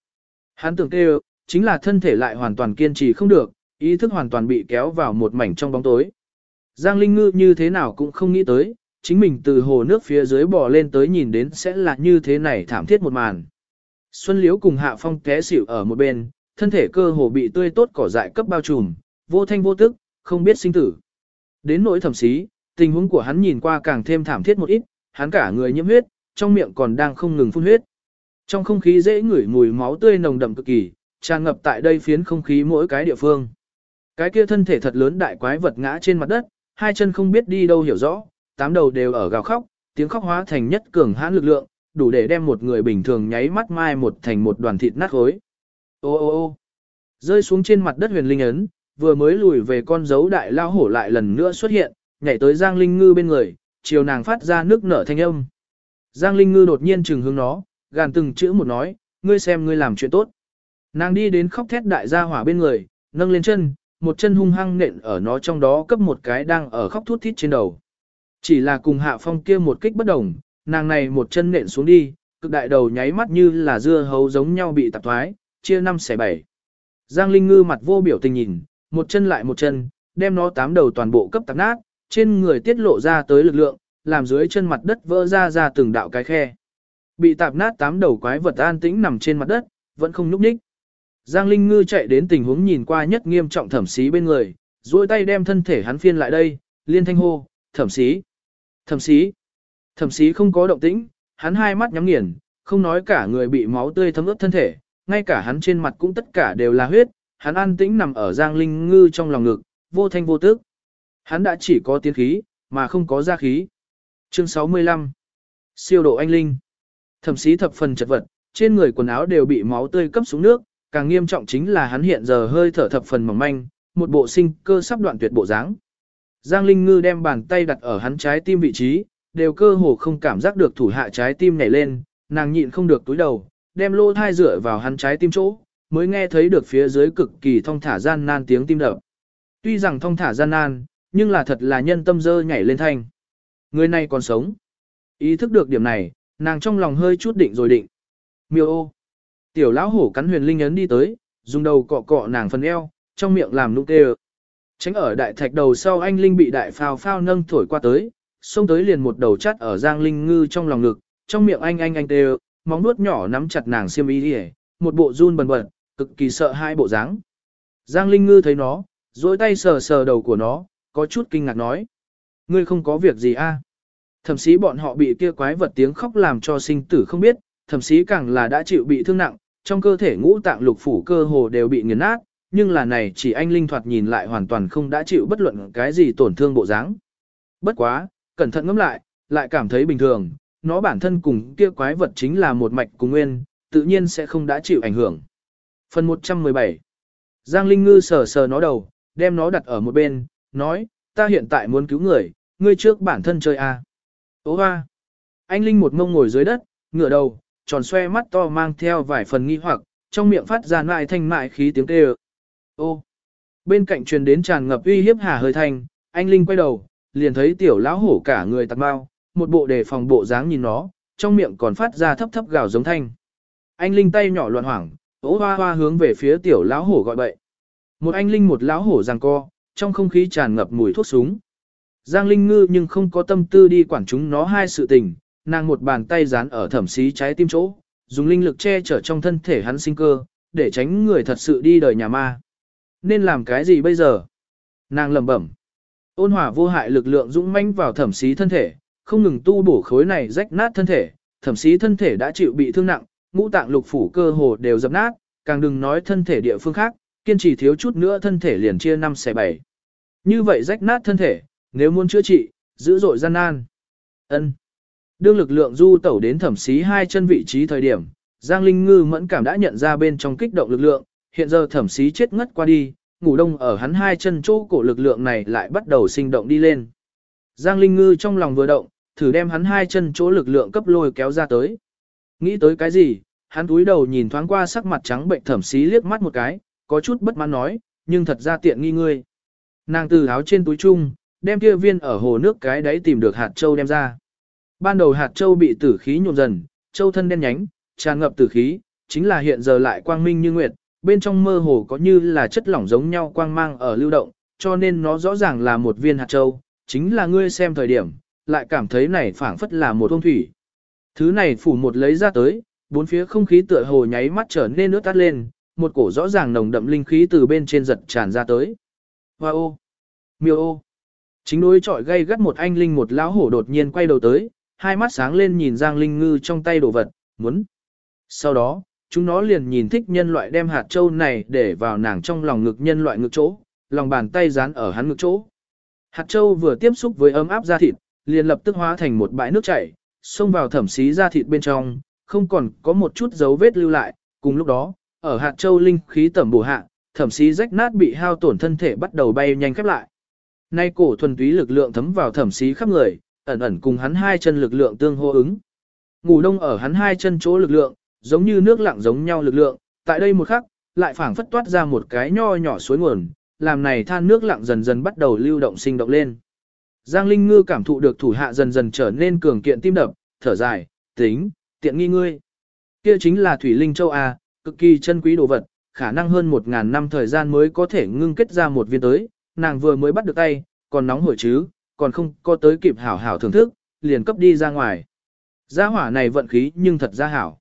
Hắn tưởng kêu, chính là thân thể lại hoàn toàn kiên trì không được, ý thức hoàn toàn bị kéo vào một mảnh trong bóng tối. Giang Linh Ngư như thế nào cũng không nghĩ tới, chính mình từ hồ nước phía dưới bò lên tới nhìn đến sẽ là như thế này thảm thiết một màn. Xuân Liễu cùng Hạ Phong té xỉu ở một bên, thân thể cơ hồ bị tươi tốt cỏ dại cấp bao trùm, vô thanh vô tức, không biết sinh tử. Đến nỗi thẩm xí, tình huống của hắn nhìn qua càng thêm thảm thiết một ít, hắn cả người nhiễm huyết, trong miệng còn đang không ngừng phun huyết. Trong không khí dễ ngửi mùi máu tươi nồng đậm cực kỳ, tràn ngập tại đây phiến không khí mỗi cái địa phương. Cái kia thân thể thật lớn đại quái vật ngã trên mặt đất, hai chân không biết đi đâu hiểu rõ, tám đầu đều ở gào khóc, tiếng khóc hóa thành nhất cường hãn lực lượng, đủ để đem một người bình thường nháy mắt mai một thành một đoàn thịt nát khối. Ô ô ô rơi xuống trên mặt đất huyền linh ấn, vừa mới lùi về con dấu đại lao hổ lại lần nữa xuất hiện, nhảy tới Giang Linh Ngư bên người, chiều nàng phát ra nước nở thanh âm. Giang Linh Ngư đột nhiên trừng hướng nó, gàn từng chữ một nói, ngươi xem ngươi làm chuyện tốt. Nàng đi đến khóc thét đại gia hỏa bên người, nâng lên chân, một chân hung hăng nện ở nó trong đó cấp một cái đang ở khóc thút thít trên đầu. Chỉ là cùng hạ phong kia một kích bất đồng, nàng này một chân nện xuống đi, cực đại đầu nháy mắt như là dưa hấu giống nhau bị tạp thoái, chia năm xẻ bảy. Giang Linh Ngư mặt vô biểu tình nhìn, một chân lại một chân, đem nó tám đầu toàn bộ cấp tạp nát, trên người tiết lộ ra tới lực lượng, làm dưới chân mặt đất vỡ ra ra từng đạo cái khe. Bị tạp nát tám đầu quái vật an tĩnh nằm trên mặt đất, vẫn không nhúc nhích. Giang Linh Ngư chạy đến tình huống nhìn qua nhất nghiêm trọng thẩm sĩ bên người, duỗi tay đem thân thể hắn phiên lại đây, liên thanh hô, thẩm sĩ, thẩm sĩ, thẩm sĩ không có động tĩnh, hắn hai mắt nhắm nghiền, không nói cả người bị máu tươi thấm ướt thân thể, ngay cả hắn trên mặt cũng tất cả đều là huyết, hắn an tĩnh nằm ở Giang Linh Ngư trong lòng ngực, vô thanh vô tức. Hắn đã chỉ có tiến khí, mà không có ra khí. Chương 65 Siêu độ anh Linh Thẩm sĩ thập phần chật vật, trên người quần áo đều bị máu tươi cấp xuống nước, càng nghiêm trọng chính là hắn hiện giờ hơi thở thập phần mỏng manh, một bộ sinh cơ sắp đoạn tuyệt bộ dáng. Giang Linh Ngư đem bàn tay đặt ở hắn trái tim vị trí, đều cơ hồ không cảm giác được thủ hạ trái tim nhảy lên, nàng nhịn không được túi đầu, đem lô thai rửa vào hắn trái tim chỗ, mới nghe thấy được phía dưới cực kỳ thong thả gian nan tiếng tim đập. Tuy rằng thong thả gian nan, nhưng là thật là nhân tâm dơ nhảy lên thanh. Người này còn sống. Ý thức được điểm này, nàng trong lòng hơi chút định rồi định. Miêu ô. Tiểu lão hổ cắn huyền linh ấn đi tới, dùng đầu cọ cọ nàng phần eo, trong miệng làm nụ tê Tránh ở đại thạch đầu sau anh Linh bị đại phao phao nâng thổi qua tới, xông tới liền một đầu chắt ở Giang Linh ngư trong lòng ngực, trong miệng anh anh anh tê móng nuốt nhỏ nắm chặt nàng xiêm y đi một bộ run bần bật, cực kỳ sợ hai bộ dáng. Giang Linh ngư thấy nó, dối tay sờ sờ đầu của nó, có chút kinh ngạc nói. Ngươi không có việc gì a? À? Thậm chí bọn họ bị kia quái vật tiếng khóc làm cho sinh tử không biết, thậm chí càng là đã chịu bị thương nặng, trong cơ thể ngũ tạng lục phủ cơ hồ đều bị nghiền nát, nhưng là này chỉ anh linh thoạt nhìn lại hoàn toàn không đã chịu bất luận cái gì tổn thương bộ dáng. Bất quá, cẩn thận ngẫm lại, lại cảm thấy bình thường, nó bản thân cùng kia quái vật chính là một mạch cùng nguyên, tự nhiên sẽ không đã chịu ảnh hưởng. Phần 117 Giang Linh Ngư sờ sờ nó đầu, đem nó đặt ở một bên, nói, ta hiện tại muốn cứu người, ngươi trước bản thân chơi a. À. Ô hoa! Anh Linh một mông ngồi dưới đất, ngửa đầu, tròn xoe mắt to mang theo vài phần nghi hoặc, trong miệng phát ra lại thanh mại khí tiếng kêu. Ô! Bên cạnh truyền đến tràn ngập uy hiếp hà hơi thanh, anh Linh quay đầu, liền thấy tiểu lão hổ cả người tạc bao, một bộ đề phòng bộ dáng nhìn nó, trong miệng còn phát ra thấp thấp gào giống thanh. Anh Linh tay nhỏ loạn hoảng, ố hoa hoa hướng về phía tiểu lão hổ gọi bậy. Một anh Linh một lão hổ giằng co, trong không khí tràn ngập mùi thuốc súng. Giang Linh ngư nhưng không có tâm tư đi quản chúng nó hai sự tình, nàng một bàn tay dán ở thẩm xí trái tim chỗ, dùng linh lực che chở trong thân thể hắn sinh cơ, để tránh người thật sự đi đời nhà ma. Nên làm cái gì bây giờ? Nàng lẩm bẩm. Ôn hòa vô hại lực lượng dũng mãnh vào thẩm xí thân thể, không ngừng tu bổ khối này rách nát thân thể, thẩm xí thân thể đã chịu bị thương nặng, ngũ tạng lục phủ cơ hồ đều dập nát, càng đừng nói thân thể địa phương khác, kiên trì thiếu chút nữa thân thể liền chia năm xẻ bảy. Như vậy rách nát thân thể, nếu muốn chữa trị, dữ dội gian nan. Ân. Đương lực lượng du tẩu đến thẩm xí hai chân vị trí thời điểm, Giang Linh Ngư mẫn cảm đã nhận ra bên trong kích động lực lượng, hiện giờ thẩm xí chết ngất qua đi, ngủ đông ở hắn hai chân chỗ cổ lực lượng này lại bắt đầu sinh động đi lên. Giang Linh Ngư trong lòng vừa động, thử đem hắn hai chân chỗ lực lượng cấp lôi kéo ra tới. Nghĩ tới cái gì, hắn túi đầu nhìn thoáng qua sắc mặt trắng bệnh thẩm xí liếc mắt một cái, có chút bất mãn nói, nhưng thật ra tiện nghi ngươi. Nàng từ áo trên túi chung, đem kia viên ở hồ nước cái đấy tìm được hạt châu đem ra. Ban đầu hạt châu bị tử khí nhuộm dần, châu thân đen nhánh, tràn ngập tử khí, chính là hiện giờ lại quang minh như nguyệt, bên trong mơ hồ có như là chất lỏng giống nhau quang mang ở lưu động, cho nên nó rõ ràng là một viên hạt châu, chính là ngươi xem thời điểm, lại cảm thấy này phảng phất là một ông thủy. Thứ này phủ một lấy ra tới, bốn phía không khí tựa hồ nháy mắt trở nên nước tắt lên, một cổ rõ ràng nồng đậm linh khí từ bên trên giật tràn ra tới. Hoa ô! Miêu ô! Chính đối trọi gây gắt một anh linh một lão hổ đột nhiên quay đầu tới, hai mắt sáng lên nhìn Giang Linh Ngư trong tay đồ vật, muốn. Sau đó, chúng nó liền nhìn thích nhân loại đem hạt châu này để vào nàng trong lòng ngực nhân loại ngực chỗ, lòng bàn tay dán ở hắn ngực chỗ. Hạt châu vừa tiếp xúc với ấm áp da thịt, liền lập tức hóa thành một bãi nước chảy, xông vào thẩm xí da thịt bên trong, không còn có một chút dấu vết lưu lại. Cùng lúc đó, ở hạt châu linh khí tẩm bổ hạ, thẩm xí rách nát bị hao tổn thân thể bắt đầu bay nhanh khép lại. Nay cổ thuần túy lực lượng thấm vào thẩm xí khắp người, ẩn ẩn cùng hắn hai chân lực lượng tương hô ứng. Ngủ đông ở hắn hai chân chỗ lực lượng, giống như nước lặng giống nhau lực lượng, tại đây một khắc, lại phảng phất toát ra một cái nho nhỏ suối nguồn, làm này than nước lặng dần dần bắt đầu lưu động sinh động lên. Giang Linh Ngư cảm thụ được thủ hạ dần dần trở nên cường kiện tim đập, thở dài, tính, tiện nghi ngươi. Kia chính là Thủy Linh Châu A, cực kỳ chân quý đồ vật, khả năng hơn một ngàn năm thời gian mới có thể ngưng kết ra một viên tới, nàng vừa mới bắt được tay, còn nóng hổi chứ, còn không có tới kịp hảo hảo thưởng thức, liền cấp đi ra ngoài. Gia hỏa này vận khí nhưng thật ra hảo.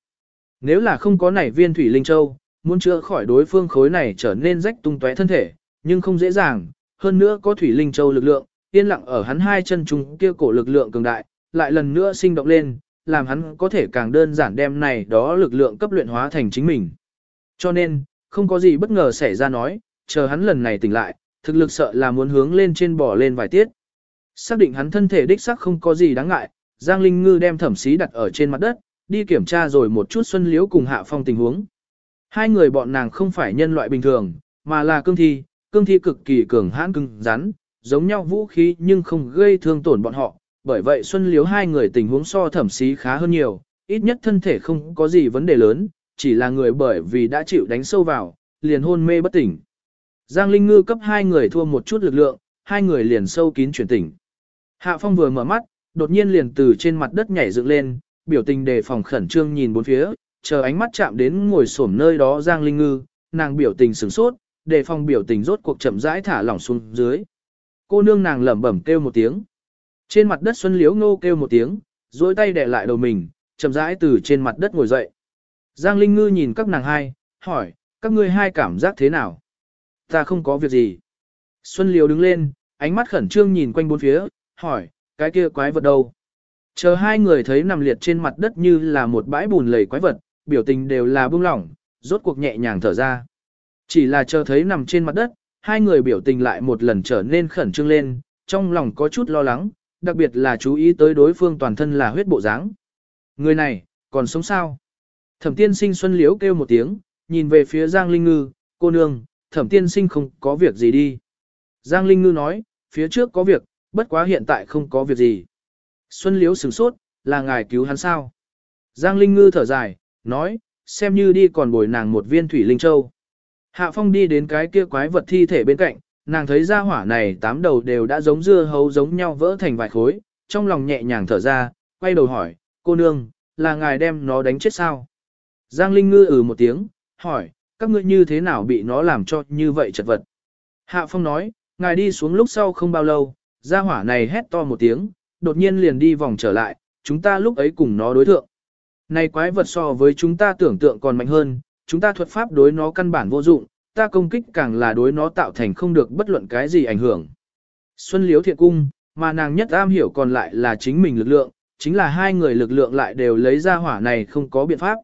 Nếu là không có nảy viên thủy linh châu, muốn chữa khỏi đối phương khối này trở nên rách tung tóe thân thể, nhưng không dễ dàng, hơn nữa có thủy linh châu lực lượng, yên lặng ở hắn hai chân trung kia cổ lực lượng cường đại, lại lần nữa sinh động lên, làm hắn có thể càng đơn giản đem này đó lực lượng cấp luyện hóa thành chính mình. Cho nên, không có gì bất ngờ xảy ra nói, chờ hắn lần này tỉnh lại, thực lực sợ là muốn hướng lên trên bò lên vài tiết. Xác định hắn thân thể đích xác không có gì đáng ngại, Giang Linh Ngư đem thẩm sĩ đặt ở trên mặt đất, đi kiểm tra rồi một chút Xuân Liễu cùng Hạ Phong tình huống. Hai người bọn nàng không phải nhân loại bình thường, mà là cương thi, cương thi cực kỳ cường hãn cứng rắn, giống nhau vũ khí nhưng không gây thương tổn bọn họ. Bởi vậy Xuân Liễu hai người tình huống so thẩm sĩ khá hơn nhiều, ít nhất thân thể không có gì vấn đề lớn, chỉ là người bởi vì đã chịu đánh sâu vào, liền hôn mê bất tỉnh. Giang Linh Ngư cấp hai người thua một chút lực lượng, hai người liền sâu kín chuyển tỉnh. Hạ Phong vừa mở mắt, đột nhiên liền từ trên mặt đất nhảy dựng lên, biểu tình đề phòng khẩn trương nhìn bốn phía, chờ ánh mắt chạm đến ngồi xổm nơi đó Giang Linh Ngư, nàng biểu tình sửng sốt, đề phòng biểu tình rốt cuộc chậm rãi thả lỏng xuống dưới. Cô nương nàng lẩm bẩm kêu một tiếng. Trên mặt đất Xuân Liễu Ngô kêu một tiếng, duỗi tay đè lại đầu mình, chậm rãi từ trên mặt đất ngồi dậy. Giang Linh Ngư nhìn các nàng hai, hỏi, các ngươi hai cảm giác thế nào? Ta không có việc gì. Xuân Liễu đứng lên, ánh mắt khẩn trương nhìn quanh bốn phía, hỏi, cái kia quái vật đâu? Chờ hai người thấy nằm liệt trên mặt đất như là một bãi bùn lầy quái vật, biểu tình đều là buông lỏng, rốt cuộc nhẹ nhàng thở ra. Chỉ là chờ thấy nằm trên mặt đất, hai người biểu tình lại một lần trở nên khẩn trương lên, trong lòng có chút lo lắng, đặc biệt là chú ý tới đối phương toàn thân là huyết bộ dáng. Người này, còn sống sao? Thẩm tiên sinh xuân liễu kêu một tiếng, nhìn về phía Giang Linh Ngư, cô nương, thẩm tiên sinh không có việc gì đi. Giang Linh Ngư nói, phía trước có việc, bất quá hiện tại không có việc gì. Xuân liễu sửng sốt, là ngài cứu hắn sao? Giang Linh Ngư thở dài, nói, xem như đi còn bồi nàng một viên thủy linh châu. Hạ Phong đi đến cái kia quái vật thi thể bên cạnh, nàng thấy ra hỏa này tám đầu đều đã giống dưa hấu giống nhau vỡ thành vài khối, trong lòng nhẹ nhàng thở ra, quay đầu hỏi, cô nương, là ngài đem nó đánh chết sao? Giang Linh ngư ừ một tiếng, hỏi, các ngươi như thế nào bị nó làm cho như vậy chật vật? Hạ Phong nói, ngài đi xuống lúc sau không bao lâu, ra hỏa này hét to một tiếng, đột nhiên liền đi vòng trở lại, chúng ta lúc ấy cùng nó đối thượng. Này quái vật so với chúng ta tưởng tượng còn mạnh hơn, chúng ta thuật pháp đối nó căn bản vô dụng, ta công kích càng là đối nó tạo thành không được bất luận cái gì ảnh hưởng. Xuân Liếu thiện cung, mà nàng nhất am hiểu còn lại là chính mình lực lượng, chính là hai người lực lượng lại đều lấy ra hỏa này không có biện pháp.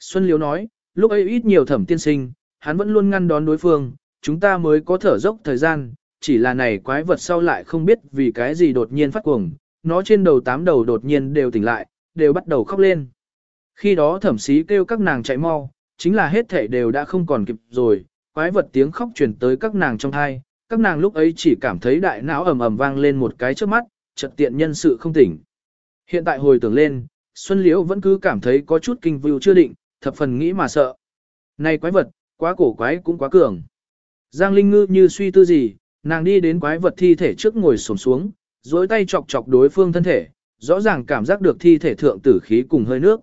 Xuân Liếu nói, lúc ấy ít nhiều thẩm tiên sinh, hắn vẫn luôn ngăn đón đối phương, chúng ta mới có thở dốc thời gian, chỉ là này quái vật sau lại không biết vì cái gì đột nhiên phát cuồng, nó trên đầu tám đầu đột nhiên đều tỉnh lại, đều bắt đầu khóc lên. Khi đó thẩm sĩ kêu các nàng chạy mau, chính là hết thể đều đã không còn kịp rồi, quái vật tiếng khóc truyền tới các nàng trong thai, các nàng lúc ấy chỉ cảm thấy đại não ầm ầm vang lên một cái trước mắt, chợt tiện nhân sự không tỉnh. Hiện tại hồi tưởng lên, Xuân Liễu vẫn cứ cảm thấy có chút kinh vưu chưa định, thập phần nghĩ mà sợ. Này quái vật, quá cổ quái cũng quá cường. Giang Linh Ngư như suy tư gì, nàng đi đến quái vật thi thể trước ngồi xổm xuống, duỗi tay chọc chọc đối phương thân thể, rõ ràng cảm giác được thi thể thượng tử khí cùng hơi nước.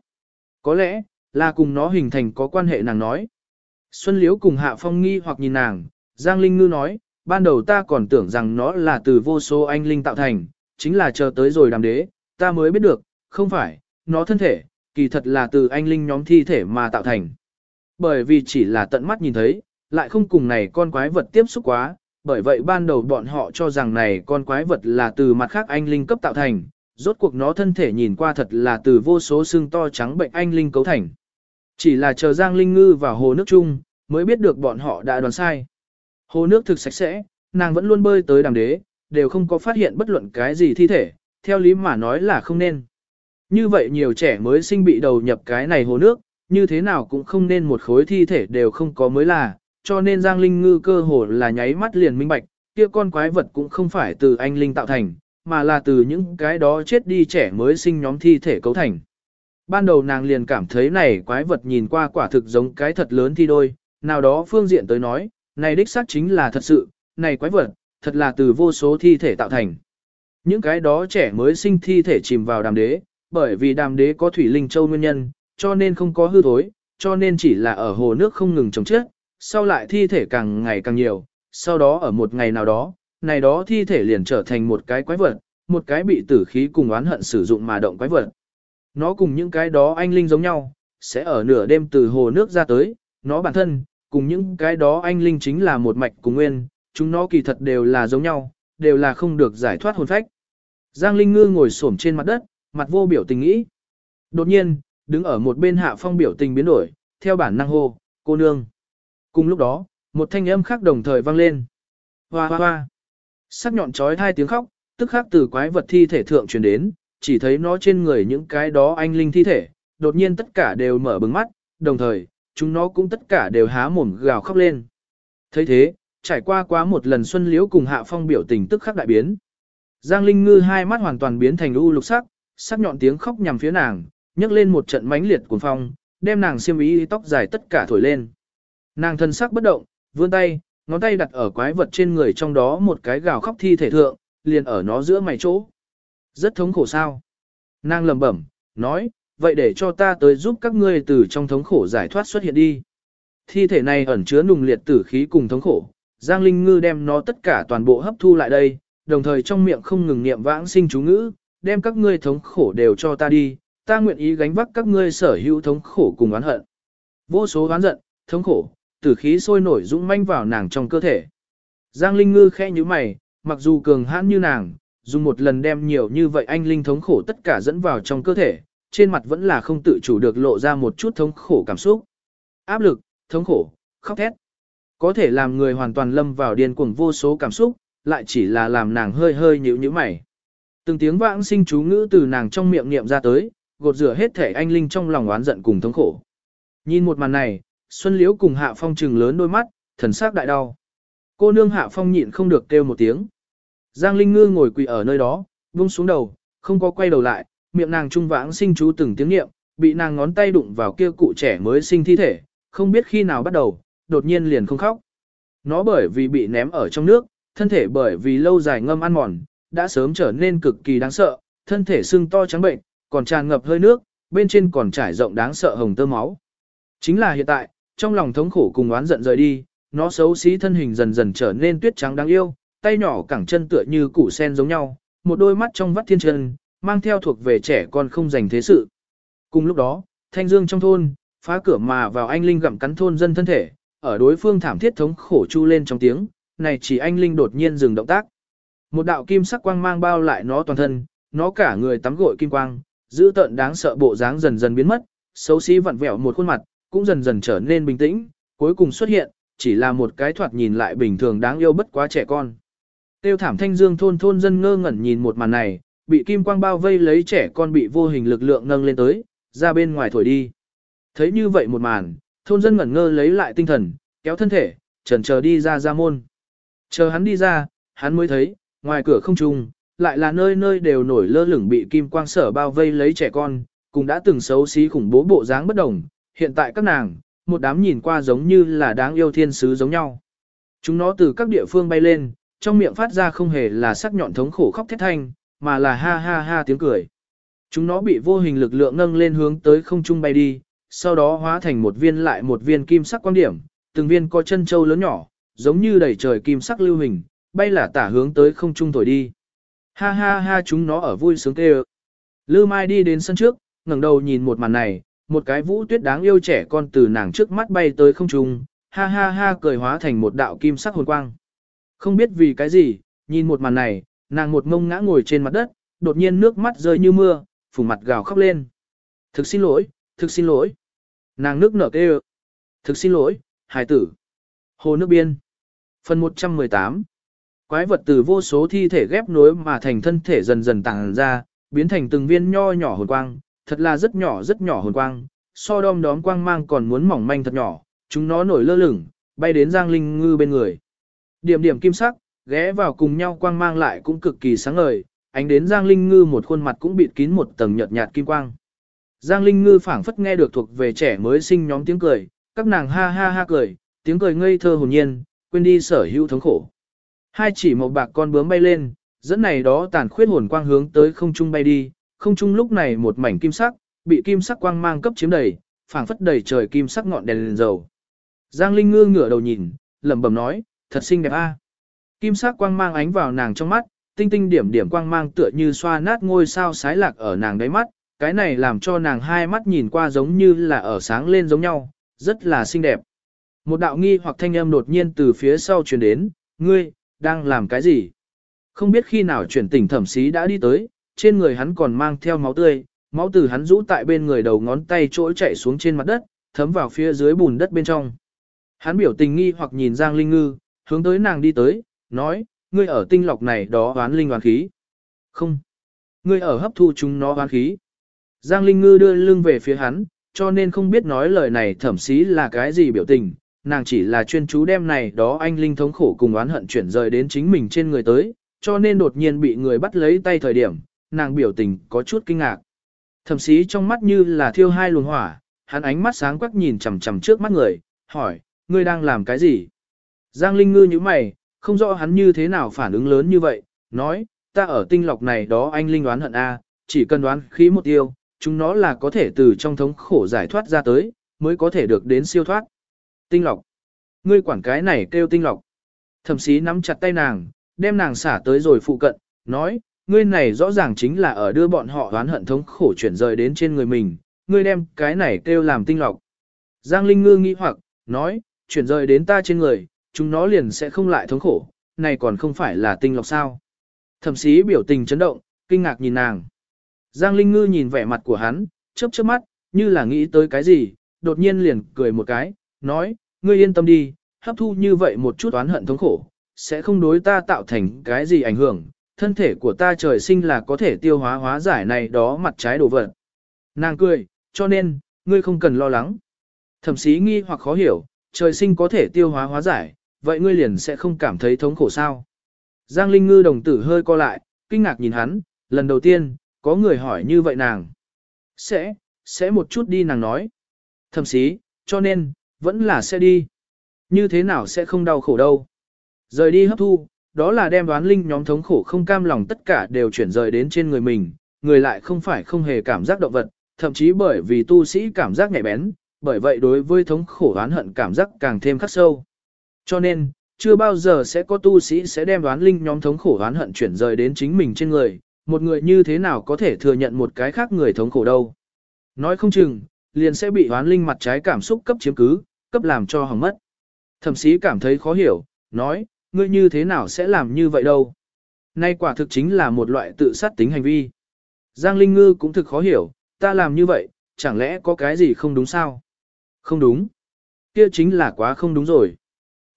Có lẽ, là cùng nó hình thành có quan hệ nàng nói. Xuân Liễu cùng Hạ Phong nghi hoặc nhìn nàng, Giang Linh Ngư nói, ban đầu ta còn tưởng rằng nó là từ vô số anh linh tạo thành, chính là chờ tới rồi đàm đế, ta mới biết được, không phải, nó thân thể, kỳ thật là từ anh linh nhóm thi thể mà tạo thành. Bởi vì chỉ là tận mắt nhìn thấy, lại không cùng này con quái vật tiếp xúc quá, bởi vậy ban đầu bọn họ cho rằng này con quái vật là từ mặt khác anh linh cấp tạo thành, rốt cuộc nó thân thể nhìn qua thật là từ vô số xương to trắng bệnh anh linh cấu thành. Chỉ là chờ Giang Linh Ngư vào hồ nước chung, mới biết được bọn họ đã đoán sai. Hồ nước thực sạch sẽ, nàng vẫn luôn bơi tới đàm đế, đều không có phát hiện bất luận cái gì thi thể, theo lý mà nói là không nên. Như vậy nhiều trẻ mới sinh bị đầu nhập cái này hồ nước, như thế nào cũng không nên một khối thi thể đều không có mới là, cho nên Giang Linh Ngư cơ hồ là nháy mắt liền minh bạch, kia con quái vật cũng không phải từ anh Linh tạo thành, mà là từ những cái đó chết đi trẻ mới sinh nhóm thi thể cấu thành. Ban đầu nàng liền cảm thấy này quái vật nhìn qua quả thực giống cái thật lớn thi đôi, nào đó phương diện tới nói, này đích xác chính là thật sự, này quái vật, thật là từ vô số thi thể tạo thành. Những cái đó trẻ mới sinh thi thể chìm vào đàm đế, bởi vì đàm đế có thủy linh châu nguyên nhân, cho nên không có hư thối, cho nên chỉ là ở hồ nước không ngừng chống chết, sau lại thi thể càng ngày càng nhiều, sau đó ở một ngày nào đó, này đó thi thể liền trở thành một cái quái vật, một cái bị tử khí cùng oán hận sử dụng mà động quái vật. Nó cùng những cái đó anh linh giống nhau, sẽ ở nửa đêm từ hồ nước ra tới, nó bản thân, cùng những cái đó anh linh chính là một mạch cùng nguyên, chúng nó kỳ thật đều là giống nhau, đều là không được giải thoát hồn phách. Giang Linh Ngư ngồi xổm trên mặt đất, mặt vô biểu tình nghĩ. Đột nhiên, đứng ở một bên hạ phong biểu tình biến đổi, theo bản năng hô, cô nương. Cùng lúc đó, một thanh âm khác đồng thời vang lên. Hoa hoa hoa. Sắc nhọn trói hai tiếng khóc, tức khắc từ quái vật thi thể thượng truyền đến, chỉ thấy nó trên người những cái đó anh linh thi thể, đột nhiên tất cả đều mở bừng mắt, đồng thời, chúng nó cũng tất cả đều há mồm gào khóc lên. thấy thế, trải qua quá một lần xuân liễu cùng hạ phong biểu tình tức khắc đại biến. Giang Linh Ngư hai mắt hoàn toàn biến thành u lục sắc, sắc nhọn tiếng khóc nhằm phía nàng, nhấc lên một trận mãnh liệt cuồng phong, đem nàng xiêm y tóc dài tất cả thổi lên. Nàng thân sắc bất động, vươn tay, ngón tay đặt ở quái vật trên người trong đó một cái gào khóc thi thể thượng, liền ở nó giữa mày chỗ. Rất thống khổ sao? Nàng lẩm bẩm, nói, vậy để cho ta tới giúp các ngươi từ trong thống khổ giải thoát xuất hiện đi. Thi thể này ẩn chứa nùng liệt tử khí cùng thống khổ, Giang Linh Ngư đem nó tất cả toàn bộ hấp thu lại đây, đồng thời trong miệng không ngừng niệm vãng sinh chú ngữ, đem các ngươi thống khổ đều cho ta đi, ta nguyện ý gánh vác các ngươi sở hữu thống khổ cùng oán hận. Vô số oán giận, thống khổ, tử khí sôi nổi dũng manh vào nàng trong cơ thể. Giang Linh Ngư khẽ như mày, mặc dù cường hãn như nàng, dùng một lần đem nhiều như vậy anh linh thống khổ tất cả dẫn vào trong cơ thể, trên mặt vẫn là không tự chủ được lộ ra một chút thống khổ cảm xúc. Áp lực, thống khổ, khóc thét. Có thể làm người hoàn toàn lâm vào điên cuồng vô số cảm xúc, lại chỉ là làm nàng hơi hơi nhíu nhíu mày. Từng tiếng vãng sinh chú ngữ từ nàng trong miệng niệm ra tới, gột rửa hết thể anh linh trong lòng oán giận cùng thống khổ. Nhìn một màn này, Xuân Liễu cùng Hạ Phong trừng lớn đôi mắt, thần sắc đại đau. Cô nương Hạ Phong nhịn không được kêu một tiếng. Giang Linh Ngư ngồi quỳ ở nơi đó, buông xuống đầu, không có quay đầu lại, miệng nàng trung vãng sinh chú từng tiếng niệm, bị nàng ngón tay đụng vào kia cụ trẻ mới sinh thi thể, không biết khi nào bắt đầu, đột nhiên liền không khóc. Nó bởi vì bị ném ở trong nước, thân thể bởi vì lâu dài ngâm ăn mòn, đã sớm trở nên cực kỳ đáng sợ, thân thể sưng to trắng bệnh, còn tràn ngập hơi nước, bên trên còn trải rộng đáng sợ hồng tơ máu. Chính là hiện tại, trong lòng thống khổ cùng oán giận rời đi, nó xấu xí thân hình dần dần trở nên tuyết trắng đáng yêu, tay nhỏ cẳng chân tựa như củ sen giống nhau, một đôi mắt trong vắt thiên chân, mang theo thuộc về trẻ con không dành thế sự. Cùng lúc đó, thanh dương trong thôn, phá cửa mà vào anh Linh gặm cắn thôn dân thân thể, ở đối phương thảm thiết thống khổ chu lên trong tiếng, này chỉ anh Linh đột nhiên dừng động tác. Một đạo kim sắc quang mang bao lại nó toàn thân, nó cả người tắm gội kim quang, giữ tợn đáng sợ bộ dáng dần dần biến mất, xấu xí vặn vẹo một khuôn mặt, cũng dần dần trở nên bình tĩnh, cuối cùng xuất hiện, chỉ là một cái thoạt nhìn lại bình thường đáng yêu bất quá trẻ con. Tiêu thảm thanh dương thôn thôn dân ngơ ngẩn nhìn một màn này, bị kim quang bao vây lấy trẻ con bị vô hình lực lượng nâng lên tới, ra bên ngoài thổi đi. Thấy như vậy một màn, thôn dân ngẩn ngơ lấy lại tinh thần, kéo thân thể, trần chờ đi ra ra môn. Chờ hắn đi ra, hắn mới thấy, ngoài cửa không trung, lại là nơi nơi đều nổi lơ lửng bị kim quang sở bao vây lấy trẻ con, cũng đã từng xấu xí khủng bố bộ dáng bất đồng, hiện tại các nàng, một đám nhìn qua giống như là đáng yêu thiên sứ giống nhau. Chúng nó từ các địa phương bay lên, trong miệng phát ra không hề là sắc nhọn thống khổ khóc thét thanh, mà là ha ha ha tiếng cười. Chúng nó bị vô hình lực lượng nâng lên hướng tới không trung bay đi, sau đó hóa thành một viên lại một viên kim sắc quan điểm, từng viên có chân châu lớn nhỏ, giống như đầy trời kim sắc lưu hình, bay là tả hướng tới không trung thổi đi. Ha ha ha chúng nó ở vui sướng kêu. Lư Mai đi đến sân trước, ngẩng đầu nhìn một màn này, một cái vũ tuyết đáng yêu trẻ con từ nàng trước mắt bay tới không trung, ha ha ha cười hóa thành một đạo kim sắc hồn quang. Không biết vì cái gì, nhìn một màn này, nàng một ngông ngã ngồi trên mặt đất, đột nhiên nước mắt rơi như mưa, phủ mặt gào khóc lên. Thực xin lỗi, thực xin lỗi. Nàng nước nở kêu. Thực xin lỗi, hải tử. Hồ nước biên. Phần 118 Quái vật từ vô số thi thể ghép nối mà thành thân thể dần dần tàng ra, biến thành từng viên nho nhỏ hồn quang, thật là rất nhỏ rất nhỏ hồn quang, so đom đóm quang mang còn muốn mỏng manh thật nhỏ, chúng nó nổi lơ lửng, bay đến Giang Linh Ngư bên người. Điểm điểm kim sắc, ghé vào cùng nhau quang mang lại cũng cực kỳ sáng ngời, ánh đến Giang Linh Ngư một khuôn mặt cũng bịt kín một tầng nhợt nhạt kim quang. Giang Linh Ngư phảng phất nghe được thuộc về trẻ mới sinh nhóm tiếng cười, các nàng ha ha ha cười, tiếng cười ngây thơ hồn nhiên, quên đi sở hữu thống khổ. Hai chỉ màu bạc con bướm bay lên, dẫn này đó tàn khuyết hồn quang hướng tới không trung bay đi, không trung lúc này một mảnh kim sắc, bị kim sắc quang mang cấp chiếm đầy, phảng phất đầy trời kim sắc ngọn đèn lên dầu. Giang Linh Ngư ngửa đầu nhìn, lẩm bẩm nói, thật xinh đẹp a. Kim sắc quang mang ánh vào nàng trong mắt, tinh tinh điểm điểm quang mang tựa như xoa nát ngôi sao sái lạc ở nàng đáy mắt, cái này làm cho nàng hai mắt nhìn qua giống như là ở sáng lên giống nhau, rất là xinh đẹp. Một đạo nghi hoặc thanh âm đột nhiên từ phía sau truyền đến, ngươi, đang làm cái gì? Không biết khi nào chuyển tỉnh thẩm sĩ đã đi tới, trên người hắn còn mang theo máu tươi, máu từ hắn rũ tại bên người đầu ngón tay trỗi chạy xuống trên mặt đất, thấm vào phía dưới bùn đất bên trong. Hắn biểu tình nghi hoặc nhìn Giang Linh Ngư, hướng tới nàng đi tới, nói, ngươi ở tinh lọc này đó oán linh oán khí. Không. Ngươi ở hấp thu chúng nó oán khí. Giang Linh Ngư đưa lưng về phía hắn, cho nên không biết nói lời này thẩm sĩ là cái gì biểu tình, nàng chỉ là chuyên chú đem này đó anh Linh thống khổ cùng oán hận chuyển rời đến chính mình trên người tới, cho nên đột nhiên bị người bắt lấy tay thời điểm, nàng biểu tình có chút kinh ngạc. Thẩm sĩ trong mắt như là thiêu hai luồng hỏa, hắn ánh mắt sáng quắc nhìn chằm chằm trước mắt người, hỏi, ngươi đang làm cái gì? Giang Linh Ngư như mày, không rõ hắn như thế nào phản ứng lớn như vậy, nói, ta ở tinh lọc này đó anh Linh đoán hận A, chỉ cần đoán khí một tiêu, chúng nó là có thể từ trong thống khổ giải thoát ra tới, mới có thể được đến siêu thoát. Tinh lọc. Ngươi quản cái này kêu tinh lọc. Thẩm sĩ nắm chặt tay nàng, đem nàng xả tới rồi phụ cận, nói, ngươi này rõ ràng chính là ở đưa bọn họ oán hận thống khổ chuyển rời đến trên người mình, ngươi đem cái này kêu làm tinh lọc. Giang Linh Ngư nghĩ hoặc, nói, chuyển rời đến ta trên người, chúng nó liền sẽ không lại thống khổ, này còn không phải là tinh lọc sao. Thẩm sĩ biểu tình chấn động, kinh ngạc nhìn nàng. Giang Linh Ngư nhìn vẻ mặt của hắn, chớp chớp mắt, như là nghĩ tới cái gì, đột nhiên liền cười một cái, nói, ngươi yên tâm đi, hấp thu như vậy một chút oán hận thống khổ, sẽ không đối ta tạo thành cái gì ảnh hưởng, thân thể của ta trời sinh là có thể tiêu hóa hóa giải này đó mặt trái đồ vật. Nàng cười, cho nên, ngươi không cần lo lắng. Thẩm sĩ nghi hoặc khó hiểu, trời sinh có thể tiêu hóa hóa giải, vậy ngươi liền sẽ không cảm thấy thống khổ sao. Giang Linh Ngư đồng tử hơi co lại, kinh ngạc nhìn hắn, lần đầu tiên, có người hỏi như vậy nàng. Sẽ, sẽ một chút đi nàng nói. Thẩm sĩ, cho nên, vẫn là sẽ đi. Như thế nào sẽ không đau khổ đâu. Rời đi hấp thu, đó là đem đoán linh nhóm thống khổ không cam lòng tất cả đều chuyển rời đến trên người mình, người lại không phải không hề cảm giác động vật, thậm chí bởi vì tu sĩ cảm giác nhạy bén, bởi vậy đối với thống khổ oán hận cảm giác càng thêm khắc sâu. Cho nên, chưa bao giờ sẽ có tu sĩ sẽ đem đoán linh nhóm thống khổ oán hận chuyển rời đến chính mình trên người, một người như thế nào có thể thừa nhận một cái khác người thống khổ đâu. Nói không chừng, liền sẽ bị oán linh mặt trái cảm xúc cấp chiếm cứ, cấp làm cho hỏng mất. Thẩm sĩ cảm thấy khó hiểu, nói, ngươi như thế nào sẽ làm như vậy đâu. Nay quả thực chính là một loại tự sát tính hành vi. Giang Linh Ngư cũng thực khó hiểu, ta làm như vậy, chẳng lẽ có cái gì không đúng sao? Không đúng. Kia chính là quá không đúng rồi.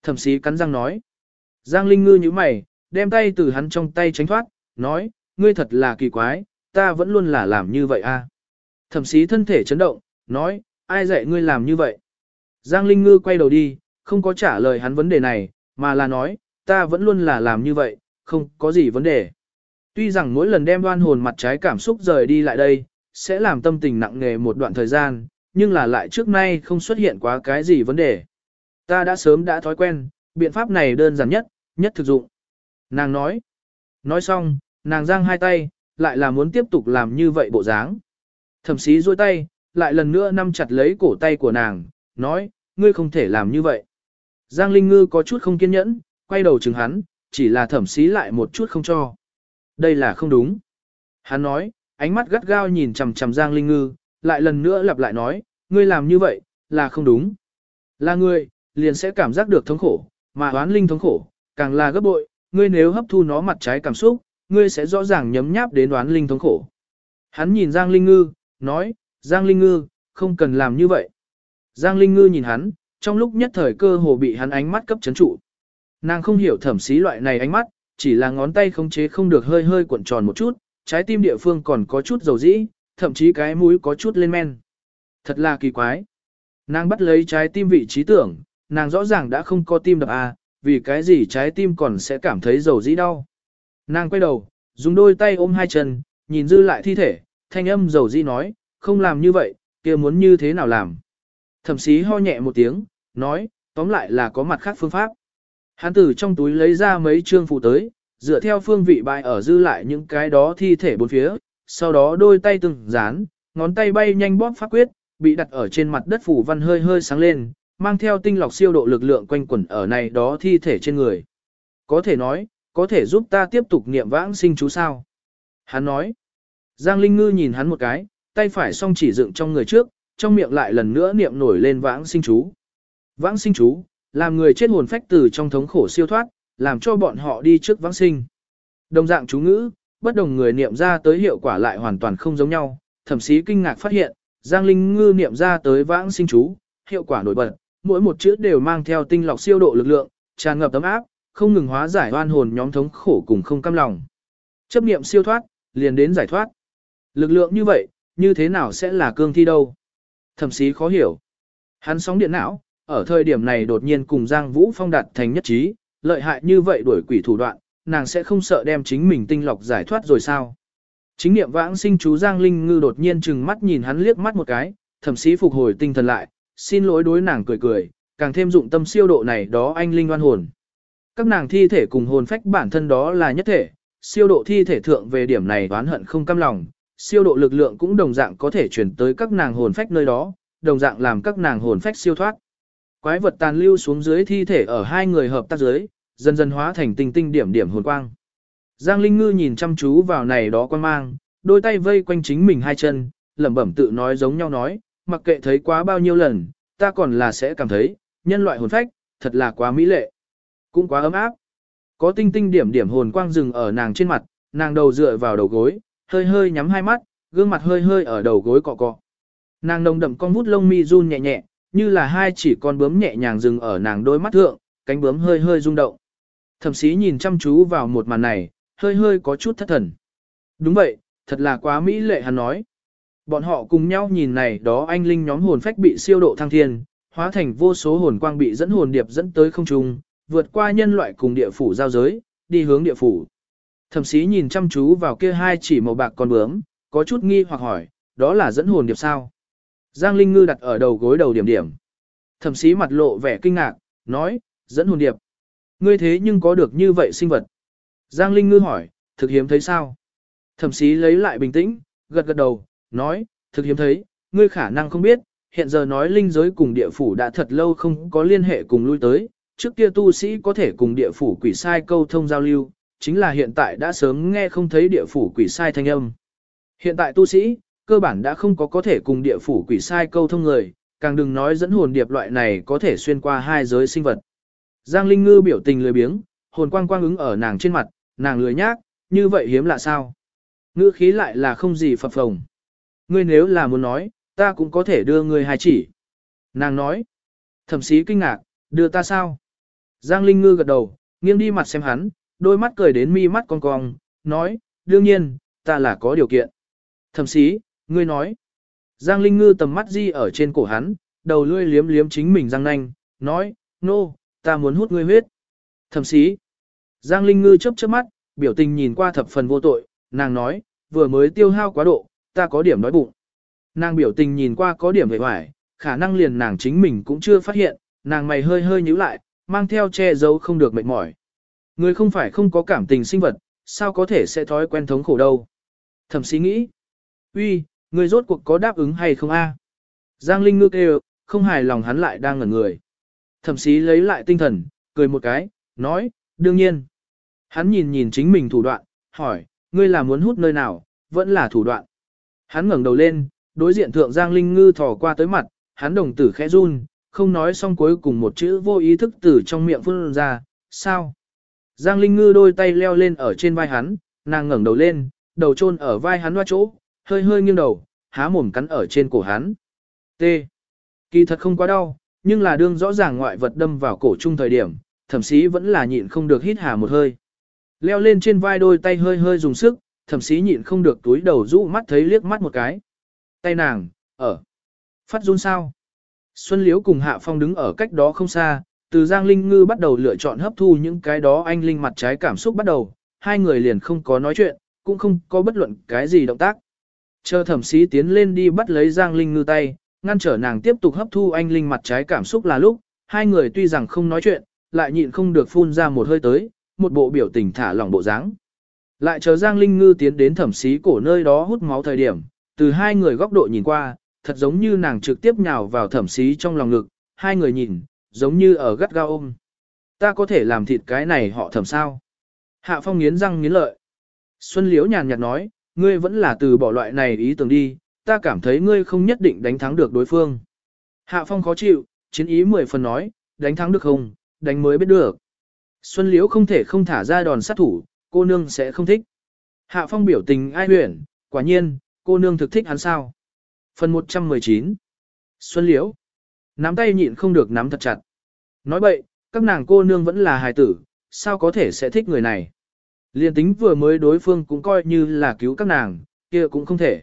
Thẩm sĩ cắn răng nói. Giang Linh Ngư như mày, đem tay từ hắn trong tay tránh thoát, nói, ngươi thật là kỳ quái, ta vẫn luôn là làm như vậy a. À? Thẩm sĩ thân thể chấn động, nói, ai dạy ngươi làm như vậy? Giang Linh Ngư quay đầu đi, không có trả lời hắn vấn đề này, mà là nói, ta vẫn luôn là làm như vậy, không có gì vấn đề. Tuy rằng mỗi lần đem đoan hồn mặt trái cảm xúc rời đi lại đây, sẽ làm tâm tình nặng nề một đoạn thời gian, nhưng là lại trước nay không xuất hiện quá cái gì vấn đề. Ta đã sớm đã thói quen, biện pháp này đơn giản nhất, nhất thực dụng. Nàng nói. Nói xong, nàng giang hai tay, lại là muốn tiếp tục làm như vậy bộ dáng. Thẩm sĩ duỗi tay, lại lần nữa nắm chặt lấy cổ tay của nàng, nói, ngươi không thể làm như vậy. Giang Linh Ngư có chút không kiên nhẫn, quay đầu chừng hắn, chỉ là thẩm xí lại một chút không cho. Đây là không đúng. Hắn nói, ánh mắt gắt gao nhìn chằm chằm Giang Linh Ngư, lại lần nữa lặp lại nói, ngươi làm như vậy, là không đúng. Là ngươi, liền sẽ cảm giác được thống khổ, mà oán linh thống khổ, càng là gấp bội, ngươi nếu hấp thu nó mặt trái cảm xúc, ngươi sẽ rõ ràng nhấm nháp đến oán linh thống khổ. Hắn nhìn Giang Linh Ngư, nói, Giang Linh Ngư, không cần làm như vậy. Giang Linh Ngư nhìn hắn, trong lúc nhất thời cơ hồ bị hắn ánh mắt cấp chấn trụ. Nàng không hiểu thẩm xí loại này ánh mắt, chỉ là ngón tay khống chế không được hơi hơi cuộn tròn một chút, trái tim địa phương còn có chút dầu dĩ, thậm chí cái mũi có chút lên men. Thật là kỳ quái. Nàng bắt lấy trái tim vị trí tưởng, nàng rõ ràng đã không có tim đập à, vì cái gì trái tim còn sẽ cảm thấy dầu dĩ đau. Nàng quay đầu, dùng đôi tay ôm hai chân, nhìn dư lại thi thể, thanh âm dầu dĩ nói, không làm như vậy, kia muốn như thế nào làm. Thẩm sĩ ho nhẹ một tiếng, nói, tóm lại là có mặt khác phương pháp. Hắn từ trong túi lấy ra mấy trương phụ tới, dựa theo phương vị bại ở dư lại những cái đó thi thể bốn phía, sau đó đôi tay từng dán, ngón tay bay nhanh bóp pháp quyết, bị đặt ở trên mặt đất phủ văn hơi hơi sáng lên, mang theo tinh lọc siêu độ lực lượng quanh quẩn ở này đó thi thể trên người. Có thể nói, có thể giúp ta tiếp tục niệm vãng sinh chú sao. Hắn nói, Giang Linh Ngư nhìn hắn một cái, tay phải song chỉ dựng trong người trước, trong miệng lại lần nữa niệm nổi lên vãng sinh chú. Vãng sinh chú, làm người chết hồn phách từ trong thống khổ siêu thoát, làm cho bọn họ đi trước vãng sinh. Đồng dạng chú ngữ, bất đồng người niệm ra tới hiệu quả lại hoàn toàn không giống nhau, thậm chí kinh ngạc phát hiện, Giang Linh Ngư niệm ra tới vãng sinh chú, hiệu quả nổi bật, mỗi một chữ đều mang theo tinh lọc siêu độ lực lượng, tràn ngập tấm áp, không ngừng hóa giải oan hồn nhóm thống khổ cùng không cam lòng. Chấp niệm siêu thoát, liền đến giải thoát. Lực lượng như vậy, như thế nào sẽ là cương thi đâu? Thẩm sĩ khó hiểu. Hắn sóng điện não, ở thời điểm này đột nhiên cùng Giang Vũ Phong đạt thành nhất trí, lợi hại như vậy đuổi quỷ thủ đoạn, nàng sẽ không sợ đem chính mình tinh lọc giải thoát rồi sao? Chính niệm vãng sinh chú Giang Linh Ngư đột nhiên chừng mắt nhìn hắn liếc mắt một cái, thẩm sĩ phục hồi tinh thần lại, xin lỗi đối nàng cười cười, càng thêm dụng tâm siêu độ này đó anh linh oan hồn. Các nàng thi thể cùng hồn phách bản thân đó là nhất thể, siêu độ thi thể thượng về điểm này oán hận không cam lòng, siêu độ lực lượng cũng đồng dạng có thể chuyển tới các nàng hồn phách nơi đó, đồng dạng làm các nàng hồn phách siêu thoát. Quái vật tàn lưu xuống dưới thi thể ở hai người hợp tác dưới, dần dần hóa thành tinh tinh điểm điểm hồn quang. Giang Linh Ngư nhìn chăm chú vào này đó quan mang, đôi tay vây quanh chính mình hai chân, lẩm bẩm tự nói giống nhau nói, mặc kệ thấy quá bao nhiêu lần, ta còn là sẽ cảm thấy, nhân loại hồn phách, thật là quá mỹ lệ, cũng quá ấm áp. Có tinh tinh điểm điểm hồn quang rừng ở nàng trên mặt, nàng đầu dựa vào đầu gối, hơi hơi nhắm hai mắt, gương mặt hơi hơi ở đầu gối cọ cọ. Nàng nồng đậm con vút lông mi run nhẹ nhẹ, như là hai chỉ con bướm nhẹ nhàng dừng ở nàng đôi mắt thượng, cánh bướm hơi hơi rung động. Thẩm sĩ nhìn chăm chú vào một màn này, hơi hơi có chút thất thần. Đúng vậy, thật là quá mỹ lệ hắn nói. Bọn họ cùng nhau nhìn này đó anh linh nhóm hồn phách bị siêu độ thăng thiên, hóa thành vô số hồn quang bị dẫn hồn điệp dẫn tới không trung, vượt qua nhân loại cùng địa phủ giao giới, đi hướng địa phủ. Thẩm sĩ nhìn chăm chú vào kia hai chỉ màu bạc con bướm, có chút nghi hoặc hỏi, đó là dẫn hồn điệp sao? Giang Linh Ngư đặt ở đầu gối đầu điểm điểm. Thẩm sĩ mặt lộ vẻ kinh ngạc, nói, dẫn hồn điệp. Ngươi thế nhưng có được như vậy sinh vật. Giang Linh Ngư hỏi, thực hiếm thấy sao? Thẩm sĩ lấy lại bình tĩnh, gật gật đầu, nói, thực hiếm thấy, ngươi khả năng không biết, hiện giờ nói linh giới cùng địa phủ đã thật lâu không có liên hệ cùng lui tới, trước kia tu sĩ có thể cùng địa phủ quỷ sai câu thông giao lưu, chính là hiện tại đã sớm nghe không thấy địa phủ quỷ sai thanh âm. Hiện tại tu sĩ, cơ bản đã không có có thể cùng địa phủ quỷ sai câu thông người, càng đừng nói dẫn hồn điệp loại này có thể xuyên qua hai giới sinh vật. Giang Linh Ngư biểu tình lười biếng, hồn quang quang ứng ở nàng trên mặt, nàng lười nhác, như vậy hiếm lạ sao? Ngữ khí lại là không gì phập phồng. Ngươi nếu là muốn nói, ta cũng có thể đưa ngươi hai chỉ. Nàng nói, thẩm sĩ kinh ngạc, đưa ta sao? Giang Linh Ngư gật đầu, nghiêng đi mặt xem hắn, đôi mắt cười đến mi mắt cong cong, nói, đương nhiên, ta là có điều kiện. Thẩm sĩ, ngươi nói. Giang Linh Ngư tầm mắt di ở trên cổ hắn, đầu lươi liếm liếm chính mình răng nanh, nói, nô, no, ta muốn hút ngươi huyết. Thẩm sĩ. Giang Linh Ngư chớp chớp mắt, biểu tình nhìn qua thập phần vô tội, nàng nói, vừa mới tiêu hao quá độ, ta có điểm nói bụng. Nàng biểu tình nhìn qua có điểm vẻ hoài, khả năng liền nàng chính mình cũng chưa phát hiện, nàng mày hơi hơi nhíu lại, mang theo che giấu không được mệt mỏi. Người không phải không có cảm tình sinh vật, sao có thể sẽ thói quen thống khổ đâu. Thẩm sĩ nghĩ, uy, người rốt cuộc có đáp ứng hay không a? Giang Linh ngư kêu, không hài lòng hắn lại đang ngẩn người. Thẩm sĩ lấy lại tinh thần, cười một cái, nói, đương nhiên. Hắn nhìn nhìn chính mình thủ đoạn, hỏi, ngươi là muốn hút nơi nào, vẫn là thủ đoạn. Hắn ngẩng đầu lên, đối diện thượng Giang Linh Ngư thò qua tới mặt, hắn đồng tử khẽ run, không nói xong cuối cùng một chữ vô ý thức từ trong miệng phun ra, sao? Giang Linh Ngư đôi tay leo lên ở trên vai hắn, nàng ngẩng đầu lên, đầu chôn ở vai hắn hoa chỗ, hơi hơi nghiêng đầu, há mồm cắn ở trên cổ hắn. T. Kỳ thật không quá đau, nhưng là đương rõ ràng ngoại vật đâm vào cổ chung thời điểm, thẩm sĩ vẫn là nhịn không được hít hà một hơi. Leo lên trên vai đôi tay hơi hơi dùng sức, thẩm sĩ nhịn không được túi đầu rũ mắt thấy liếc mắt một cái. Tay nàng, ở. Phát run sao? Xuân Liễu cùng Hạ Phong đứng ở cách đó không xa, từ Giang Linh Ngư bắt đầu lựa chọn hấp thu những cái đó anh linh mặt trái cảm xúc bắt đầu, hai người liền không có nói chuyện, cũng không có bất luận cái gì động tác. Chờ thẩm sĩ tiến lên đi bắt lấy Giang Linh Ngư tay, ngăn trở nàng tiếp tục hấp thu anh linh mặt trái cảm xúc là lúc, hai người tuy rằng không nói chuyện, lại nhịn không được phun ra một hơi tới, một bộ biểu tình thả lỏng bộ dáng. Lại chờ Giang Linh Ngư tiến đến thẩm sĩ cổ nơi đó hút máu thời điểm, từ hai người góc độ nhìn qua, thật giống như nàng trực tiếp nhào vào thẩm sĩ trong lòng ngực, hai người nhìn, giống như ở gắt gao ôm. Ta có thể làm thịt cái này họ thẩm sao? Hạ Phong nghiến răng nghiến lợi. Xuân Liễu nhàn nhạt nói, ngươi vẫn là từ bỏ loại này ý tưởng đi, ta cảm thấy ngươi không nhất định đánh thắng được đối phương. Hạ Phong khó chịu, chiến ý mười phần nói, đánh thắng được không, đánh mới biết được. Xuân Liễu không thể không thả ra đòn sát thủ, cô nương sẽ không thích. Hạ Phong biểu tình ai huyền, quả nhiên, cô nương thực thích hắn sao. Phần 119 Xuân Liễu Nắm tay nhịn không được nắm thật chặt. Nói bậy, các nàng cô nương vẫn là hài tử, sao có thể sẽ thích người này. Liên tính vừa mới đối phương cũng coi như là cứu các nàng, kia cũng không thể.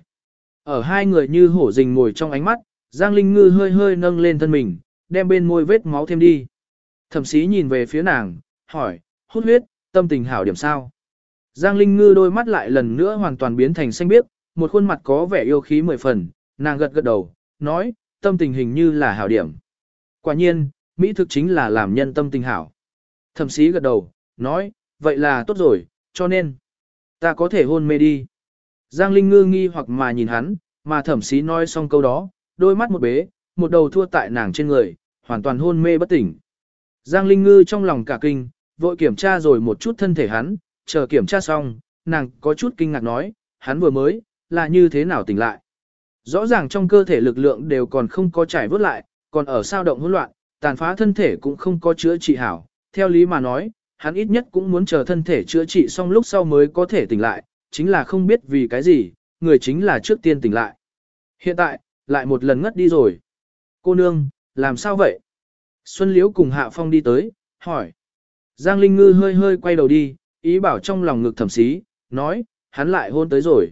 Ở hai người như hổ rình ngồi trong ánh mắt, Giang Linh Ngư hơi hơi nâng lên thân mình, đem bên môi vết máu thêm đi. Thẩm sĩ nhìn về phía nàng, hỏi, hút huyết, tâm tình hảo điểm sao? Giang Linh Ngư đôi mắt lại lần nữa hoàn toàn biến thành xanh biếc, một khuôn mặt có vẻ yêu khí mười phần, nàng gật gật đầu, nói, tâm tình hình như là hảo điểm. Quả nhiên, Mỹ thực chính là làm nhân tâm tình hảo. Thẩm sĩ gật đầu, nói, vậy là tốt rồi, cho nên, ta có thể hôn mê đi. Giang Linh Ngư nghi hoặc mà nhìn hắn, mà thẩm sĩ nói xong câu đó, đôi mắt một bế, một đầu thua tại nàng trên người, hoàn toàn hôn mê bất tỉnh. Giang Linh Ngư trong lòng cả kinh, vội kiểm tra rồi một chút thân thể hắn, chờ kiểm tra xong, nàng có chút kinh ngạc nói, hắn vừa mới, là như thế nào tỉnh lại. Rõ ràng trong cơ thể lực lượng đều còn không có trải vớt lại, còn ở sao động hỗn loạn, tàn phá thân thể cũng không có chữa trị hảo. Theo lý mà nói, hắn ít nhất cũng muốn chờ thân thể chữa trị xong lúc sau mới có thể tỉnh lại, chính là không biết vì cái gì, người chính là trước tiên tỉnh lại. Hiện tại, lại một lần ngất đi rồi. Cô nương, làm sao vậy? Xuân Liễu cùng Hạ Phong đi tới, hỏi. Giang Linh Ngư hơi hơi quay đầu đi, ý bảo trong lòng ngực thẩm xí, nói, hắn lại hôn tới rồi.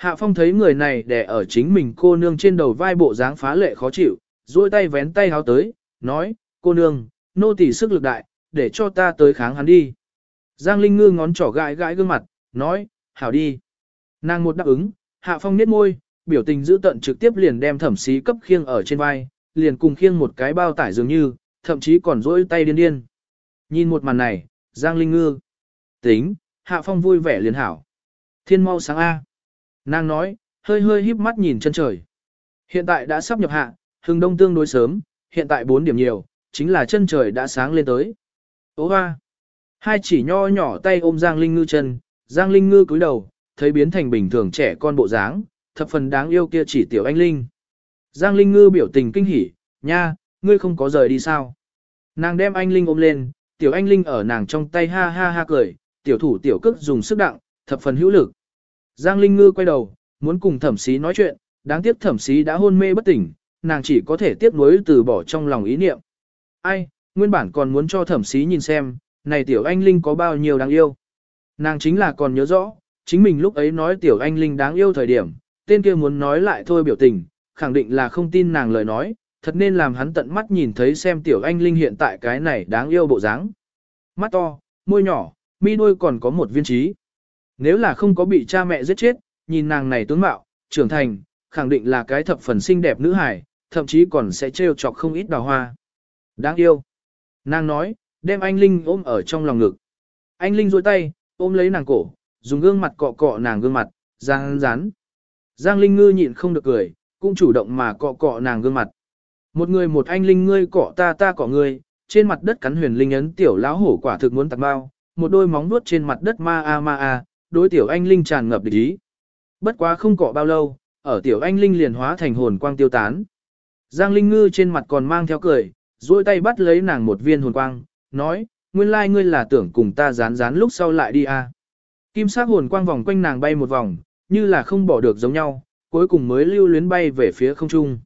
Hạ Phong thấy người này đè ở chính mình cô nương trên đầu vai bộ dáng phá lệ khó chịu, duỗi tay vén tay háo tới, nói, cô nương, nô tỳ sức lực đại, để cho ta tới kháng hắn đi. Giang Linh Ngư ngón trỏ gãi gãi gương mặt, nói, hảo đi. Nàng một đáp ứng, Hạ Phong nhếch môi, biểu tình giữ tận trực tiếp liền đem thẩm sĩ cấp khiêng ở trên vai, liền cùng khiêng một cái bao tải dường như, thậm chí còn duỗi tay điên điên. Nhìn một màn này, Giang Linh Ngư. Tính, Hạ Phong vui vẻ liền hảo. Thiên mau sáng A. Nàng nói, hơi hơi híp mắt nhìn chân trời. Hiện tại đã sắp nhập hạ, hừng đông tương đối sớm, hiện tại 4 điểm nhiều, chính là chân trời đã sáng lên tới. Ô hoa. Hai chỉ nho nhỏ tay ôm Giang Linh Ngư chân, Giang Linh Ngư cúi đầu, thấy biến thành bình thường trẻ con bộ dáng, thập phần đáng yêu kia chỉ tiểu anh Linh. Giang Linh Ngư biểu tình kinh hỉ, nha, ngươi không có rời đi sao? Nàng đem anh Linh ôm lên, tiểu anh Linh ở nàng trong tay ha ha ha cười, tiểu thủ tiểu cước dùng sức đặng, thập phần hữu lực. Giang Linh Ngư quay đầu, muốn cùng thẩm sĩ nói chuyện, đáng tiếc thẩm sĩ đã hôn mê bất tỉnh, nàng chỉ có thể tiếp nối từ bỏ trong lòng ý niệm. Ai, nguyên bản còn muốn cho thẩm sĩ nhìn xem, này tiểu anh Linh có bao nhiêu đáng yêu. Nàng chính là còn nhớ rõ, chính mình lúc ấy nói tiểu anh Linh đáng yêu thời điểm, tên kia muốn nói lại thôi biểu tình, khẳng định là không tin nàng lời nói, thật nên làm hắn tận mắt nhìn thấy xem tiểu anh Linh hiện tại cái này đáng yêu bộ dáng. Mắt to, môi nhỏ, mi đuôi còn có một viên trí. Nếu là không có bị cha mẹ giết chết, nhìn nàng này tướng mạo, trưởng thành, khẳng định là cái thập phần xinh đẹp nữ hài, thậm chí còn sẽ trêu chọc không ít đào hoa. Đáng yêu. Nàng nói, đem anh Linh ôm ở trong lòng ngực. Anh Linh duỗi tay, ôm lấy nàng cổ, dùng gương mặt cọ cọ nàng gương mặt, giang rán. Giang Linh ngư nhịn không được cười, cũng chủ động mà cọ cọ nàng gương mặt. Một người một anh Linh ngươi cọ ta ta cọ ngươi, trên mặt đất cắn huyền linh ấn tiểu lão hổ quả thực muốn tặng bao, một đôi móng vuốt trên mặt đất ma a ma a, đối tiểu anh Linh tràn ngập địch ý. Bất quá không cọ bao lâu, ở tiểu anh Linh liền hóa thành hồn quang tiêu tán. Giang Linh ngư trên mặt còn mang theo cười, duỗi tay bắt lấy nàng một viên hồn quang, nói, nguyên lai ngươi là tưởng cùng ta rán rán lúc sau lại đi à. Kim sắc hồn quang vòng quanh nàng bay một vòng, như là không bỏ được giống nhau, cuối cùng mới lưu luyến bay về phía không trung.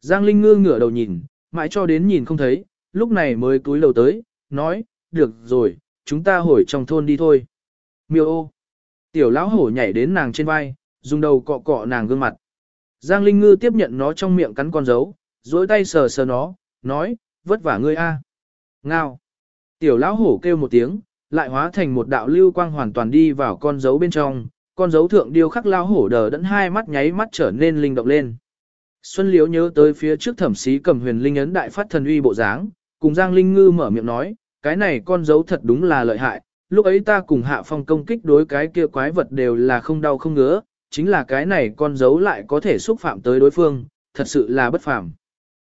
Giang Linh ngư ngửa đầu nhìn, mãi cho đến nhìn không thấy, lúc này mới cúi đầu tới, nói, được rồi, chúng ta hồi trong thôn đi thôi. Miêu ô. Tiểu lão hổ nhảy đến nàng trên vai, dùng đầu cọ cọ nàng gương mặt. Giang Linh ngư tiếp nhận nó trong miệng cắn con dấu, duỗi tay sờ sờ nó, nói, vất vả ngươi a. Ngao. Tiểu lão hổ kêu một tiếng, lại hóa thành một đạo lưu quang hoàn toàn đi vào con dấu bên trong, con dấu thượng điêu khắc lão hổ đờ đẫn hai mắt nháy mắt trở nên linh động lên. Xuân Liễu nhớ tới phía trước thẩm sĩ cầm huyền linh ấn đại phát thần uy bộ dáng, cùng Giang Linh Ngư mở miệng nói, cái này con dấu thật đúng là lợi hại, lúc ấy ta cùng hạ phong công kích đối cái kia quái vật đều là không đau không ngứa, chính là cái này con dấu lại có thể xúc phạm tới đối phương, thật sự là bất phàm.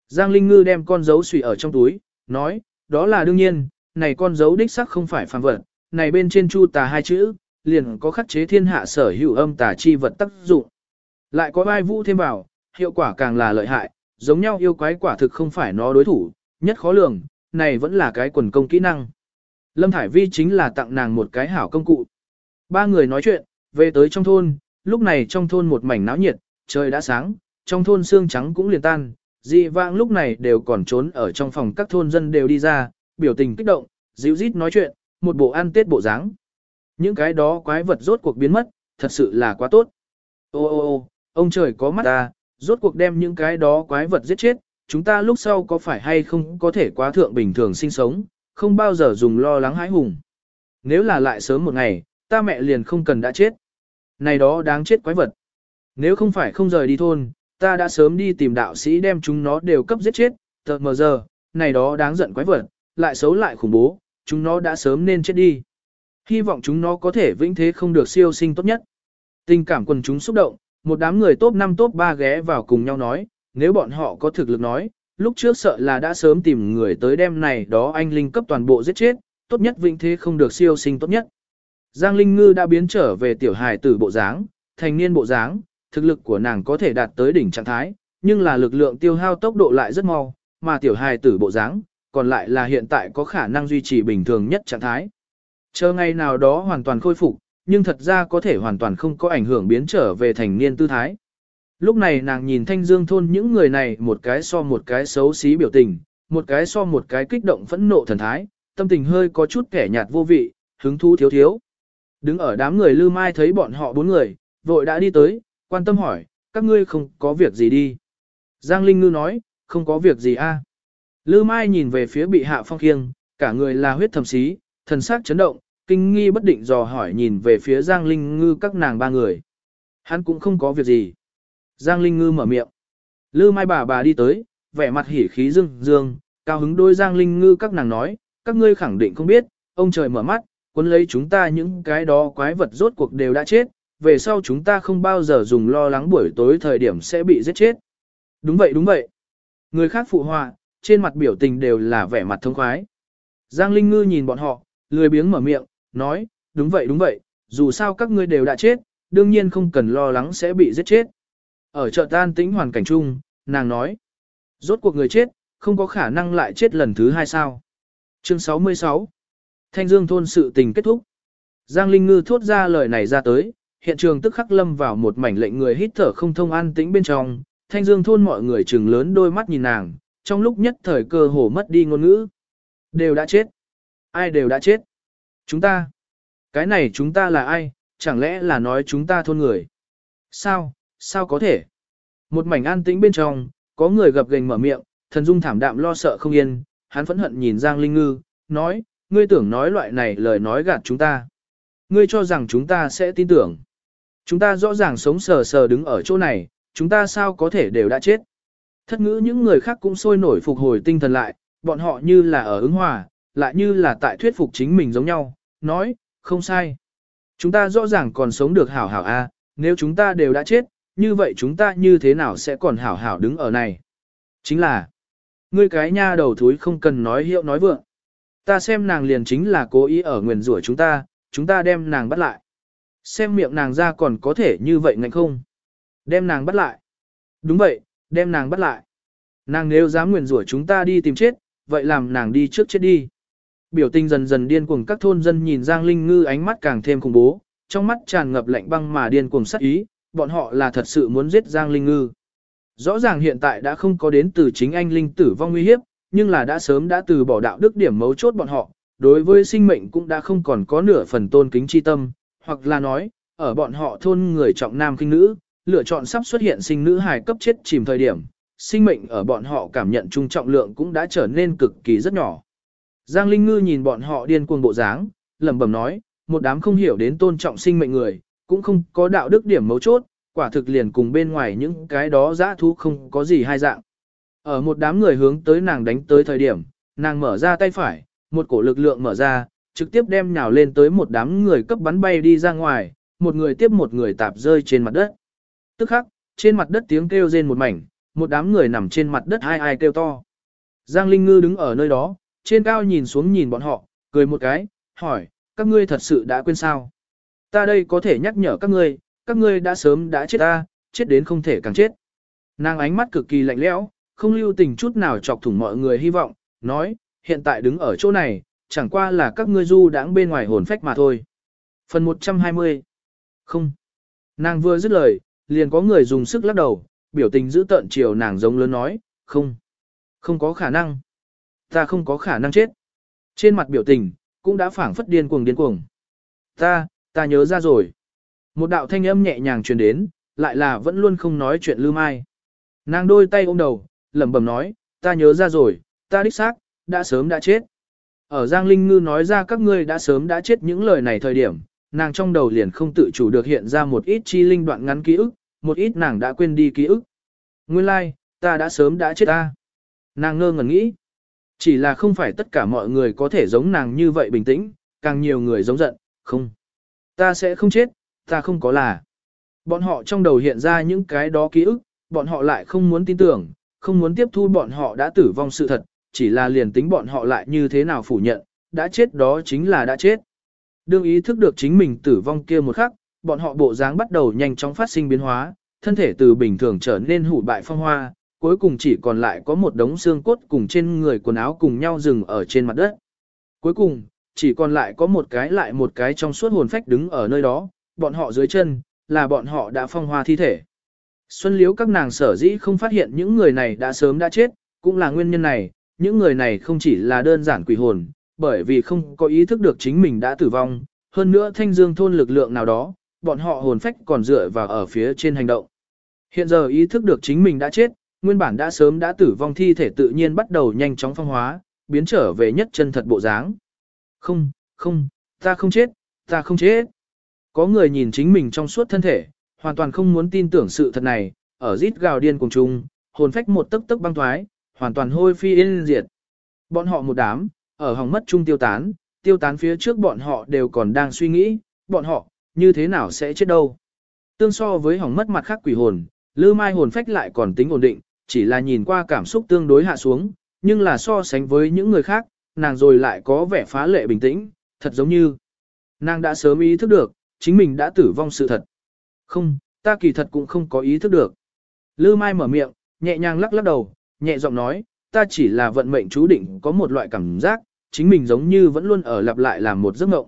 Giang Linh Ngư đem con dấu xùy ở trong túi, nói, đó là đương nhiên, này con dấu đích sắc không phải phàm vật, này bên trên chu tà hai chữ, liền có khắc chế thiên hạ sở hữu âm tà chi vật tác dụng. Lại có vai vũ thêm vào, hiệu quả càng là lợi hại, giống nhau yêu quái quả thực không phải nó đối thủ, nhất khó lường, này vẫn là cái quần công kỹ năng. Lâm Thải Vi chính là tặng nàng một cái hảo công cụ. Ba người nói chuyện, về tới trong thôn, lúc này trong thôn một mảnh náo nhiệt, trời đã sáng, trong thôn xương trắng cũng liền tan, Dị vãng lúc này đều còn trốn ở trong phòng các thôn dân đều đi ra, biểu tình kích động, dịu rít nói chuyện, một bộ ăn tết bộ dáng. Những cái đó quái vật rốt cuộc biến mất, thật sự là quá tốt. Ô ô ô, ông trời có mắt ta, rốt cuộc đem những cái đó quái vật giết chết, chúng ta lúc sau có phải hay không có thể quá thượng bình thường sinh sống, không bao giờ dùng lo lắng hãi hùng. Nếu là lại sớm một ngày, ta mẹ liền không cần đã chết. Này đó đáng chết quái vật. Nếu không phải không rời đi thôn, ta đã sớm đi tìm đạo sĩ đem chúng nó đều cấp giết chết, thật mờ giờ, này đó đáng giận quái vật, lại xấu lại khủng bố, chúng nó đã sớm nên chết đi. Hy vọng chúng nó có thể vĩnh thế không được siêu sinh tốt nhất. Tình cảm quần chúng xúc động, một đám người top 5 top 3 ghé vào cùng nhau nói, nếu bọn họ có thực lực nói, lúc trước sợ là đã sớm tìm người tới đêm này đó anh Linh cấp toàn bộ giết chết, tốt nhất vĩnh thế không được siêu sinh tốt nhất. Giang Linh Ngư đã biến trở về tiểu hài tử bộ dáng, thành niên bộ dáng, thực lực của nàng có thể đạt tới đỉnh trạng thái, nhưng là lực lượng tiêu hao tốc độ lại rất mau, mà tiểu hài tử bộ dáng, còn lại là hiện tại có khả năng duy trì bình thường nhất trạng thái. Chờ ngày nào đó hoàn toàn khôi phục, nhưng thật ra có thể hoàn toàn không có ảnh hưởng biến trở về thành niên tư thái. Lúc này nàng nhìn thanh dương thôn những người này một cái so một cái xấu xí biểu tình, một cái so một cái kích động phẫn nộ thần thái, tâm tình hơi có chút kẻ nhạt vô vị, hứng thú thiếu thiếu. Đứng ở đám người lư mai thấy bọn họ bốn người, vội đã đi tới, quan tâm hỏi, các ngươi không có việc gì đi. Giang Linh Ngư nói, không có việc gì a. Lư Mai nhìn về phía bị hạ phong khiêng, cả người là huyết thầm xí, thần sắc chấn động, kinh nghi bất định dò hỏi nhìn về phía Giang Linh Ngư các nàng ba người. Hắn cũng không có việc gì. Giang Linh Ngư mở miệng. Lư Mai bà bà đi tới, vẻ mặt hỉ khí dương dương, cao hứng đôi Giang Linh Ngư các nàng nói, các ngươi khẳng định không biết, ông trời mở mắt, cuốn lấy chúng ta những cái đó quái vật rốt cuộc đều đã chết, về sau chúng ta không bao giờ dùng lo lắng buổi tối thời điểm sẽ bị giết chết. Đúng vậy đúng vậy. Người khác phụ họa, trên mặt biểu tình đều là vẻ mặt thông khoái. Giang Linh Ngư nhìn bọn họ, lười biếng mở miệng, nói, đúng vậy đúng vậy, dù sao các ngươi đều đã chết, đương nhiên không cần lo lắng sẽ bị giết chết. Ở chợ tan tĩnh hoàn cảnh chung, nàng nói, rốt cuộc người chết, không có khả năng lại chết lần thứ hai sao. Chương 66 Thanh Dương thôn sự tình kết thúc. Giang Linh Ngư thốt ra lời này ra tới, hiện trường tức khắc lâm vào một mảnh lệnh người hít thở không thông an tĩnh bên trong, Thanh Dương thôn mọi người trừng lớn đôi mắt nhìn nàng, trong lúc nhất thời cơ hồ mất đi ngôn ngữ. Đều đã chết. Ai đều đã chết. Chúng ta. Cái này chúng ta là ai, chẳng lẽ là nói chúng ta thôn người. Sao, sao có thể? Một mảnh an tĩnh bên trong, có người gập gềnh mở miệng, thần dung thảm đạm lo sợ không yên, hắn phẫn hận nhìn Giang Linh Ngư, nói, ngươi tưởng nói loại này lời nói gạt chúng ta. Ngươi cho rằng chúng ta sẽ tin tưởng. Chúng ta rõ ràng sống sờ sờ đứng ở chỗ này, chúng ta sao có thể đều đã chết. Thất ngữ những người khác cũng sôi nổi phục hồi tinh thần lại, bọn họ như là ở ứng hòa, lại như là tại thuyết phục chính mình giống nhau, nói, không sai. Chúng ta rõ ràng còn sống được hảo hảo a, nếu chúng ta đều đã chết, như vậy chúng ta như thế nào sẽ còn hảo hảo đứng ở này? Chính là, ngươi cái nha đầu thúi không cần nói hiệu nói vượng. Ta xem nàng liền chính là cố ý ở nguyền rủa chúng ta, chúng ta đem nàng bắt lại. Xem miệng nàng ra còn có thể như vậy ngạnh không? Đem nàng bắt lại. Đúng vậy, đem nàng bắt lại. Nàng nếu dám nguyền rủa chúng ta đi tìm chết, vậy làm nàng đi trước chết đi. Biểu tình dần dần điên cuồng các thôn dân nhìn Giang Linh Ngư ánh mắt càng thêm khủng bố, trong mắt tràn ngập lạnh băng mà điên cuồng sát ý, bọn họ là thật sự muốn giết Giang Linh Ngư. Rõ ràng hiện tại đã không có đến từ chính anh Linh tử vong nguy hiếp, nhưng là đã sớm đã từ bỏ đạo đức điểm mấu chốt bọn họ, đối với sinh mệnh cũng đã không còn có nửa phần tôn kính chi tâm, hoặc là nói, ở bọn họ thôn người trọng nam kinh nữ, lựa chọn sắp xuất hiện sinh nữ hài cấp chết chìm thời điểm, sinh mệnh ở bọn họ cảm nhận trung trọng lượng cũng đã trở nên cực kỳ rất nhỏ. Giang Linh Ngư nhìn bọn họ điên cuồng bộ dáng, lẩm bẩm nói, một đám không hiểu đến tôn trọng sinh mệnh người, cũng không có đạo đức điểm mấu chốt, quả thực liền cùng bên ngoài những cái đó dã thú không có gì hai dạng. Ở một đám người hướng tới nàng đánh tới thời điểm, nàng mở ra tay phải, một cổ lực lượng mở ra, trực tiếp đem nhào lên tới một đám người cấp bắn bay đi ra ngoài, một người tiếp một người tạp rơi trên mặt đất. Tức khắc, trên mặt đất tiếng kêu rên một mảnh, một đám người nằm trên mặt đất ai ai kêu to. Giang Linh Ngư đứng ở nơi đó, trên cao nhìn xuống nhìn bọn họ, cười một cái, hỏi, các ngươi thật sự đã quên sao? Ta đây có thể nhắc nhở các ngươi, các ngươi đã sớm đã chết ta, chết đến không thể càng chết. Nàng ánh mắt cực kỳ lạnh lẽo, không lưu tình chút nào chọc thủng mọi người hy vọng, nói, hiện tại đứng ở chỗ này, chẳng qua là các ngươi du đãng bên ngoài hồn phách mà thôi. Phần 120 Không. Nàng vừa dứt lời, liền có người dùng sức lắc đầu, biểu tình giữ tợn chiều nàng giống lớn nói, không, không có khả năng. Ta không có khả năng chết. Trên mặt biểu tình, cũng đã phảng phất điên cuồng điên cuồng. Ta, ta nhớ ra rồi. Một đạo thanh âm nhẹ nhàng truyền đến, lại là vẫn luôn không nói chuyện Lư Mai. Nàng đôi tay ôm đầu, lẩm bẩm nói, ta nhớ ra rồi, ta đích xác, đã sớm đã chết. Ở Giang Linh Ngư nói ra các ngươi đã sớm đã chết những lời này thời điểm, nàng trong đầu liền không tự chủ được hiện ra một ít chi linh đoạn ngắn ký ức, một ít nàng đã quên đi ký ức. Nguyên lai, like, ta đã sớm đã chết ta. Nàng ngơ ngẩn nghĩ. Chỉ là không phải tất cả mọi người có thể giống nàng như vậy bình tĩnh, càng nhiều người giống giận, không. Ta sẽ không chết, ta không có là. Bọn họ trong đầu hiện ra những cái đó ký ức, bọn họ lại không muốn tin tưởng, không muốn tiếp thu bọn họ đã tử vong sự thật, chỉ là liền tính bọn họ lại như thế nào phủ nhận, đã chết đó chính là đã chết. Đương ý thức được chính mình tử vong kia một khắc, bọn họ bộ dáng bắt đầu nhanh chóng phát sinh biến hóa, thân thể từ bình thường trở nên hủ bại phong hoa, cuối cùng chỉ còn lại có một đống xương cốt cùng trên người quần áo cùng nhau dừng ở trên mặt đất. Cuối cùng, chỉ còn lại có một cái lại một cái trong suốt hồn phách đứng ở nơi đó, bọn họ dưới chân, là bọn họ đã phong hoa thi thể. Xuân liếu các nàng sở dĩ không phát hiện những người này đã sớm đã chết, cũng là nguyên nhân này, những người này không chỉ là đơn giản quỷ hồn, bởi vì không có ý thức được chính mình đã tử vong, hơn nữa thanh dương thôn lực lượng nào đó, bọn họ hồn phách còn dựa vào ở phía trên hành động. Hiện giờ ý thức được chính mình đã chết, nguyên bản đã sớm đã tử vong thi thể tự nhiên bắt đầu nhanh chóng phong hóa, biến trở về nhất chân thật bộ dáng. Không, không, ta không chết, ta không chết. Có người nhìn chính mình trong suốt thân thể, hoàn toàn không muốn tin tưởng sự thật này, ở rít gào điên cùng chung, hồn phách một tức tức băng thoái, hoàn toàn hôi phi yên diệt. Bọn họ một đám, ở hòng mất chung tiêu tán, tiêu tán phía trước bọn họ đều còn đang suy nghĩ, bọn họ, như thế nào sẽ chết đâu. Tương so với hỏng mất mặt khác quỷ hồn, lư mai hồn phách lại còn tính ổn định, chỉ là nhìn qua cảm xúc tương đối hạ xuống, nhưng là so sánh với những người khác, nàng rồi lại có vẻ phá lệ bình tĩnh, thật giống như nàng đã sớm ý thức được, chính mình đã tử vong sự thật. Không, ta kỳ thật cũng không có ý thức được. Lư Mai mở miệng, nhẹ nhàng lắc lắc đầu, nhẹ giọng nói, ta chỉ là vận mệnh chú định có một loại cảm giác, chính mình giống như vẫn luôn ở lặp lại làm một giấc mộng.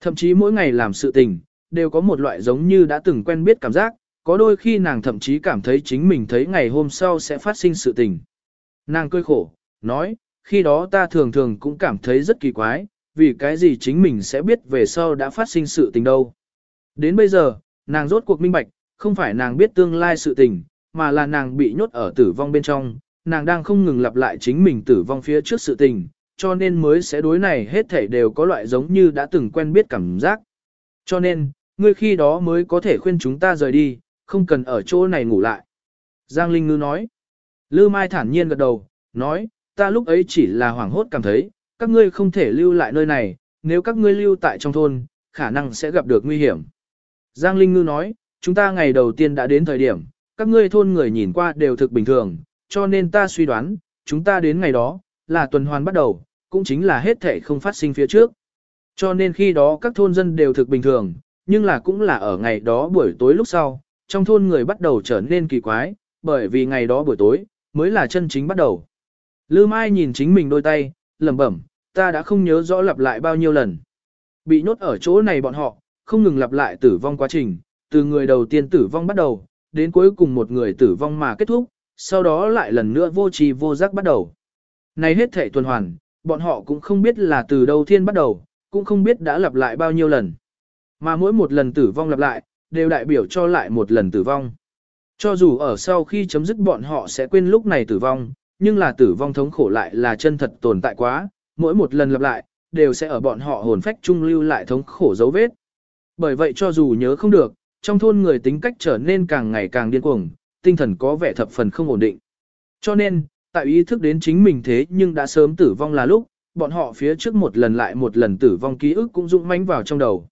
Thậm chí mỗi ngày làm sự tình, đều có một loại giống như đã từng quen biết cảm giác, có đôi khi nàng thậm chí cảm thấy chính mình thấy ngày hôm sau sẽ phát sinh sự tình. Nàng cười khổ, nói, khi đó ta thường thường cũng cảm thấy rất kỳ quái, vì cái gì chính mình sẽ biết về sau đã phát sinh sự tình đâu. Đến bây giờ, nàng rốt cuộc minh bạch, không phải nàng biết tương lai sự tình, mà là nàng bị nhốt ở tử vong bên trong, nàng đang không ngừng lặp lại chính mình tử vong phía trước sự tình, cho nên mới sẽ đối này hết thể đều có loại giống như đã từng quen biết cảm giác. Cho nên, ngươi khi đó mới có thể khuyên chúng ta rời đi, không cần ở chỗ này ngủ lại. Giang Linh Ngư nói. Lư Mai thản nhiên gật đầu, nói, ta lúc ấy chỉ là hoảng hốt cảm thấy, các ngươi không thể lưu lại nơi này, nếu các ngươi lưu tại trong thôn, khả năng sẽ gặp được nguy hiểm. Giang Linh Ngư nói, chúng ta ngày đầu tiên đã đến thời điểm, các ngươi thôn người nhìn qua đều thực bình thường, cho nên ta suy đoán, chúng ta đến ngày đó, là tuần hoàn bắt đầu, cũng chính là hết thể không phát sinh phía trước. Cho nên khi đó các thôn dân đều thực bình thường, nhưng là cũng là ở ngày đó buổi tối lúc sau, trong thôn người bắt đầu trở nên kỳ quái, bởi vì ngày đó buổi tối, mới là chân chính bắt đầu. Lư Mai nhìn chính mình đôi tay, lẩm bẩm, ta đã không nhớ rõ lặp lại bao nhiêu lần. Bị nhốt ở chỗ này bọn họ, không ngừng lặp lại tử vong quá trình, từ người đầu tiên tử vong bắt đầu, đến cuối cùng một người tử vong mà kết thúc, sau đó lại lần nữa vô trì vô giác bắt đầu. Này hết thể tuần hoàn, bọn họ cũng không biết là từ đâu thiên bắt đầu, cũng không biết đã lặp lại bao nhiêu lần. Mà mỗi một lần tử vong lặp lại, đều đại biểu cho lại một lần tử vong. Cho dù ở sau khi chấm dứt bọn họ sẽ quên lúc này tử vong, nhưng là tử vong thống khổ lại là chân thật tồn tại quá, mỗi một lần lặp lại, đều sẽ ở bọn họ hồn phách trung lưu lại thống khổ dấu vết. Bởi vậy cho dù nhớ không được, trong thôn người tính cách trở nên càng ngày càng điên cuồng, tinh thần có vẻ thập phần không ổn định. Cho nên, tại ý thức đến chính mình thế nhưng đã sớm tử vong là lúc, bọn họ phía trước một lần lại một lần tử vong ký ức cũng rụng mánh vào trong đầu.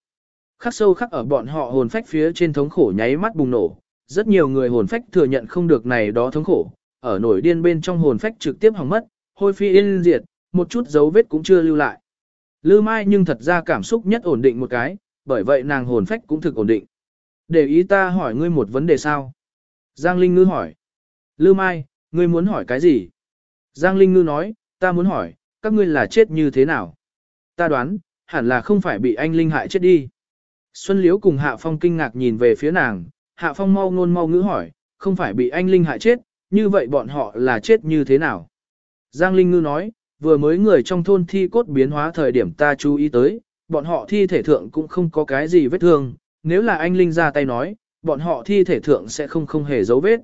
Khắc sâu khắc ở bọn họ hồn phách phía trên thống khổ nháy mắt bùng nổ, rất nhiều người hồn phách thừa nhận không được này đó thống khổ, ở nổi điên bên trong hồn phách trực tiếp hỏng mất, hôi phi yên diệt, một chút dấu vết cũng chưa lưu lại. Lư Mai nhưng thật ra cảm xúc nhất ổn định một cái, bởi vậy nàng hồn phách cũng thực ổn định. Để ý ta hỏi ngươi một vấn đề sao? Giang Linh Ngư hỏi. Lư Mai, ngươi muốn hỏi cái gì? Giang Linh Ngư nói, ta muốn hỏi, các ngươi là chết như thế nào? Ta đoán, hẳn là không phải bị anh Linh hại chết đi. Xuân Liễu cùng Hạ Phong kinh ngạc nhìn về phía nàng, Hạ Phong mau ngôn mau ngữ hỏi, không phải bị anh Linh hại chết, như vậy bọn họ là chết như thế nào? Giang Linh Ngư nói, vừa mới người trong thôn thi cốt biến hóa thời điểm ta chú ý tới, bọn họ thi thể thượng cũng không có cái gì vết thương, nếu là anh Linh ra tay nói, bọn họ thi thể thượng sẽ không không hề dấu vết.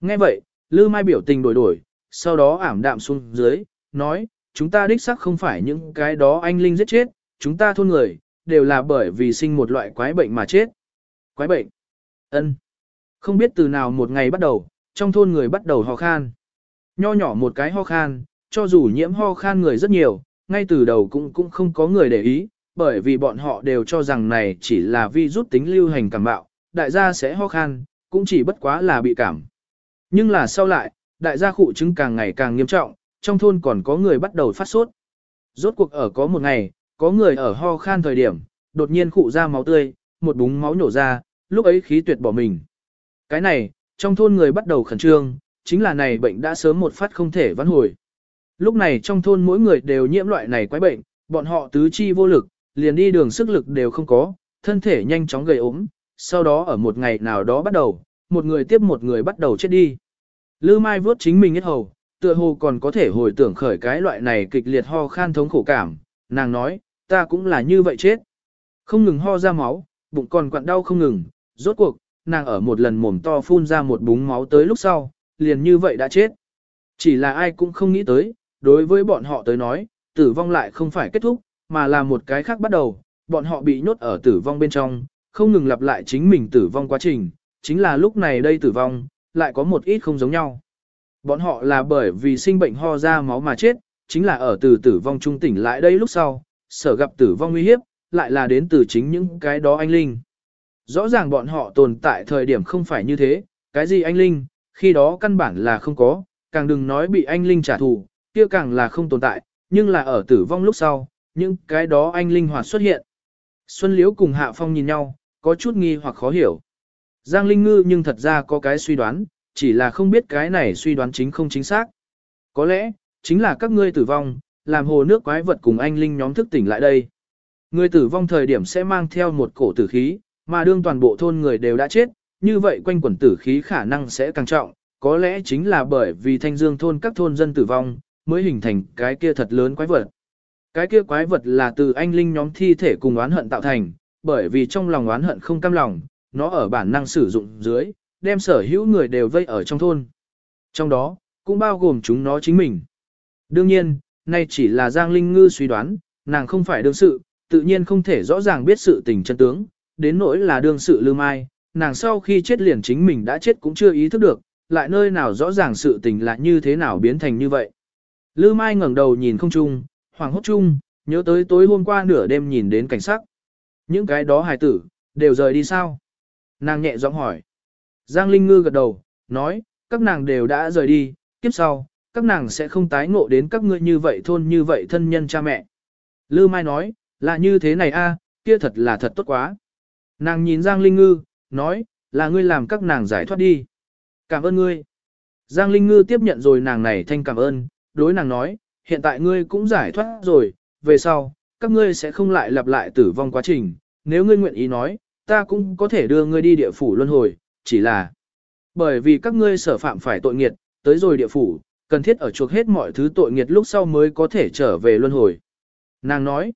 Nghe vậy, Lư Mai biểu tình đổi đổi, sau đó ảm đạm xuống dưới, nói, chúng ta đích xác không phải những cái đó anh Linh giết chết, chúng ta thôn người, đều là bởi vì sinh một loại quái bệnh mà chết. Quái bệnh? ân Không biết từ nào một ngày bắt đầu, trong thôn người bắt đầu ho khan. Nho nhỏ một cái ho khan, cho dù nhiễm ho khan người rất nhiều, ngay từ đầu cũng cũng không có người để ý, bởi vì bọn họ đều cho rằng này chỉ là vi rút tính lưu hành cảm bạo, đại gia sẽ ho khan, cũng chỉ bất quá là bị cảm. Nhưng là sau lại, đại gia khụ chứng càng ngày càng nghiêm trọng, trong thôn còn có người bắt đầu phát sốt. Rốt cuộc ở có một ngày, có người ở ho khan thời điểm, đột nhiên khụ ra máu tươi, một búng máu nhổ ra, lúc ấy khí tuyệt bỏ mình. Cái này, trong thôn người bắt đầu khẩn trương, chính là này bệnh đã sớm một phát không thể vãn hồi. Lúc này trong thôn mỗi người đều nhiễm loại này quái bệnh, bọn họ tứ chi vô lực, liền đi đường sức lực đều không có, thân thể nhanh chóng gầy ốm, sau đó ở một ngày nào đó bắt đầu, một người tiếp một người bắt đầu chết đi. Lư Mai vuốt chính mình hết hầu, tựa hồ còn có thể hồi tưởng khởi cái loại này kịch liệt ho khan thống khổ cảm, nàng nói, ta cũng là như vậy chết. Không ngừng ho ra máu, bụng còn quặn đau không ngừng, rốt cuộc, nàng ở một lần mồm to phun ra một búng máu tới lúc sau, liền như vậy đã chết. Chỉ là ai cũng không nghĩ tới, đối với bọn họ tới nói, tử vong lại không phải kết thúc, mà là một cái khác bắt đầu, bọn họ bị nhốt ở tử vong bên trong, không ngừng lặp lại chính mình tử vong quá trình, chính là lúc này đây tử vong, lại có một ít không giống nhau. Bọn họ là bởi vì sinh bệnh ho ra máu mà chết, chính là ở từ tử vong trung tỉnh lại đây lúc sau, sở gặp tử vong nguy hiếp, lại là đến từ chính những cái đó anh linh. Rõ ràng bọn họ tồn tại thời điểm không phải như thế, cái gì anh linh, khi đó căn bản là không có, càng đừng nói bị anh linh trả thù, kia càng là không tồn tại, nhưng là ở tử vong lúc sau, những cái đó anh linh hoạt xuất hiện. Xuân Liễu cùng Hạ Phong nhìn nhau, có chút nghi hoặc khó hiểu. Giang Linh Ngư nhưng thật ra có cái suy đoán, chỉ là không biết cái này suy đoán chính không chính xác. Có lẽ, chính là các ngươi tử vong, làm hồ nước quái vật cùng anh Linh nhóm thức tỉnh lại đây. Người tử vong thời điểm sẽ mang theo một cổ tử khí, mà đương toàn bộ thôn người đều đã chết, như vậy quanh quẩn tử khí khả năng sẽ càng trọng, có lẽ chính là bởi vì thanh dương thôn các thôn dân tử vong, mới hình thành cái kia thật lớn quái vật. Cái kia quái vật là từ anh linh nhóm thi thể cùng oán hận tạo thành, bởi vì trong lòng oán hận không cam lòng, nó ở bản năng sử dụng dưới, đem sở hữu người đều vây ở trong thôn. Trong đó, cũng bao gồm chúng nó chính mình. Đương nhiên, nay chỉ là Giang Linh Ngư suy đoán, nàng không phải đương sự, tự nhiên không thể rõ ràng biết sự tình chân tướng, đến nỗi là đương sự Lưu Mai, nàng sau khi chết liền chính mình đã chết cũng chưa ý thức được, lại nơi nào rõ ràng sự tình là như thế nào biến thành như vậy. Lư Mai ngẩng đầu nhìn không trung, hoàng hốt chung, nhớ tới tối hôm qua nửa đêm nhìn đến cảnh sắc. Những cái đó hài tử, đều rời đi sao? Nàng nhẹ giọng hỏi. Giang Linh Ngư gật đầu, nói, các nàng đều đã rời đi, kiếp sau, các nàng sẽ không tái ngộ đến các ngươi như vậy thôn như vậy thân nhân cha mẹ. Lư Mai nói, là như thế này a, kia thật là thật tốt quá. Nàng nhìn Giang Linh Ngư, nói, là ngươi làm các nàng giải thoát đi. Cảm ơn ngươi. Giang Linh Ngư tiếp nhận rồi nàng này thanh cảm ơn, đối nàng nói, hiện tại ngươi cũng giải thoát rồi, về sau, các ngươi sẽ không lại lặp lại tử vong quá trình, nếu ngươi nguyện ý nói, ta cũng có thể đưa ngươi đi địa phủ luân hồi, chỉ là bởi vì các ngươi sở phạm phải tội nghiệt, tới rồi địa phủ, cần thiết ở chuộc hết mọi thứ tội nghiệt lúc sau mới có thể trở về luân hồi. Nàng nói,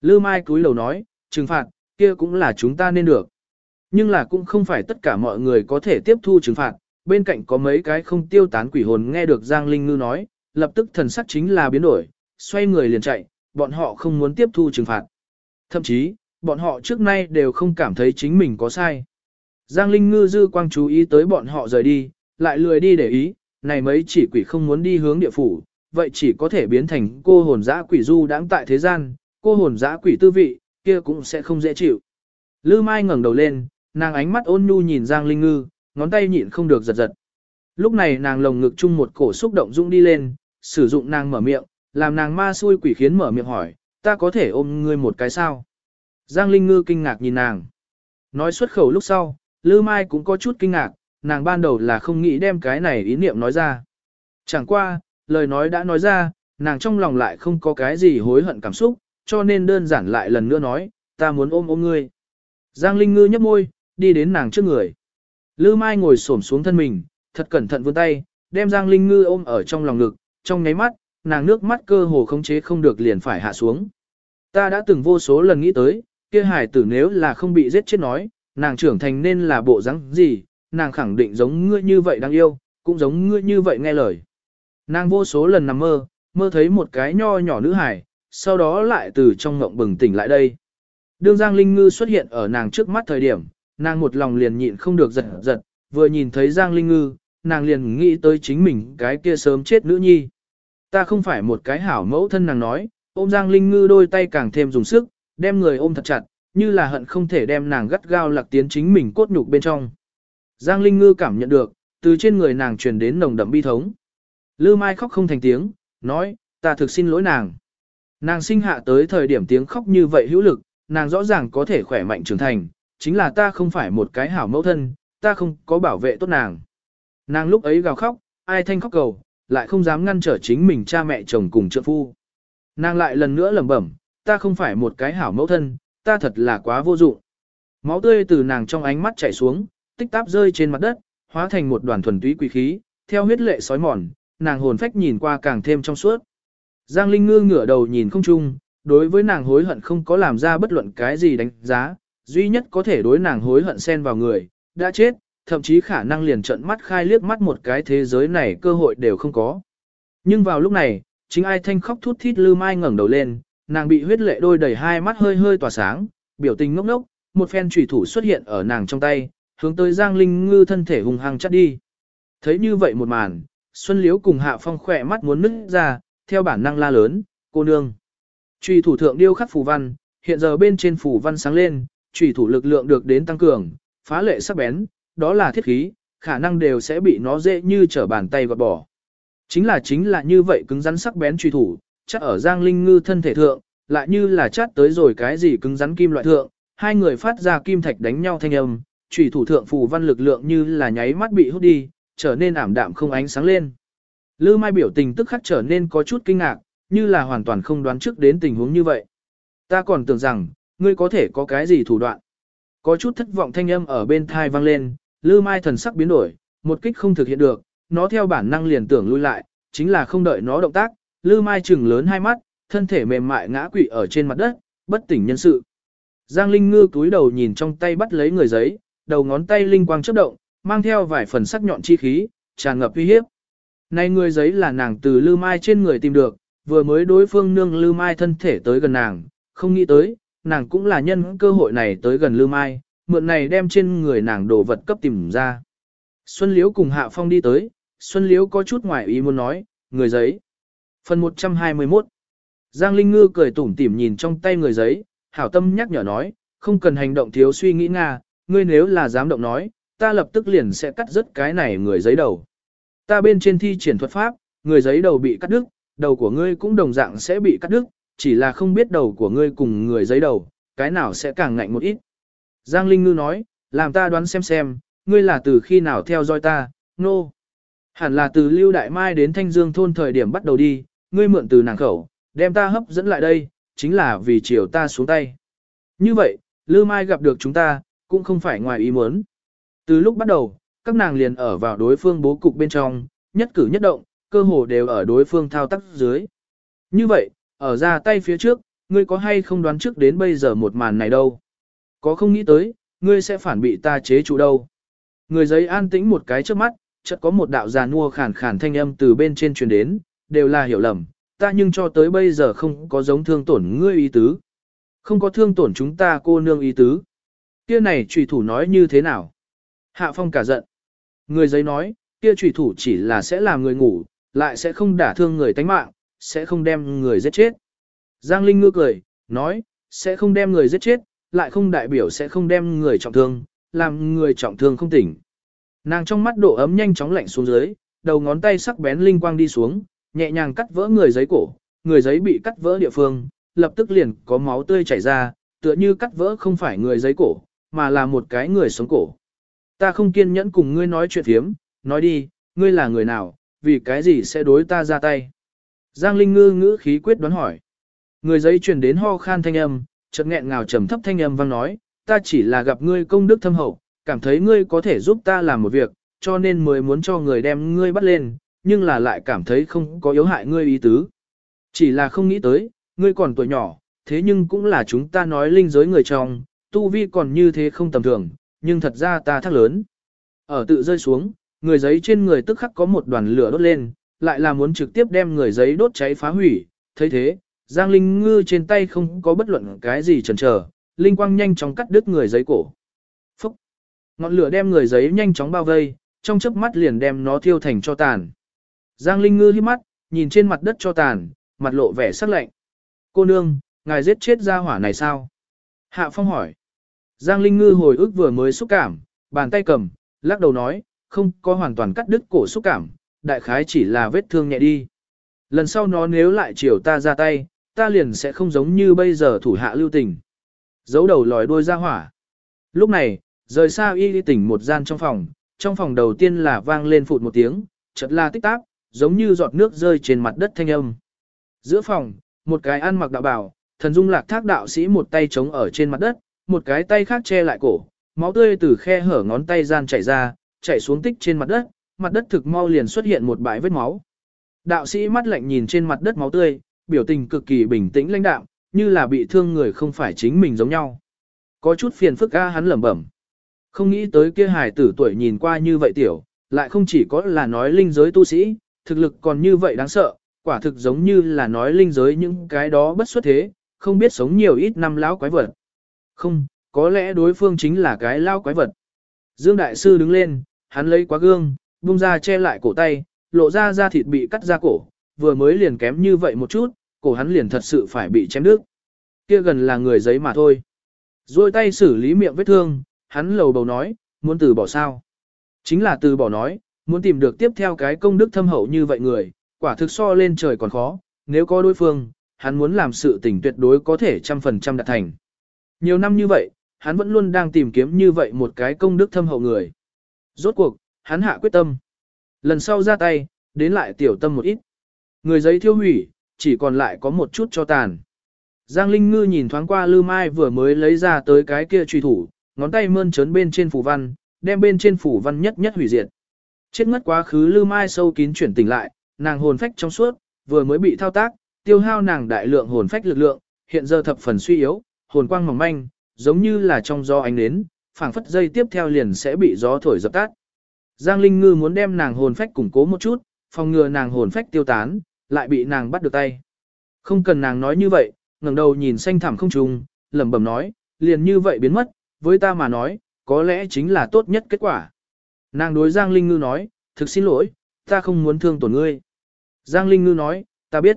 Lư Mai cúi đầu nói, trừng phạt, kia cũng là chúng ta nên được. Nhưng là cũng không phải tất cả mọi người có thể tiếp thu trừng phạt, bên cạnh có mấy cái không tiêu tán quỷ hồn nghe được Giang Linh Ngư nói, lập tức thần sắc chính là biến đổi, xoay người liền chạy, bọn họ không muốn tiếp thu trừng phạt. Thậm chí, bọn họ trước nay đều không cảm thấy chính mình có sai. Giang Linh Ngư dư quang chú ý tới bọn họ rời đi, lại lười đi để ý, này mấy chỉ quỷ không muốn đi hướng địa phủ, vậy chỉ có thể biến thành cô hồn dã quỷ du đáng tại thế gian, cô hồn dã quỷ tư vị, kia cũng sẽ không dễ chịu. Lư Mai ngẩng đầu lên, nàng ánh mắt ôn nhu nhìn Giang Linh Ngư, ngón tay nhịn không được giật giật. Lúc này nàng lồng ngực chung một cổ xúc động dũng đi lên, sử dụng nàng mở miệng, làm nàng ma xui quỷ khiến mở miệng hỏi, ta có thể ôm ngươi một cái sao? Giang Linh Ngư kinh ngạc nhìn nàng. Nói xuất khẩu lúc sau, Lư Mai cũng có chút kinh ngạc, nàng ban đầu là không nghĩ đem cái này ý niệm nói ra. Chẳng qua, lời nói đã nói ra, nàng trong lòng lại không có cái gì hối hận cảm xúc, cho nên đơn giản lại lần nữa nói, ta muốn ôm ôm ngươi. Giang Linh Ngư nhấp môi, đi đến nàng trước người. Lư Mai ngồi xổm xuống thân mình, thật cẩn thận vươn tay, đem Giang Linh Ngư ôm ở trong lòng ngực, trong nháy mắt, nàng nước mắt cơ hồ khống chế không được liền phải hạ xuống. Ta đã từng vô số lần nghĩ tới, kia hải tử nếu là không bị giết chết nói, nàng trưởng thành nên là bộ dáng gì, nàng khẳng định giống ngươi như vậy đáng yêu, cũng giống ngươi như vậy nghe lời. Nàng vô số lần nằm mơ, mơ thấy một cái nho nhỏ nữ hải, sau đó lại từ trong ngộng bừng tỉnh lại đây. Đương Giang Linh Ngư xuất hiện ở nàng trước mắt thời điểm, nàng một lòng liền nhịn không được giật giật, vừa nhìn thấy Giang Linh Ngư, nàng liền nghĩ tới chính mình cái kia sớm chết nữ nhi. Ta không phải một cái hảo mẫu thân nàng nói, ôm Giang Linh Ngư đôi tay càng thêm dùng sức, đem người ôm thật chặt, như là hận không thể đem nàng gắt gao lạc tiến chính mình cốt nhục bên trong. Giang Linh Ngư cảm nhận được, từ trên người nàng truyền đến nồng đậm bi thống. Lư Mai khóc không thành tiếng, nói, ta thực xin lỗi nàng. Nàng sinh hạ tới thời điểm tiếng khóc như vậy hữu lực, nàng rõ ràng có thể khỏe mạnh trưởng thành, chính là ta không phải một cái hảo mẫu thân, ta không có bảo vệ tốt nàng. Nàng lúc ấy gào khóc, ai thanh khóc cầu, lại không dám ngăn trở chính mình cha mẹ chồng cùng trợ phu. Nàng lại lần nữa lẩm bẩm, ta không phải một cái hảo mẫu thân, ta thật là quá vô dụng. Máu tươi từ nàng trong ánh mắt chảy xuống, tích táp rơi trên mặt đất, hóa thành một đoàn thuần túy quỷ khí, theo huyết lệ sói mòn, nàng hồn phách nhìn qua càng thêm trong suốt. Giang Linh Ngư ngửa đầu nhìn không chung, đối với nàng hối hận không có làm ra bất luận cái gì đánh giá, duy nhất có thể đối nàng hối hận xen vào người, đã chết, thậm chí khả năng liền trận mắt khai liếc mắt một cái thế giới này cơ hội đều không có. Nhưng vào lúc này, chính ai thanh khóc thút thít lư mai ngẩng đầu lên, nàng bị huyết lệ đôi đầy hai mắt hơi hơi tỏa sáng, biểu tình ngốc ngốc, một phen trùy thủ xuất hiện ở nàng trong tay, hướng tới Giang Linh Ngư thân thể hùng hăng chắt đi. Thấy như vậy một màn, Xuân Liễu cùng Hạ Phong khỏe mắt muốn nứt ra, theo bản năng la lớn, cô nương. Trùy thủ thượng điêu khắc phù văn, hiện giờ bên trên phù văn sáng lên, trùy thủ lực lượng được đến tăng cường, phá lệ sắc bén, đó là thiết khí, khả năng đều sẽ bị nó dễ như trở bàn tay gọt bỏ. Chính là chính là như vậy cứng rắn sắc bén trùy thủ, chắc ở Giang Linh Ngư thân thể thượng, lại như là chát tới rồi cái gì cứng rắn kim loại thượng, hai người phát ra kim thạch đánh nhau thanh âm, trùy thủ thượng phù văn lực lượng như là nháy mắt bị hút đi, trở nên ảm đạm không ánh sáng lên. Lư Mai biểu tình tức khắc trở nên có chút kinh ngạc, như là hoàn toàn không đoán trước đến tình huống như vậy. Ta còn tưởng rằng, ngươi có thể có cái gì thủ đoạn. Có chút thất vọng thanh âm ở bên thai vang lên, Lư Mai thần sắc biến đổi, một kích không thực hiện được, nó theo bản năng liền tưởng lui lại, chính là không đợi nó động tác, Lư Mai chừng lớn hai mắt, thân thể mềm mại ngã quỵ ở trên mặt đất, bất tỉnh nhân sự. Giang Linh Ngư túi đầu nhìn trong tay bắt lấy người giấy, đầu ngón tay linh quang chớp động, mang theo vài phần sắc nhọn chi khí, tràn ngập uy hiếp. Này người giấy là nàng từ Lư Mai trên người tìm được, vừa mới đối phương nương Lư Mai thân thể tới gần nàng, không nghĩ tới, nàng cũng là nhân cơ hội này tới gần Lư Mai, mượn này đem trên người nàng đồ vật cấp tìm ra. Xuân Liễu cùng Hạ Phong đi tới, Xuân Liễu có chút ngoài ý muốn nói, người giấy. Phần 121 Giang Linh Ngư cười tủm tỉm nhìn trong tay người giấy, hảo tâm nhắc nhở nói, không cần hành động thiếu suy nghĩ nga, ngươi nếu là dám động nói, ta lập tức liền sẽ cắt rớt cái này người giấy đầu. Ta bên trên thi triển thuật pháp, người giấy đầu bị cắt đứt, đầu của ngươi cũng đồng dạng sẽ bị cắt đứt, chỉ là không biết đầu của ngươi cùng người giấy đầu, cái nào sẽ càng ngạnh một ít. Giang Linh Ngư nói, làm ta đoán xem xem, ngươi là từ khi nào theo dõi ta, nô. No. Hẳn là từ Lưu Đại Mai đến Thanh Dương thôn thời điểm bắt đầu đi, ngươi mượn từ nàng khẩu, đem ta hấp dẫn lại đây, chính là vì chiều ta xuống tay. Như vậy, Lưu Mai gặp được chúng ta, cũng không phải ngoài ý muốn. Từ lúc bắt đầu, các nàng liền ở vào đối phương bố cục bên trong, nhất cử nhất động, cơ hồ đều ở đối phương thao tác dưới. Như vậy, ở ra tay phía trước, ngươi có hay không đoán trước đến bây giờ một màn này đâu? Có không nghĩ tới, ngươi sẽ phản bị ta chế trụ đâu? Người giấy an tĩnh một cái trước mắt, chợt có một đạo già nua khản khản thanh âm từ bên trên truyền đến, đều là hiểu lầm, ta nhưng cho tới bây giờ không có giống thương tổn ngươi ý tứ. Không có thương tổn chúng ta cô nương ý tứ. Kia này trùy thủ nói như thế nào? Hạ phong cả giận. Người giấy nói, kia trùy thủ chỉ là sẽ làm người ngủ, lại sẽ không đả thương người tánh mạng, sẽ không đem người giết chết. Giang Linh ngư cười, nói, sẽ không đem người giết chết, lại không đại biểu sẽ không đem người trọng thương, làm người trọng thương không tỉnh. Nàng trong mắt độ ấm nhanh chóng lạnh xuống dưới, đầu ngón tay sắc bén linh quang đi xuống, nhẹ nhàng cắt vỡ người giấy cổ, người giấy bị cắt vỡ địa phương, lập tức liền có máu tươi chảy ra, tựa như cắt vỡ không phải người giấy cổ, mà là một cái người sống cổ. Ta không kiên nhẫn cùng ngươi nói chuyện thiếm, nói đi, ngươi là người nào, vì cái gì sẽ đối ta ra tay. Giang Linh ngư ngữ khí quyết đoán hỏi. Người giấy truyền đến ho khan thanh âm, chợt nghẹn ngào trầm thấp thanh âm vang nói, ta chỉ là gặp ngươi công đức thâm hậu, cảm thấy ngươi có thể giúp ta làm một việc, cho nên mới muốn cho người đem ngươi bắt lên, nhưng là lại cảm thấy không có yếu hại ngươi ý tứ. Chỉ là không nghĩ tới, ngươi còn tuổi nhỏ, thế nhưng cũng là chúng ta nói linh giới người trong, tu vi còn như thế không tầm thường, nhưng thật ra ta thắc lớn. Ở tự rơi xuống, người giấy trên người tức khắc có một đoàn lửa đốt lên, lại là muốn trực tiếp đem người giấy đốt cháy phá hủy, thấy thế, Giang Linh Ngư trên tay không có bất luận cái gì chần chờ, linh quang nhanh chóng cắt đứt người giấy cổ. Phúc! Ngọn lửa đem người giấy nhanh chóng bao vây, trong chớp mắt liền đem nó thiêu thành cho tàn. Giang Linh Ngư hít mắt, nhìn trên mặt đất cho tàn, mặt lộ vẻ sắc lạnh. Cô nương, ngài giết chết gia hỏa này sao? Hạ Phong hỏi. Giang Linh Ngư hồi ức vừa mới xúc cảm, bàn tay cầm, lắc đầu nói, không có hoàn toàn cắt đứt cổ xúc cảm, đại khái chỉ là vết thương nhẹ đi. Lần sau nó nếu lại chiều ta ra tay, ta liền sẽ không giống như bây giờ thủ hạ lưu tình. Giấu đầu lòi đuôi ra hỏa. Lúc này, rời xa y đi tỉnh một gian trong phòng, trong phòng đầu tiên là vang lên phụt một tiếng, chợt la tích táp, giống như giọt nước rơi trên mặt đất thanh âm. Giữa phòng, một cái ăn mặc đạo bảo, thần dung lạc thác đạo sĩ một tay chống ở trên mặt đất, một cái tay khác che lại cổ, máu tươi từ khe hở ngón tay gian chảy ra, chảy xuống tích trên mặt đất, mặt đất thực mau liền xuất hiện một bãi vết máu. Đạo sĩ mắt lạnh nhìn trên mặt đất máu tươi, biểu tình cực kỳ bình tĩnh lãnh đạm, như là bị thương người không phải chính mình giống nhau. Có chút phiền phức a hắn lẩm bẩm. Không nghĩ tới kia hài tử tuổi nhìn qua như vậy tiểu, lại không chỉ có là nói linh giới tu sĩ, thực lực còn như vậy đáng sợ, quả thực giống như là nói linh giới những cái đó bất xuất thế, không biết sống nhiều ít năm lão quái vật. Không, có lẽ đối phương chính là cái lao quái vật. Dương Đại Sư đứng lên, hắn lấy quá gương, bung ra che lại cổ tay, lộ ra da thịt bị cắt ra cổ, vừa mới liền kém như vậy một chút, cổ hắn liền thật sự phải bị chém đứt. Kia gần là người giấy mà thôi. Rồi tay xử lý miệng vết thương, hắn lầu bầu nói, muốn từ bỏ sao. Chính là từ bỏ nói, muốn tìm được tiếp theo cái công đức thâm hậu như vậy người, quả thực so lên trời còn khó, nếu có đối phương, hắn muốn làm sự tình tuyệt đối có thể trăm phần trăm đạt thành. Nhiều năm như vậy, hắn vẫn luôn đang tìm kiếm như vậy một cái công đức thâm hậu người. Rốt cuộc, hắn hạ quyết tâm. Lần sau ra tay, đến lại tiểu tâm một ít. Người giấy thiêu hủy, chỉ còn lại có một chút cho tàn. Giang Linh Ngư nhìn thoáng qua Lư Mai vừa mới lấy ra tới cái kia truy thủ, ngón tay mơn trớn bên trên phủ văn, đem bên trên phủ văn nhất nhất hủy diệt. Chết ngất quá khứ Lư Mai sâu kín chuyển tỉnh lại, nàng hồn phách trong suốt, vừa mới bị thao tác, tiêu hao nàng đại lượng hồn phách lực lượng, hiện giờ thập phần suy yếu, hồn quang mỏng manh, giống như là trong gió ánh nến, phảng phất dây tiếp theo liền sẽ bị gió thổi dập tắt. Giang Linh Ngư muốn đem nàng hồn phách củng cố một chút, phòng ngừa nàng hồn phách tiêu tán, lại bị nàng bắt được tay. Không cần nàng nói như vậy, ngẩng đầu nhìn xanh thẳm không trùng, lẩm bẩm nói, liền như vậy biến mất, với ta mà nói, có lẽ chính là tốt nhất kết quả. Nàng đối Giang Linh Ngư nói, thực xin lỗi, ta không muốn thương tổn ngươi. Giang Linh Ngư nói, ta biết.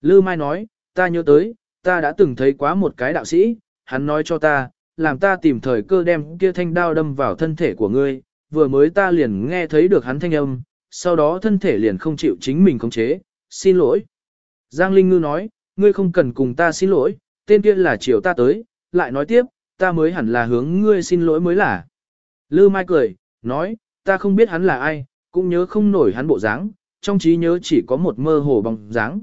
Lư Mai nói, ta nhớ tới, ta đã từng thấy quá một cái đạo sĩ, hắn nói cho ta, làm ta tìm thời cơ đem kia thanh đao đâm vào thân thể của ngươi, vừa mới ta liền nghe thấy được hắn thanh âm, sau đó thân thể liền không chịu chính mình khống chế, xin lỗi. Giang Linh Ngư nói, ngươi không cần cùng ta xin lỗi, tên kia là chiều ta tới, lại nói tiếp, ta mới hẳn là hướng ngươi xin lỗi mới là. Lư Mai cười, nói, ta không biết hắn là ai, cũng nhớ không nổi hắn bộ dáng, trong trí nhớ chỉ có một mơ hồ bóng dáng.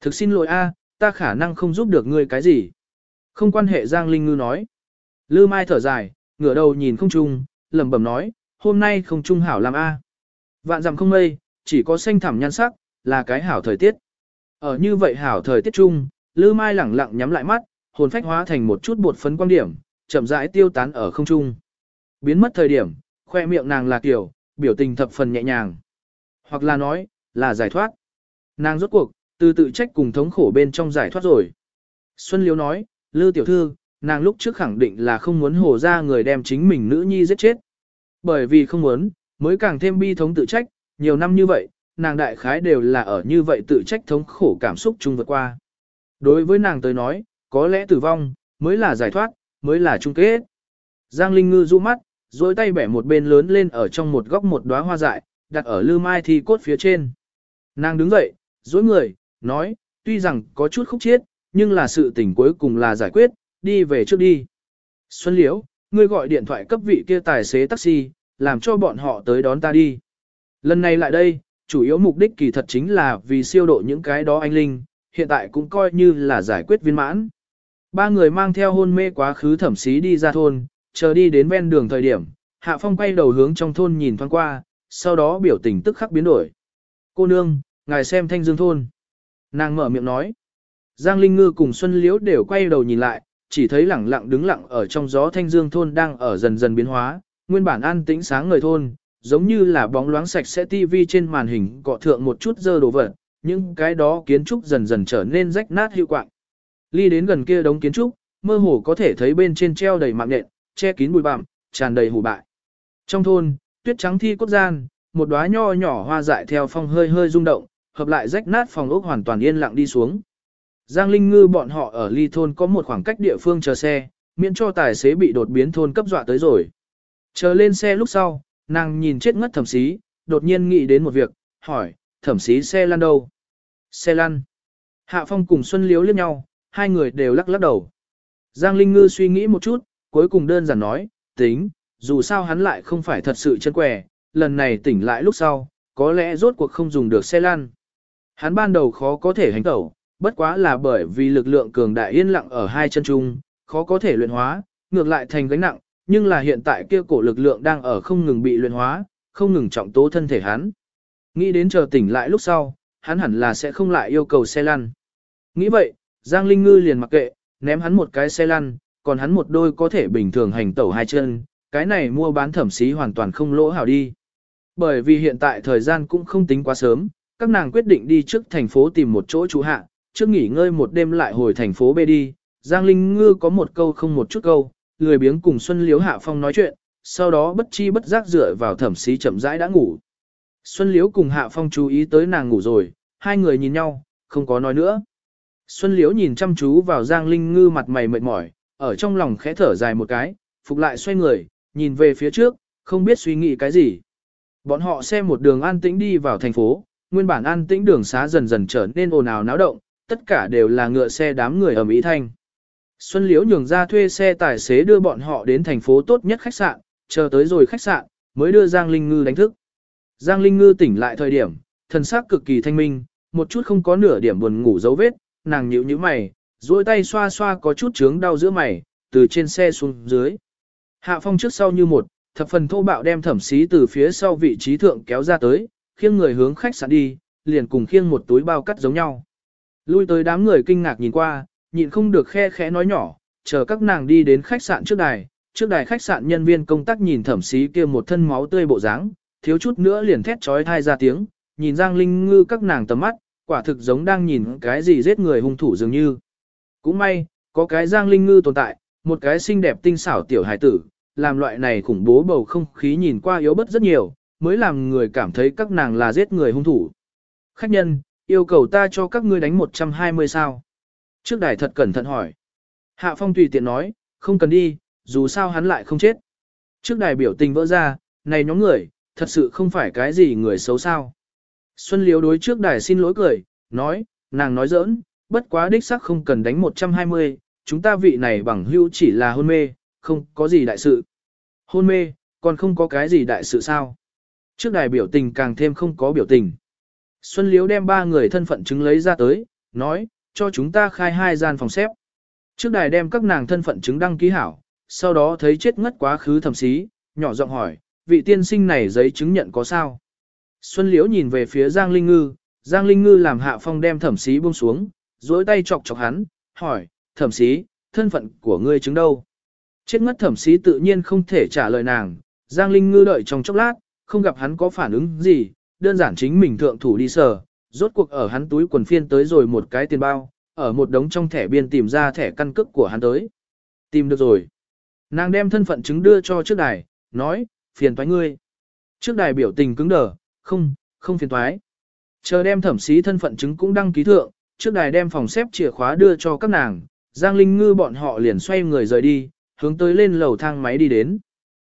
Thực xin lỗi a, ta khả năng không giúp được ngươi cái gì. Không quan hệ Giang Linh Ngư nói. Lư Mai thở dài, ngửa đầu nhìn không trung, lẩm bẩm nói, hôm nay không trung hảo làm a. Vạn dặm không mây, chỉ có xanh thẳm nhan sắc, là cái hảo thời tiết. Ở như vậy hảo thời tiết trung, Lư Mai lẳng lặng nhắm lại mắt, hồn phách hóa thành một chút bột phấn quang điểm, chậm rãi tiêu tán ở không trung. Biến mất thời điểm, khoe miệng nàng là kiểu, biểu tình thập phần nhẹ nhàng. Hoặc là nói, là giải thoát. Nàng rốt cuộc, từ tự trách cùng thống khổ bên trong giải thoát rồi. Xuân Liễu nói, Lư tiểu thư, nàng lúc trước khẳng định là không muốn hồ ra người đem chính mình nữ nhi giết chết. Bởi vì không muốn, mới càng thêm bi thống tự trách, nhiều năm như vậy, nàng đại khái đều là ở như vậy tự trách thống khổ cảm xúc chung vượt qua. Đối với nàng tới nói, có lẽ tử vong, mới là giải thoát, mới là chung kết. Giang Linh Ngư du mắt, dối tay bẻ một bên lớn lên ở trong một góc một đóa hoa dại, đặt ở lư mai thi cốt phía trên. Nàng đứng dậy, dối người, nói, tuy rằng có chút khúc chiết, nhưng là sự tình cuối cùng là giải quyết, đi về trước đi. Xuân Liễu, ngươi gọi điện thoại cấp vị kia tài xế taxi, làm cho bọn họ tới đón ta đi. Lần này lại đây, chủ yếu mục đích kỳ thật chính là vì siêu độ những cái đó anh linh, hiện tại cũng coi như là giải quyết viên mãn. Ba người mang theo hôn mê quá khứ thẩm xí đi ra thôn, chờ đi đến ven đường thời điểm, Hạ Phong quay đầu hướng trong thôn nhìn thoáng qua, sau đó biểu tình tức khắc biến đổi. Cô nương, ngài xem thanh dương thôn. Nàng mở miệng nói. Giang Linh Ngư cùng Xuân Liễu đều quay đầu nhìn lại, chỉ thấy lẳng lặng đứng lặng ở trong gió thanh dương thôn đang ở dần dần biến hóa, nguyên bản an tĩnh sáng người thôn, giống như là bóng loáng sạch sẽ tivi trên màn hình cọ thượng một chút dơ đồ vật, nhưng cái đó kiến trúc dần dần trở nên rách nát hiệu quạng. Ly đến gần kia đống kiến trúc, mơ hồ có thể thấy bên trên treo đầy mạng nện, che kín bụi bặm, tràn đầy hủ bại. Trong thôn, tuyết trắng thi cốt gian, một đóa nho nhỏ hoa dại theo phong hơi hơi rung động, hợp lại rách nát phòng ốc hoàn toàn yên lặng đi xuống. Giang Linh Ngư bọn họ ở ly thôn có một khoảng cách địa phương chờ xe, miễn cho tài xế bị đột biến thôn cấp dọa tới rồi. Chờ lên xe lúc sau, nàng nhìn chết ngất thẩm sĩ, đột nhiên nghĩ đến một việc, hỏi, thẩm sĩ xe lăn đâu? Xe lăn. Hạ Phong cùng Xuân Liếu liếc nhau, hai người đều lắc lắc đầu. Giang Linh Ngư suy nghĩ một chút, cuối cùng đơn giản nói, tính, dù sao hắn lại không phải thật sự chân quẻ, lần này tỉnh lại lúc sau, có lẽ rốt cuộc không dùng được xe lăn. Hắn ban đầu khó có thể hành tẩu, bất quá là bởi vì lực lượng cường đại yên lặng ở hai chân chung, khó có thể luyện hóa, ngược lại thành gánh nặng, nhưng là hiện tại kia cổ lực lượng đang ở không ngừng bị luyện hóa, không ngừng trọng tố thân thể hắn. Nghĩ đến chờ tỉnh lại lúc sau, hắn hẳn là sẽ không lại yêu cầu xe lăn. Nghĩ vậy, Giang Linh Ngư liền mặc kệ, ném hắn một cái xe lăn, còn hắn một đôi có thể bình thường hành tẩu hai chân, cái này mua bán thẩm xí hoàn toàn không lỗ hảo đi. Bởi vì hiện tại thời gian cũng không tính quá sớm, các nàng quyết định đi trước thành phố tìm một chỗ trú hạ, trước nghỉ ngơi một đêm lại hồi thành phố bê đi. Giang Linh Ngư có một câu không một chút câu, lười biếng cùng Xuân Liếu Hạ Phong nói chuyện, sau đó bất chi bất giác dựa vào thẩm xí chậm rãi đã ngủ. Xuân Liếu cùng Hạ Phong chú ý tới nàng ngủ rồi, hai người nhìn nhau, không có nói nữa. Xuân Liếu nhìn chăm chú vào Giang Linh Ngư mặt mày mệt mỏi, ở trong lòng khẽ thở dài một cái, phục lại xoay người, nhìn về phía trước, không biết suy nghĩ cái gì. Bọn họ xem một đường an tĩnh đi vào thành phố, nguyên bản an tĩnh đường xá dần dần trở nên ồn ào náo động, tất cả đều là ngựa xe đám người ở Mỹ Thanh. Xuân Liễu nhường ra thuê xe tài xế đưa bọn họ đến thành phố tốt nhất khách sạn, chờ tới rồi khách sạn, mới đưa Giang Linh Ngư đánh thức. Giang Linh Ngư tỉnh lại thời điểm, thần sắc cực kỳ thanh minh, một chút không có nửa điểm buồn ngủ dấu vết, nàng nhíu nhíu mày, duỗi tay xoa xoa có chút chướng đau giữa mày, từ trên xe xuống dưới. Hạ phong trước sau như một, thập phần thô bạo đem thẩm xí từ phía sau vị trí thượng kéo ra tới, khiêng người hướng khách sạn đi, liền cùng khiêng một túi bao cắt giống nhau. Lui tới đám người kinh ngạc nhìn qua, nhịn không được khe khẽ nói nhỏ, chờ các nàng đi đến khách sạn trước đài, trước đài khách sạn nhân viên công tác nhìn thẩm sĩ kia một thân máu tươi bộ dáng, thiếu chút nữa liền thét chói thai ra tiếng, nhìn Giang Linh Ngư các nàng tầm mắt, quả thực giống đang nhìn cái gì giết người hung thủ dường như. Cũng may, có cái Giang Linh Ngư tồn tại, một cái xinh đẹp tinh xảo tiểu hải tử, làm loại này khủng bố bầu không khí nhìn qua yếu bất rất nhiều, mới làm người cảm thấy các nàng là giết người hung thủ. Khách nhân, yêu cầu ta cho các ngươi đánh 120 sao. Trước đài thật cẩn thận hỏi. Hạ Phong tùy tiện nói, không cần đi, dù sao hắn lại không chết. Trước đài biểu tình vỡ ra, này nhóm người, thật sự không phải cái gì người xấu sao. Xuân Liếu đối trước đài xin lỗi cười, nói, nàng nói giỡn, bất quá đích xác không cần đánh 120, chúng ta vị này bằng hữu chỉ là hôn mê, không có gì đại sự. Hôn mê, còn không có cái gì đại sự sao. Trước đài biểu tình càng thêm không có biểu tình. Xuân Liễu đem ba người thân phận chứng lấy ra tới, nói, cho chúng ta khai hai gian phòng xếp. Trước đài đem các nàng thân phận chứng đăng ký hảo, sau đó thấy chết ngất quá khứ thẩm xí, nhỏ giọng hỏi, vị tiên sinh này giấy chứng nhận có sao? Xuân Liễu nhìn về phía Giang Linh Ngư, Giang Linh Ngư làm hạ phong đem thẩm xí buông xuống, duỗi tay chọc chọc hắn, hỏi, thẩm xí, thân phận của ngươi chứng đâu? Chết ngất thẩm xí tự nhiên không thể trả lời nàng, Giang Linh Ngư đợi trong chốc lát, không gặp hắn có phản ứng gì, đơn giản chính mình thượng thủ đi sờ, rốt cuộc ở hắn túi quần phiên tới rồi một cái tiền bao, ở một đống trong thẻ biên tìm ra thẻ căn cước của hắn tới. Tìm được rồi. Nàng đem thân phận chứng đưa cho trước đài, nói, phiền toái ngươi. Trước đài biểu tình cứng đờ, không, không phiền toái. Chờ đem thẩm sĩ thân phận chứng cũng đăng ký thượng, trước đài đem phòng xếp chìa khóa đưa cho các nàng, Giang Linh Ngư bọn họ liền xoay người rời đi, hướng tới lên lầu thang máy đi đến.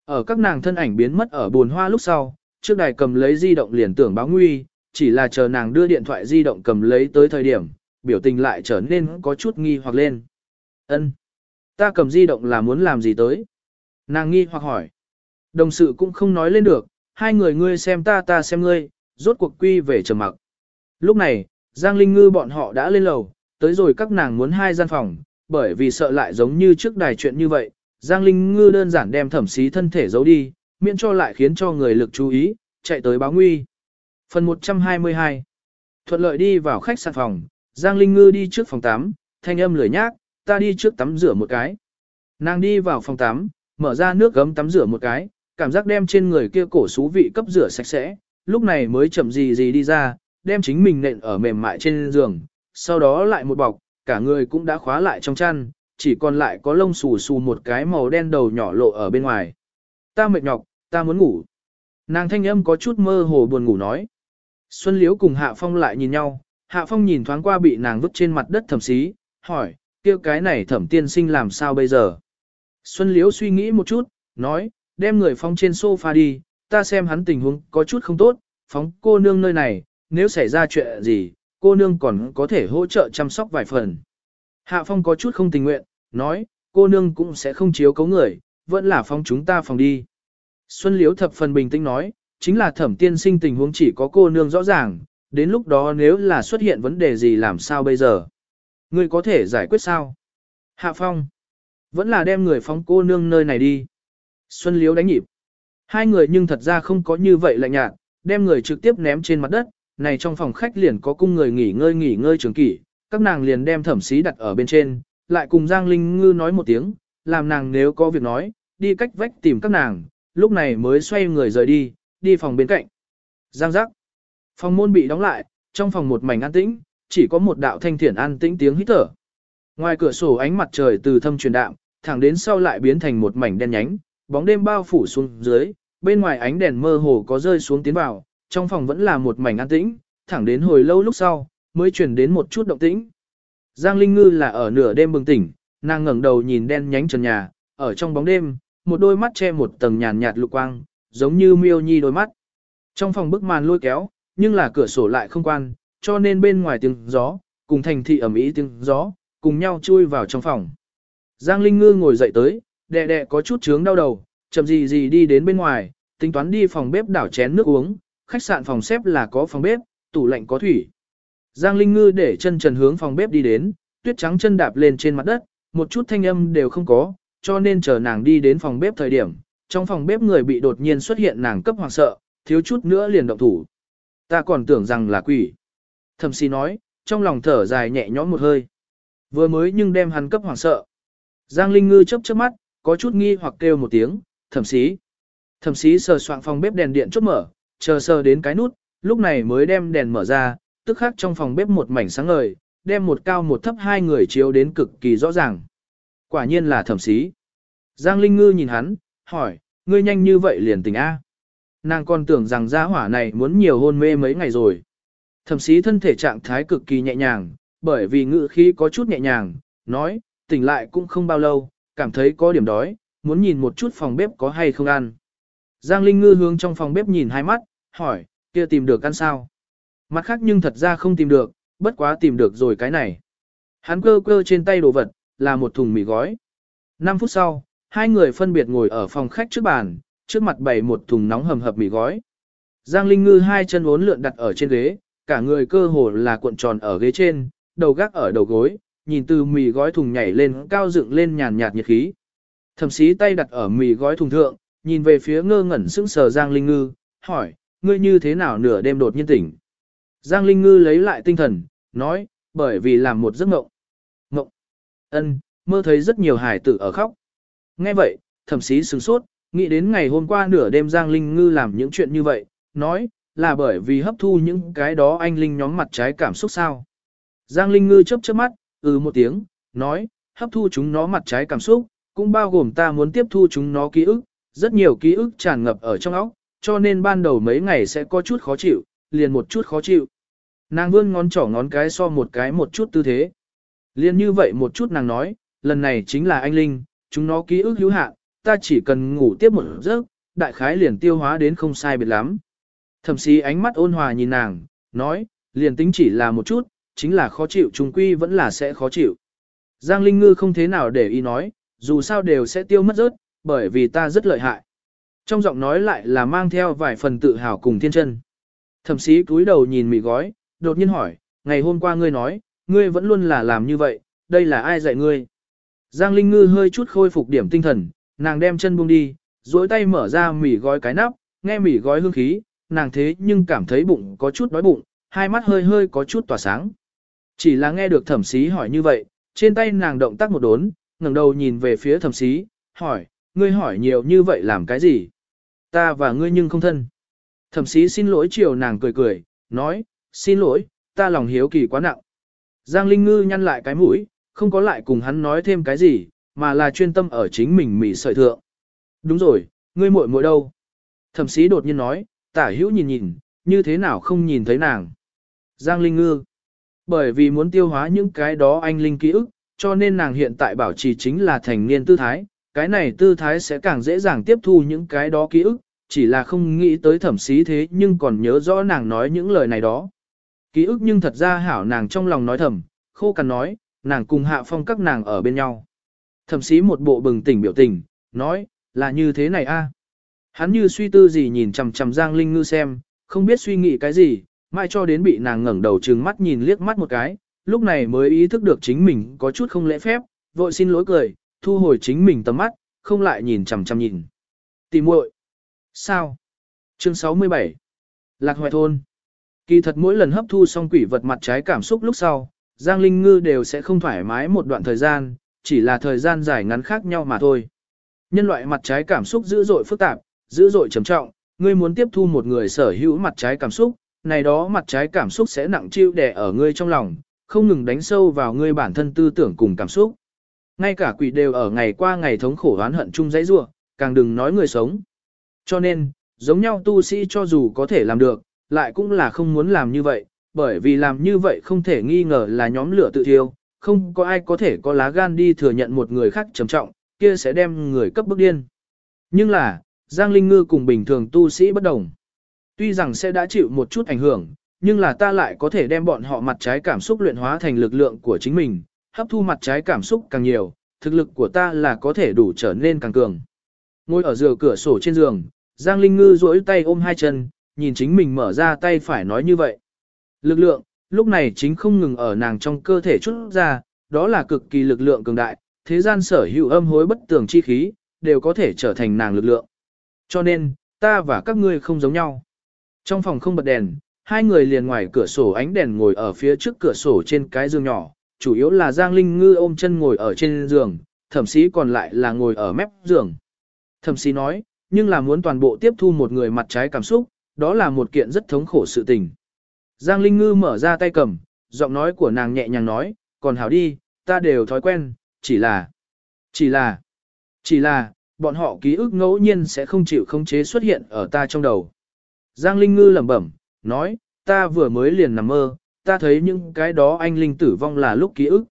Ở các nàng thân ảnh biến mất ở buồn hoa lúc sau, trước đài cầm lấy di động liền tưởng báo nguy, chỉ là chờ nàng đưa điện thoại di động cầm lấy tới thời điểm, biểu tình lại trở nên có chút nghi hoặc lên. Ân, Ta cầm di động là muốn làm gì tới? Nàng nghi hoặc hỏi. Đồng sự cũng không nói lên được, hai người ngươi xem ta ta xem ngươi, rốt cuộc quy về trầm mặc. Lúc này, Giang Linh Ngư bọn họ đã lên lầu, tới rồi các nàng muốn hai gian phòng, bởi vì sợ lại giống như trước đài chuyện như vậy, Giang Linh Ngư đơn giản đem thẩm xí thân thể giấu đi, miễn cho lại khiến cho người lực chú ý, chạy tới báo nguy. Phần 122 Thuận lợi đi vào khách sạn phòng, Giang Linh Ngư đi trước phòng tắm, thanh âm lười nhác, ta đi trước tắm rửa một cái. Nàng đi vào phòng tắm, mở ra nước gấm tắm rửa một cái, cảm giác đem trên người kia cổ xú vị cấp rửa sạch sẽ, lúc này mới chậm gì gì đi ra, đem chính mình nện ở mềm mại trên giường, sau đó lại một bọc, cả người cũng đã khóa lại trong chăn, chỉ còn lại có lông xù xù một cái màu đen đầu nhỏ lộ ở bên ngoài. Ta mệt nhọc, ta muốn ngủ. Nàng thanh âm có chút mơ hồ buồn ngủ nói. Xuân Liễu cùng Hạ Phong lại nhìn nhau, Hạ Phong nhìn thoáng qua bị nàng vứt trên mặt đất thẩm xí, hỏi, kia cái này thẩm tiên sinh làm sao bây giờ? Xuân Liễu suy nghĩ một chút, nói, đem người phong trên sofa đi, ta xem hắn tình huống có chút không tốt, phóng cô nương nơi này, nếu xảy ra chuyện gì, cô nương còn có thể hỗ trợ chăm sóc vài phần. Hạ Phong có chút không tình nguyện, nói, cô nương cũng sẽ không chiếu cấu người, vẫn là phong chúng ta phòng đi. Xuân Liễu thập phần bình tĩnh nói, chính là thẩm tiên sinh tình huống chỉ có cô nương rõ ràng, đến lúc đó nếu là xuất hiện vấn đề gì làm sao bây giờ? Ngươi có thể giải quyết sao? Hạ Phong, vẫn là đem người phóng cô nương nơi này đi. Xuân Liễu đánh nhịp. Hai người nhưng thật ra không có như vậy lạnh nhạt, đem người trực tiếp ném trên mặt đất, này trong phòng khách liền có cung người nghỉ ngơi nghỉ ngơi trường kỷ, các nàng liền đem thẩm sĩ đặt ở bên trên, lại cùng Giang Linh Ngư nói một tiếng, làm nàng nếu có việc nói, đi cách vách tìm các nàng, lúc này mới xoay người rời đi, đi phòng bên cạnh. Giang giác. Phòng môn bị đóng lại, trong phòng một mảnh an tĩnh, chỉ có một đạo thanh thiển an tĩnh tiếng hít thở. Ngoài cửa sổ ánh mặt trời từ thâm truyền đạm, thẳng đến sau lại biến thành một mảnh đen nhánh, bóng đêm bao phủ xuống dưới, bên ngoài ánh đèn mơ hồ có rơi xuống tiến vào, trong phòng vẫn là một mảnh an tĩnh, thẳng đến hồi lâu lúc sau, mới chuyển đến một chút động tĩnh. Giang Linh Ngư là ở nửa đêm bừng tỉnh, nàng ngẩng đầu nhìn đen nhánh trần nhà, ở trong bóng đêm, một đôi mắt che một tầng nhàn nhạt lục quang, giống như miêu nhi đôi mắt. Trong phòng bức màn lôi kéo, nhưng là cửa sổ lại không quan, cho nên bên ngoài tiếng gió, cùng thành thị ẩm ý tiếng gió, cùng nhau chui vào trong phòng. Giang Linh Ngư ngồi dậy tới, đè đè có chút chướng đau đầu, chậm gì gì đi đến bên ngoài, tính toán đi phòng bếp đảo chén nước uống, khách sạn phòng xếp là có phòng bếp, tủ lạnh có thủy. Giang Linh Ngư để chân trần hướng phòng bếp đi đến, tuyết trắng chân đạp lên trên mặt đất, một chút thanh âm đều không có, cho nên chờ nàng đi đến phòng bếp thời điểm, trong phòng bếp người bị đột nhiên xuất hiện nàng cấp hoàng sợ, thiếu chút nữa liền động thủ. Ta còn tưởng rằng là quỷ. Thẩm sĩ nói, trong lòng thở dài nhẹ nhõm một hơi. Vừa mới nhưng đem hắn cấp hoàng sợ. Giang Linh Ngư chớp chớp mắt, có chút nghi hoặc kêu một tiếng, thẩm sĩ. Thẩm sĩ sờ soạn phòng bếp đèn điện chốt mở, chờ sờ đến cái nút, lúc này mới đem đèn mở ra, tức khắc trong phòng bếp một mảnh sáng ngời, đem một cao một thấp hai người chiếu đến cực kỳ rõ ràng. Quả nhiên là thẩm sĩ. Giang Linh Ngư nhìn hắn, hỏi, ngươi nhanh như vậy liền tỉnh A. Nàng còn tưởng rằng gia hỏa này muốn nhiều hôn mê mấy ngày rồi. Thẩm sĩ thân thể trạng thái cực kỳ nhẹ nhàng, bởi vì ngự khí có chút nhẹ nhàng, nói, tỉnh lại cũng không bao lâu, cảm thấy có điểm đói, muốn nhìn một chút phòng bếp có hay không ăn. Giang Linh Ngư hướng trong phòng bếp nhìn hai mắt, hỏi, kia tìm được ăn sao? Mặt khác nhưng thật ra không tìm được, bất quá tìm được rồi cái này. Hắn cơ cơ trên tay đồ vật, là một thùng mì gói. 5 phút sau, hai người phân biệt ngồi ở phòng khách trước bàn, trước mặt bày một thùng nóng hầm hập mì gói. Giang Linh Ngư hai chân uốn lượn đặt ở trên ghế, cả người cơ hồ là cuộn tròn ở ghế trên, đầu gác ở đầu gối, nhìn từ mì gói thùng nhảy lên cao dựng lên nhàn nhạt nhiệt khí. Thẩm sĩ tay đặt ở mì gói thùng thượng, nhìn về phía ngơ ngẩn sững sờ Giang Linh Ngư, hỏi, ngươi như thế nào nửa đêm đột nhiên tỉnh. Giang Linh Ngư lấy lại tinh thần, nói, bởi vì làm một giấc mộng. Mộng. Ân, mơ thấy rất nhiều hải tử ở khóc. Nghe vậy, thẩm sĩ sửng sốt, nghĩ đến ngày hôm qua nửa đêm Giang Linh Ngư làm những chuyện như vậy, nói, là bởi vì hấp thu những cái đó anh Linh nhóm mặt trái cảm xúc sao. Giang Linh Ngư chớp chớp mắt, ừ một tiếng, nói, hấp thu chúng nó mặt trái cảm xúc, cũng bao gồm ta muốn tiếp thu chúng nó ký ức, rất nhiều ký ức tràn ngập ở trong óc, cho nên ban đầu mấy ngày sẽ có chút khó chịu, liền một chút khó chịu. Nàng vươn ngón trỏ ngón cái so một cái một chút tư thế. Liên như vậy một chút nàng nói, lần này chính là anh Linh, chúng nó ký ức hữu hạn, ta chỉ cần ngủ tiếp một giấc, đại khái liền tiêu hóa đến không sai biệt lắm. thẩm sĩ ánh mắt ôn hòa nhìn nàng, nói, liền tính chỉ là một chút, chính là khó chịu trùng quy vẫn là sẽ khó chịu. Giang Linh Ngư không thế nào để ý nói, dù sao đều sẽ tiêu mất rớt, bởi vì ta rất lợi hại. Trong giọng nói lại là mang theo vài phần tự hào cùng thiên chân. Thẩm sĩ cúi đầu nhìn mì gói, đột nhiên hỏi, ngày hôm qua ngươi nói, ngươi vẫn luôn là làm như vậy, đây là ai dạy ngươi? Giang Linh Ngư hơi chút khôi phục điểm tinh thần, nàng đem chân buông đi, duỗi tay mở ra mỉ gói cái nắp, nghe mỉ gói hương khí, nàng thế nhưng cảm thấy bụng có chút đói bụng, hai mắt hơi hơi có chút tỏa sáng. Chỉ là nghe được thẩm sĩ hỏi như vậy, trên tay nàng động tác một đốn, ngẩng đầu nhìn về phía thẩm sĩ, hỏi, ngươi hỏi nhiều như vậy làm cái gì? Ta và ngươi nhưng không thân. Thẩm sĩ xin lỗi chiều nàng cười cười, nói, xin lỗi, ta lòng hiếu kỳ quá nặng. Giang Linh Ngư nhăn lại cái mũi, không có lại cùng hắn nói thêm cái gì, mà là chuyên tâm ở chính mình mỉ sợi thượng. Đúng rồi, ngươi muội muội đâu? Thẩm sĩ đột nhiên nói, tả hữu nhìn nhìn, như thế nào không nhìn thấy nàng. Giang Linh Ngư. Bởi vì muốn tiêu hóa những cái đó anh Linh ký ức, cho nên nàng hiện tại bảo trì chính là thành niên tư thái, cái này tư thái sẽ càng dễ dàng tiếp thu những cái đó ký ức, chỉ là không nghĩ tới thẩm sĩ thế nhưng còn nhớ rõ nàng nói những lời này đó. Ký ức nhưng thật ra hảo nàng trong lòng nói thầm, khô cằn nói, nàng cùng hạ phong các nàng ở bên nhau. Thẩm sĩ một bộ bừng tỉnh biểu tình, nói, là như thế này a. Hắn như suy tư gì nhìn chằm chằm Giang Linh Ngư xem, không biết suy nghĩ cái gì, mai cho đến bị nàng ngẩng đầu trừng mắt nhìn liếc mắt một cái, lúc này mới ý thức được chính mình có chút không lễ phép, vội xin lỗi cười, thu hồi chính mình tầm mắt, không lại nhìn chằm chằm nhìn. Tìm muội. Sao? Chương 67. Lạc Hoài thôn. Kỳ thật mỗi lần hấp thu xong quỷ vật mặt trái cảm xúc lúc sau, Giang Linh Ngư đều sẽ không thoải mái một đoạn thời gian, chỉ là thời gian dài ngắn khác nhau mà thôi. Nhân loại mặt trái cảm xúc dữ dội phức tạp, dữ dội trầm trọng, ngươi muốn tiếp thu một người sở hữu mặt trái cảm xúc, này đó mặt trái cảm xúc sẽ nặng chịu đè ở ngươi trong lòng, không ngừng đánh sâu vào ngươi bản thân tư tưởng cùng cảm xúc. Ngay cả quỷ đều ở ngày qua ngày thống khổ oán hận chung dãy rua, càng đừng nói người sống. Cho nên, giống nhau tu sĩ cho dù có thể làm được, lại cũng là không muốn làm như vậy, bởi vì làm như vậy không thể nghi ngờ là nhóm lửa tự thiêu, không có ai có thể có lá gan đi thừa nhận một người khác trầm trọng, kia sẽ đem người cấp bức điên. Nhưng là, Giang Linh Ngư cùng bình thường tu sĩ bất đồng. Tuy rằng sẽ đã chịu một chút ảnh hưởng, nhưng là ta lại có thể đem bọn họ mặt trái cảm xúc luyện hóa thành lực lượng của chính mình, hấp thu mặt trái cảm xúc càng nhiều, thực lực của ta là có thể đủ trở nên càng cường. Ngồi ở giữa cửa sổ trên giường, Giang Linh Ngư duỗi tay ôm hai chân, nhìn chính mình mở ra tay phải nói như vậy. Lực lượng, lúc này chính không ngừng ở nàng trong cơ thể chút ra, đó là cực kỳ lực lượng cường đại, thế gian sở hữu âm hối bất tường chi khí, đều có thể trở thành nàng lực lượng. Cho nên, ta và các ngươi không giống nhau. Trong phòng không bật đèn, hai người liền ngoài cửa sổ ánh đèn ngồi ở phía trước cửa sổ trên cái giường nhỏ, chủ yếu là Giang Linh Ngư ôm chân ngồi ở trên giường, thẩm sĩ còn lại là ngồi ở mép giường. Thẩm sĩ nói, nhưng là muốn toàn bộ tiếp thu một người mặt trái cảm xúc, đó là một kiện rất thống khổ sự tình. Giang Linh Ngư mở ra tay cầm, giọng nói của nàng nhẹ nhàng nói, còn hảo đi, ta đều thói quen, chỉ là, chỉ là, chỉ là, bọn họ ký ức ngẫu nhiên sẽ không chịu khống chế xuất hiện ở ta trong đầu. Giang Linh Ngư lẩm bẩm, nói, ta vừa mới liền nằm mơ, ta thấy những cái đó anh Linh tử vong là lúc ký ức.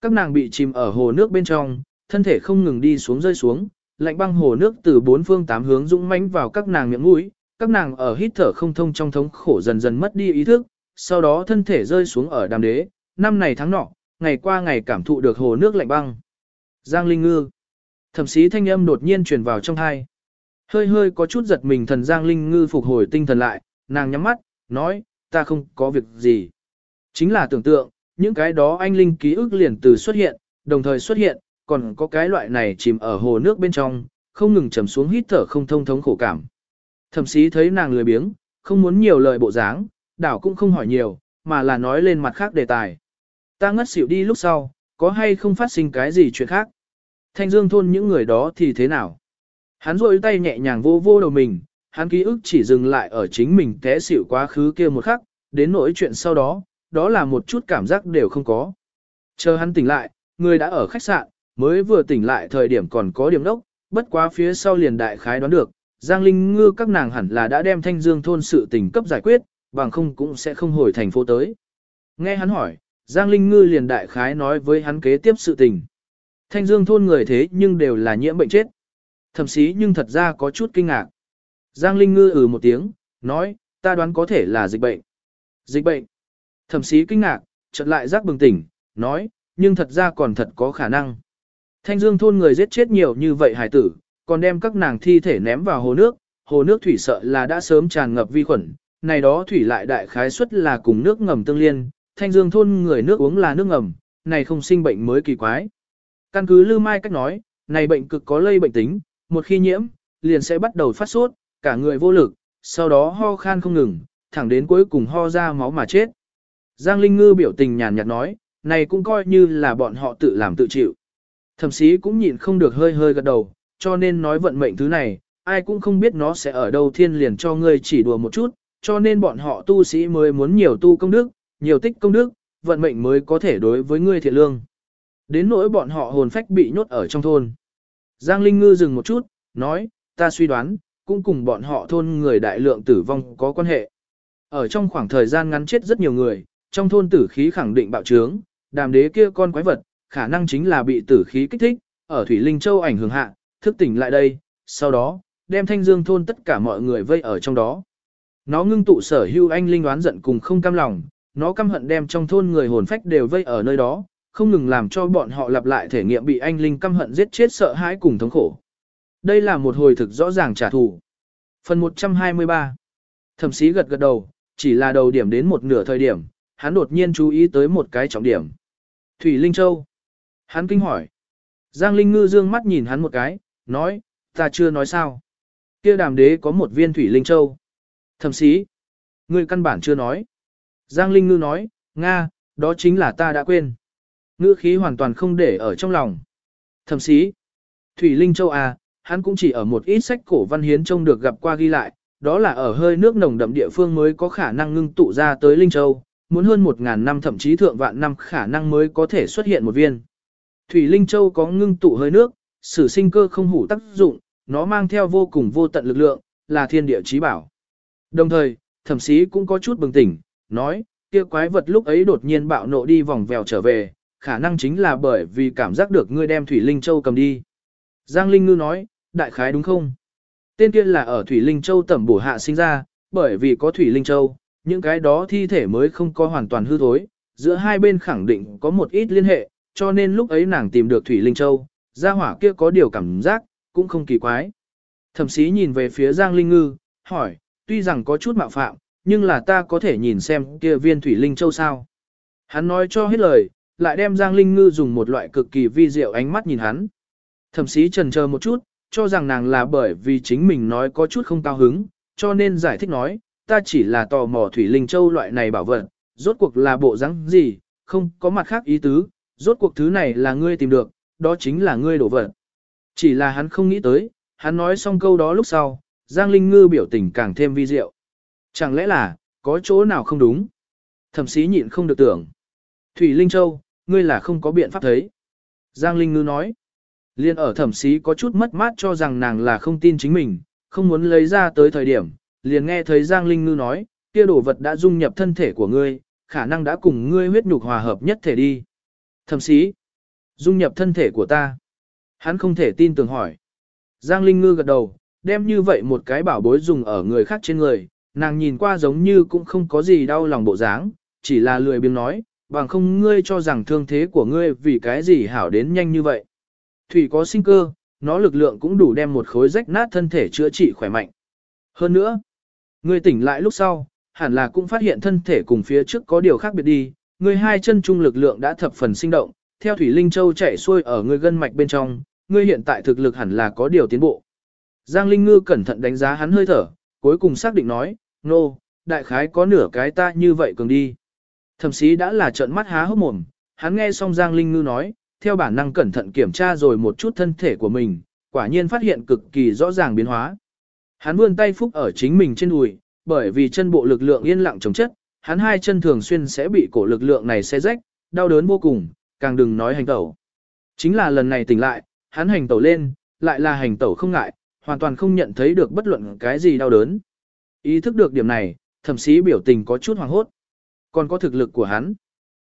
Các nàng bị chìm ở hồ nước bên trong, thân thể không ngừng đi xuống rơi xuống, lạnh băng hồ nước từ bốn phương tám hướng dũng mãnh vào các nàng miệng mũi, các nàng ở hít thở không thông trong thống khổ dần dần mất đi ý thức, sau đó thân thể rơi xuống ở đàm đế, năm này tháng nọ, ngày qua ngày cảm thụ được hồ nước lạnh băng. Giang Linh Ngư Thẩm sĩ thanh âm đột nhiên truyền vào trong hai. Hơi hơi có chút giật mình thần Giang Linh Ngư phục hồi tinh thần lại, nàng nhắm mắt, nói, ta không có việc gì. Chính là tưởng tượng, những cái đó anh Linh ký ức liền từ xuất hiện, đồng thời xuất hiện, còn có cái loại này chìm ở hồ nước bên trong, không ngừng chầm xuống hít thở không thông thống khổ cảm. Thẩm sĩ thấy nàng lười biếng, không muốn nhiều lời bộ dáng, đảo cũng không hỏi nhiều, mà là nói lên mặt khác đề tài. Ta ngất xỉu đi lúc sau, có hay không phát sinh cái gì chuyện khác? Thanh dương thôn những người đó thì thế nào? Hắn rôi tay nhẹ nhàng vô vô đầu mình, hắn ký ức chỉ dừng lại ở chính mình té xỉu quá khứ kia một khắc, đến nỗi chuyện sau đó, đó là một chút cảm giác đều không có. Chờ hắn tỉnh lại, người đã ở khách sạn, mới vừa tỉnh lại thời điểm còn có điểm đốc, bất quá phía sau liền đại khái đoán được, Giang Linh Ngư các nàng hẳn là đã đem thanh dương thôn sự tình cấp giải quyết, bằng không cũng sẽ không hồi thành phố tới. Nghe hắn hỏi, Giang Linh Ngư liền đại khái nói với hắn kế tiếp sự tình. Thanh dương thôn người thế nhưng đều là nhiễm bệnh chết. Thậm chí nhưng thật ra có chút kinh ngạc. Giang Linh Ngư ừ một tiếng, nói, ta đoán có thể là dịch bệnh. Dịch bệnh. Thậm chí kinh ngạc, chợt lại giác bừng tỉnh, nói, nhưng thật ra còn thật có khả năng. Thanh dương thôn người giết chết nhiều như vậy hải tử, còn đem các nàng thi thể ném vào hồ nước, hồ nước thủy sợ là đã sớm tràn ngập vi khuẩn, này đó thủy lại đại khái suất là cùng nước ngầm tương liên, thanh dương thôn người nước uống là nước ngầm, này không sinh bệnh mới kỳ quái. Căn cứ Lư Mai cách nói, này bệnh cực có lây bệnh tính, một khi nhiễm, liền sẽ bắt đầu phát sốt, cả người vô lực, sau đó ho khan không ngừng, thẳng đến cuối cùng ho ra máu mà chết. Giang Linh Ngư biểu tình nhàn nhạt nói, này cũng coi như là bọn họ tự làm tự chịu. Thẩm sĩ cũng nhịn không được hơi hơi gật đầu, cho nên nói vận mệnh thứ này, ai cũng không biết nó sẽ ở đâu thiên liền cho ngươi chỉ đùa một chút, cho nên bọn họ tu sĩ mới muốn nhiều tu công đức, nhiều tích công đức, vận mệnh mới có thể đối với ngươi thiện lương. Đến nỗi bọn họ hồn phách bị nhốt ở trong thôn. Giang Linh Ngư dừng một chút, nói, ta suy đoán, cũng cùng bọn họ thôn người đại lượng tử vong có quan hệ. Ở trong khoảng thời gian ngắn chết rất nhiều người, trong thôn tử khí khẳng định bạo trướng, đàm đế kia con quái vật, khả năng chính là bị tử khí kích thích, ở Thủy Linh Châu ảnh hưởng hạ, thức tỉnh lại đây, sau đó, đem thanh dương thôn tất cả mọi người vây ở trong đó. Nó ngưng tụ sở hưu anh linh đoán giận cùng không cam lòng, nó căm hận đem trong thôn người hồn phách đều vây ở nơi đó, không ngừng làm cho bọn họ lặp lại thể nghiệm bị anh linh căm hận giết chết sợ hãi cùng thống khổ. Đây là một hồi thực rõ ràng trả thù. Phần 123 Thẩm sĩ gật gật đầu, chỉ là đầu điểm đến một nửa thời điểm, hắn đột nhiên chú ý tới một cái trọng điểm. Thủy Linh Châu. Hắn kinh hỏi. Giang Linh Ngư dương mắt nhìn hắn một cái, nói, ta chưa nói sao. Kia đàm đế có một viên Thủy Linh Châu. Thẩm sĩ. Ngươi căn bản chưa nói. Giang Linh Ngư nói, Nga, đó chính là ta đã quên. Ngữ khí hoàn toàn không để ở trong lòng. Thẩm sĩ. Thủy Linh Châu à, hắn cũng chỉ ở một ít sách cổ văn hiến trông được gặp qua ghi lại, đó là ở hơi nước nồng đậm địa phương mới có khả năng ngưng tụ ra tới Linh Châu, muốn hơn một ngàn năm thậm chí thượng vạn năm khả năng mới có thể xuất hiện một viên. Thủy Linh Châu có ngưng tụ hơi nước, sử sinh cơ không hủ tác dụng, nó mang theo vô cùng vô tận lực lượng, là thiên địa chí bảo. Đồng thời, thẩm sĩ cũng có chút bừng tỉnh, nói, kia quái vật lúc ấy đột nhiên bạo nộ đi vòng vèo trở về, khả năng chính là bởi vì cảm giác được ngươi đem Thủy Linh Châu cầm đi. Giang Linh Ngư nói, đại khái đúng không? Tên kia là ở Thủy Linh Châu tẩm bổ hạ sinh ra, bởi vì có Thủy Linh Châu, những cái đó thi thể mới không có hoàn toàn hư thối, giữa hai bên khẳng định có một ít liên hệ, cho nên lúc ấy nàng tìm được Thủy Linh Châu, gia hỏa kia có điều cảm giác, cũng không kỳ quái. Thẩm sĩ nhìn về phía Giang Linh Ngư, hỏi, tuy rằng có chút mạo phạm, nhưng là ta có thể nhìn xem kia viên Thủy Linh Châu sao. Hắn nói cho hết lời, lại đem Giang Linh Ngư dùng một loại cực kỳ vi diệu ánh mắt nhìn hắn. Thẩm sĩ trần chờ một chút, cho rằng nàng là bởi vì chính mình nói có chút không cao hứng, cho nên giải thích nói, ta chỉ là tò mò Thủy Linh Châu loại này bảo vật, rốt cuộc là bộ rắn gì, không có mặt khác ý tứ, rốt cuộc thứ này là ngươi tìm được, đó chính là ngươi đổ vật. Chỉ là hắn không nghĩ tới, hắn nói xong câu đó lúc sau, Giang Linh Ngư biểu tình càng thêm vi diệu. Chẳng lẽ là, có chỗ nào không đúng? Thẩm sĩ nhịn không được tưởng. Thủy Linh Châu, ngươi là không có biện pháp thấy. Giang Linh Ngư nói. Liên ở thẩm sĩ có chút mất mát cho rằng nàng là không tin chính mình, không muốn lấy ra tới thời điểm, liền nghe thấy Giang Linh Ngư nói, kia đồ vật đã dung nhập thân thể của ngươi, khả năng đã cùng ngươi huyết nhục hòa hợp nhất thể đi. Thẩm sĩ, dung nhập thân thể của ta. Hắn không thể tin tưởng hỏi. Giang Linh Ngư gật đầu, đem như vậy một cái bảo bối dùng ở người khác trên người, nàng nhìn qua giống như cũng không có gì đau lòng bộ dáng, chỉ là lười biếng nói, bằng không ngươi cho rằng thương thế của ngươi vì cái gì hảo đến nhanh như vậy. Thủy có sinh cơ, nó lực lượng cũng đủ đem một khối rách nát thân thể chữa trị khỏe mạnh. Hơn nữa, ngươi tỉnh lại lúc sau, hẳn là cũng phát hiện thân thể cùng phía trước có điều khác biệt đi, ngươi hai chân trung lực lượng đã thập phần sinh động, theo Thủy Linh Châu chạy xuôi ở ngươi gân mạch bên trong, ngươi hiện tại thực lực hẳn là có điều tiến bộ. Giang Linh Ngư cẩn thận đánh giá hắn hơi thở, cuối cùng xác định nói, nô, no, đại khái có nửa cái ta như vậy cường đi. Thẩm sĩ đã là trợn mắt há hốc mồm, hắn nghe xong Giang Linh Ngư nói, theo bản năng cẩn thận kiểm tra rồi một chút thân thể của mình, quả nhiên phát hiện cực kỳ rõ ràng biến hóa. Hắn vươn tay phúc ở chính mình trên đùi, bởi vì chân bộ lực lượng yên lặng chống chất, hắn hai chân thường xuyên sẽ bị cổ lực lượng này xé rách, đau đớn vô cùng, càng đừng nói hành tẩu. Chính là lần này tỉnh lại, hắn hành tẩu lên, lại là hành tẩu không ngại, hoàn toàn không nhận thấy được bất luận cái gì đau đớn. Ý thức được điểm này, thậm chí biểu tình có chút hoàng hốt. Còn có thực lực của hắn.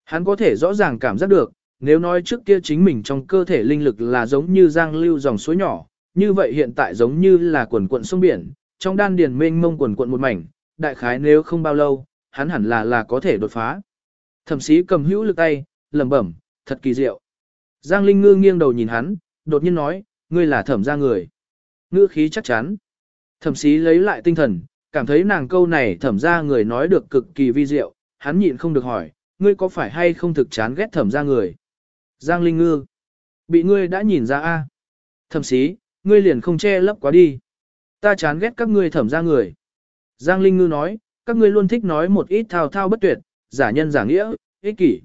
Hắn có thể rõ ràng cảm giác được, nếu nói trước kia chính mình trong cơ thể linh lực là giống như giang lưu dòng suối nhỏ, như vậy hiện tại giống như là quần quận sông biển, trong đan điền mênh mông quần quận một mảnh, đại khái nếu không bao lâu, hắn hẳn là là có thể đột phá. Thẩm sĩ cầm hữu lực tay, lẩm bẩm, thật kỳ diệu. Giang Linh Ngư nghiêng đầu nhìn hắn, đột nhiên nói, ngươi là thẩm gia người. Ngữ khí chắc chắn. Thẩm sĩ lấy lại tinh thần, cảm thấy nàng câu này thẩm gia người nói được cực kỳ vi diệu, hắn nhịn không được hỏi, ngươi có phải hay không thực chán ghét thẩm gia người. Giang Linh Ngư. Bị ngươi đã nhìn ra a. Thẩm sĩ, ngươi liền không che lấp quá đi. Ta chán ghét các ngươi thẩm ra người. Giang Linh Ngư nói, các ngươi luôn thích nói một ít thao thao bất tuyệt, giả nhân giả nghĩa, ích kỷ.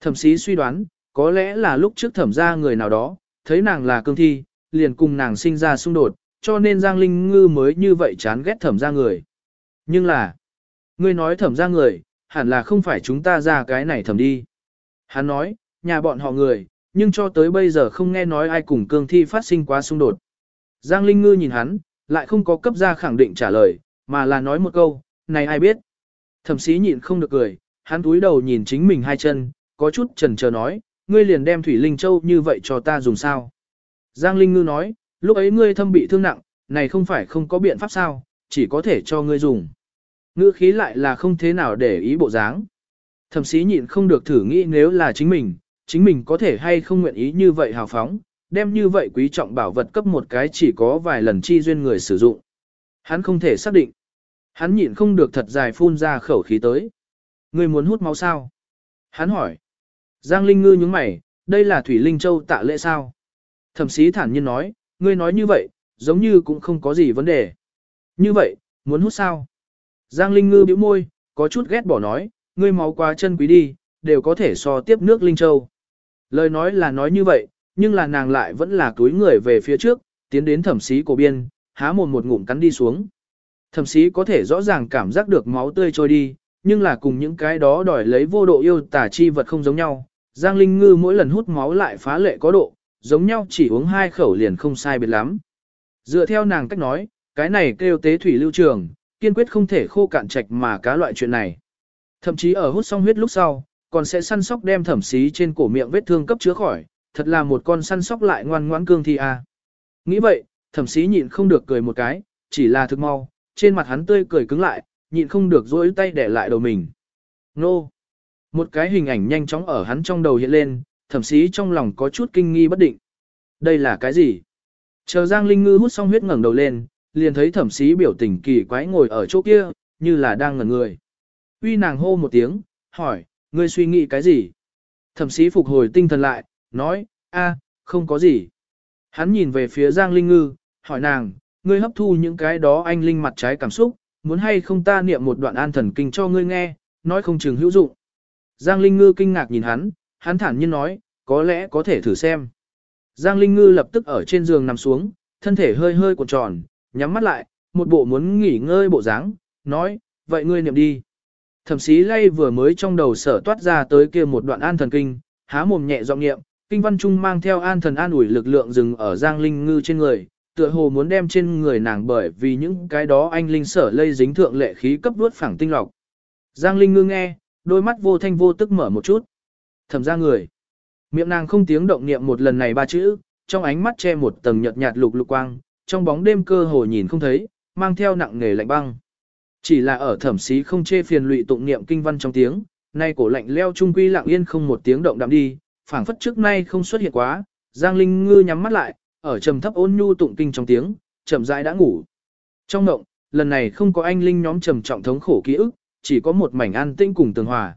Thẩm sĩ suy đoán, có lẽ là lúc trước thẩm ra người nào đó, thấy nàng là cương thi, liền cùng nàng sinh ra xung đột, cho nên Giang Linh Ngư mới như vậy chán ghét thẩm ra người. Nhưng là, ngươi nói thẩm ra người, hẳn là không phải chúng ta ra cái này thẩm đi. Hắn nói, nhà bọn họ người, nhưng cho tới bây giờ không nghe nói ai cùng cương thi phát sinh quá xung đột. Giang Linh Ngư nhìn hắn, lại không có cấp ra khẳng định trả lời, mà là nói một câu, này ai biết. Thẩm sĩ nhịn không được cười, hắn túi đầu nhìn chính mình hai chân, có chút chần chờ nói, ngươi liền đem Thủy Linh Châu như vậy cho ta dùng sao. Giang Linh Ngư nói, lúc ấy ngươi thâm bị thương nặng, này không phải không có biện pháp sao, chỉ có thể cho ngươi dùng. Ngữ khí lại là không thế nào để ý bộ dáng. Thẩm sĩ nhịn không được thử nghĩ nếu là chính mình, chính mình có thể hay không nguyện ý như vậy hào phóng, đem như vậy quý trọng bảo vật cấp một cái chỉ có vài lần chi duyên người sử dụng. Hắn không thể xác định. Hắn nhịn không được thật dài phun ra khẩu khí tới. Ngươi muốn hút máu sao? Hắn hỏi. Giang Linh Ngư nhướng mày, đây là Thủy Linh Châu tạ lễ sao? Thẩm sĩ thản nhiên nói, ngươi nói như vậy, giống như cũng không có gì vấn đề. Như vậy, muốn hút sao? Giang Linh Ngư bĩu môi, có chút ghét bỏ nói, ngươi máu quá chân quý đi, đều có thể so tiếp nước Linh Châu. Lời nói là nói như vậy, nhưng là nàng lại vẫn là túi người về phía trước, tiến đến thẩm sĩ cổ biên, há mồm một ngụm cắn đi xuống. Thẩm sĩ có thể rõ ràng cảm giác được máu tươi trôi đi, nhưng là cùng những cái đó đòi lấy vô độ yêu tả chi vật không giống nhau. Giang Linh Ngư mỗi lần hút máu lại phá lệ có độ, giống nhau chỉ uống hai khẩu liền không sai biệt lắm. Dựa theo nàng cách nói, cái này kêu tế thủy lưu trường, kiên quyết không thể khô cạn trạch mà cá loại chuyện này. Thậm chí ở hút xong huyết lúc sau, còn sẽ săn sóc đem thẩm xí trên cổ miệng vết thương cấp chữa khỏi, thật là một con săn sóc lại ngoan ngoãn cương thi a. Nghĩ vậy, thẩm xí nhịn không được cười một cái, chỉ là thực mau, trên mặt hắn tươi cười cứng lại, nhịn không được dối tay để lại đầu mình. Nô! Một cái hình ảnh nhanh chóng ở hắn trong đầu hiện lên, thẩm chí trong lòng có chút kinh nghi bất định. Đây là cái gì? Chờ Giang Linh Ngư hút xong huyết ngẩng đầu lên, liền thấy thẩm sĩ biểu tình kỳ quái ngồi ở chỗ kia, như là đang ngẩn người. Uy nàng hô một tiếng, hỏi, ngươi suy nghĩ cái gì? Thẩm sĩ phục hồi tinh thần lại, nói, a, không có gì. Hắn nhìn về phía Giang Linh Ngư, hỏi nàng, ngươi hấp thu những cái đó anh Linh mặt trái cảm xúc, muốn hay không ta niệm một đoạn an thần kinh cho ngươi nghe, nói không chừng hữu dụng. Giang Linh Ngư kinh ngạc nhìn hắn, hắn thản nhiên nói, có lẽ có thể thử xem. Giang Linh Ngư lập tức ở trên giường nằm xuống, thân thể hơi hơi cuộn tròn, nhắm mắt lại, một bộ muốn nghỉ ngơi bộ dáng, nói, vậy ngươi niệm đi. Thẩm sĩ lay vừa mới trong đầu sở toát ra tới kia một đoạn an thần kinh, há mồm nhẹ giọng niệm, kinh văn trung mang theo an thần an ủi lực lượng dừng ở Giang Linh Ngư trên người, tựa hồ muốn đem trên người nàng bởi vì những cái đó anh linh sở lây dính thượng lệ khí cấp đuốt phẳng tinh lọc. Giang Linh Ngư nghe, đôi mắt vô thanh vô tức mở một chút. Thẩm ra người. Miệng nàng không tiếng động niệm một lần này ba chữ, trong ánh mắt che một tầng nhợt nhạt lục lục quang, trong bóng đêm cơ hồ nhìn không thấy, mang theo nặng nghề lạnh băng. Chỉ là ở thẩm sĩ không chê phiền lụy tụng niệm kinh văn trong tiếng, nay cổ lạnh leo trung quy lặng yên không một tiếng động đạm đi, phảng phất trước nay không xuất hiện quá, Giang Linh Ngư nhắm mắt lại, ở trầm thấp ôn nhu tụng kinh trong tiếng, chậm rãi đã ngủ. Trong động, lần này không có anh Linh nhóm trầm trọng thống khổ ký ức, chỉ có một mảnh an tĩnh cùng tường hòa.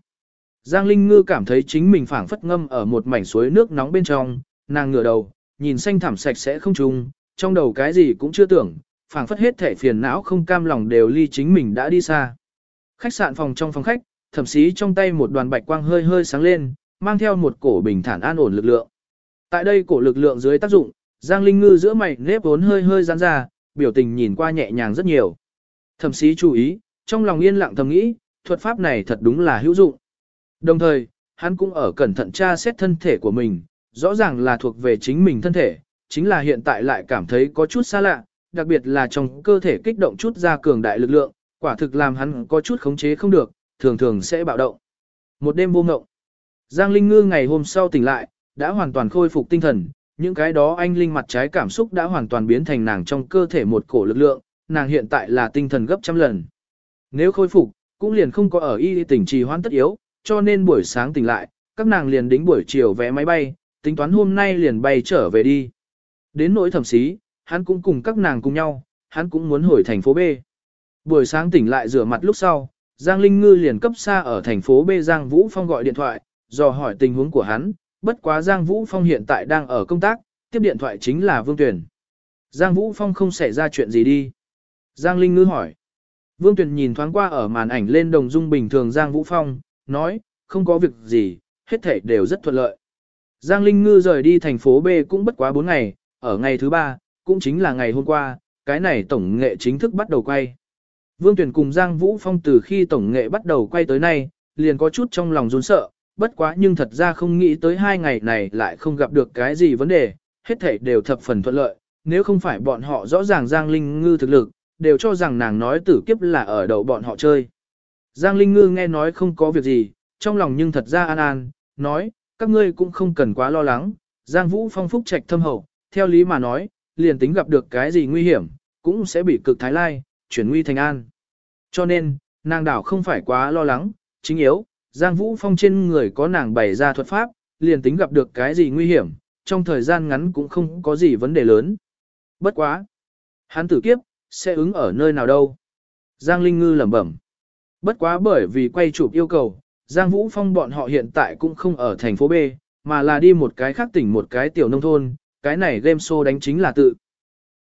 Giang Linh Ngư cảm thấy chính mình phảng phất ngâm ở một mảnh suối nước nóng bên trong, nàng ngửa đầu, nhìn xanh thẳm sạch sẽ không trùng, trong đầu cái gì cũng chưa tưởng, phảng phất hết thể phiền não không cam lòng đều ly chính mình đã đi xa. Khách sạn phòng trong phòng khách, thậm chí trong tay một đoàn bạch quang hơi hơi sáng lên, mang theo một cổ bình thản an ổn lực lượng. Tại đây cổ lực lượng dưới tác dụng, Giang Linh Ngư giữa mày nếp vốn hơi hơi giãn ra, biểu tình nhìn qua nhẹ nhàng rất nhiều. Thẩm sĩ chú ý, trong lòng yên lặng thầm nghĩ, thuật pháp này thật đúng là hữu dụng. Đồng thời, hắn cũng ở cẩn thận tra xét thân thể của mình, rõ ràng là thuộc về chính mình thân thể, chính là hiện tại lại cảm thấy có chút xa lạ, đặc biệt là trong cơ thể kích động chút ra cường đại lực lượng, quả thực làm hắn có chút khống chế không được, thường thường sẽ bạo động. Một đêm vô ngộng, Giang Linh Ngư ngày hôm sau tỉnh lại, đã hoàn toàn khôi phục tinh thần, những cái đó anh linh mặt trái cảm xúc đã hoàn toàn biến thành nàng trong cơ thể một cổ lực lượng, nàng hiện tại là tinh thần gấp trăm lần. Nếu khôi phục, cũng liền không có ở y tỉnh trì hoãn tất yếu, cho nên buổi sáng tỉnh lại, các nàng liền đính buổi chiều vé máy bay, tính toán hôm nay liền bay trở về đi. Đến nỗi thẩm xí, hắn cũng cùng các nàng cùng nhau, hắn cũng muốn hồi thành phố B. Buổi sáng tỉnh lại rửa mặt lúc sau, Giang Linh Ngư liền cấp xa ở thành phố B Giang Vũ Phong gọi điện thoại, dò hỏi tình huống của hắn, bất quá Giang Vũ Phong hiện tại đang ở công tác, tiếp điện thoại chính là Vương Tuyển. Giang Vũ Phong không xảy ra chuyện gì đi. Giang Linh Ngư hỏi. Vương Tuyền nhìn thoáng qua ở màn ảnh lên đồng dung bình thường Giang Vũ Phong, nói, không có việc gì, hết thảy đều rất thuận lợi. Giang Linh Ngư rời đi thành phố B cũng bất quá 4 ngày, ở ngày thứ 3, cũng chính là ngày hôm qua, cái này tổng nghệ chính thức bắt đầu quay. Vương Tuyền cùng Giang Vũ Phong từ khi tổng nghệ bắt đầu quay tới nay, liền có chút trong lòng run sợ, bất quá nhưng thật ra không nghĩ tới hai ngày này lại không gặp được cái gì vấn đề, hết thảy đều thập phần thuận lợi, nếu không phải bọn họ rõ ràng Giang Linh Ngư thực lực, đều cho rằng nàng nói tử kiếp là ở đầu bọn họ chơi. Giang Linh Ngư nghe nói không có việc gì, trong lòng nhưng thật ra an an, nói, các ngươi cũng không cần quá lo lắng, Giang Vũ Phong phúc trạch thâm hậu, theo lý mà nói, liền tính gặp được cái gì nguy hiểm, cũng sẽ bị cực thái lai, chuyển nguy thành an. Cho nên, nàng đảo không phải quá lo lắng, chính yếu, Giang Vũ Phong trên người có nàng bày ra thuật pháp, liền tính gặp được cái gì nguy hiểm, trong thời gian ngắn cũng không có gì vấn đề lớn. Bất quá. Hắn tử kiếp, sẽ ứng ở nơi nào đâu? Giang Linh Ngư lẩm bẩm. Bất quá bởi vì quay chụp yêu cầu, Giang Vũ Phong bọn họ hiện tại cũng không ở thành phố B, mà là đi một cái khác tỉnh một cái tiểu nông thôn, cái này game show đánh chính là tự.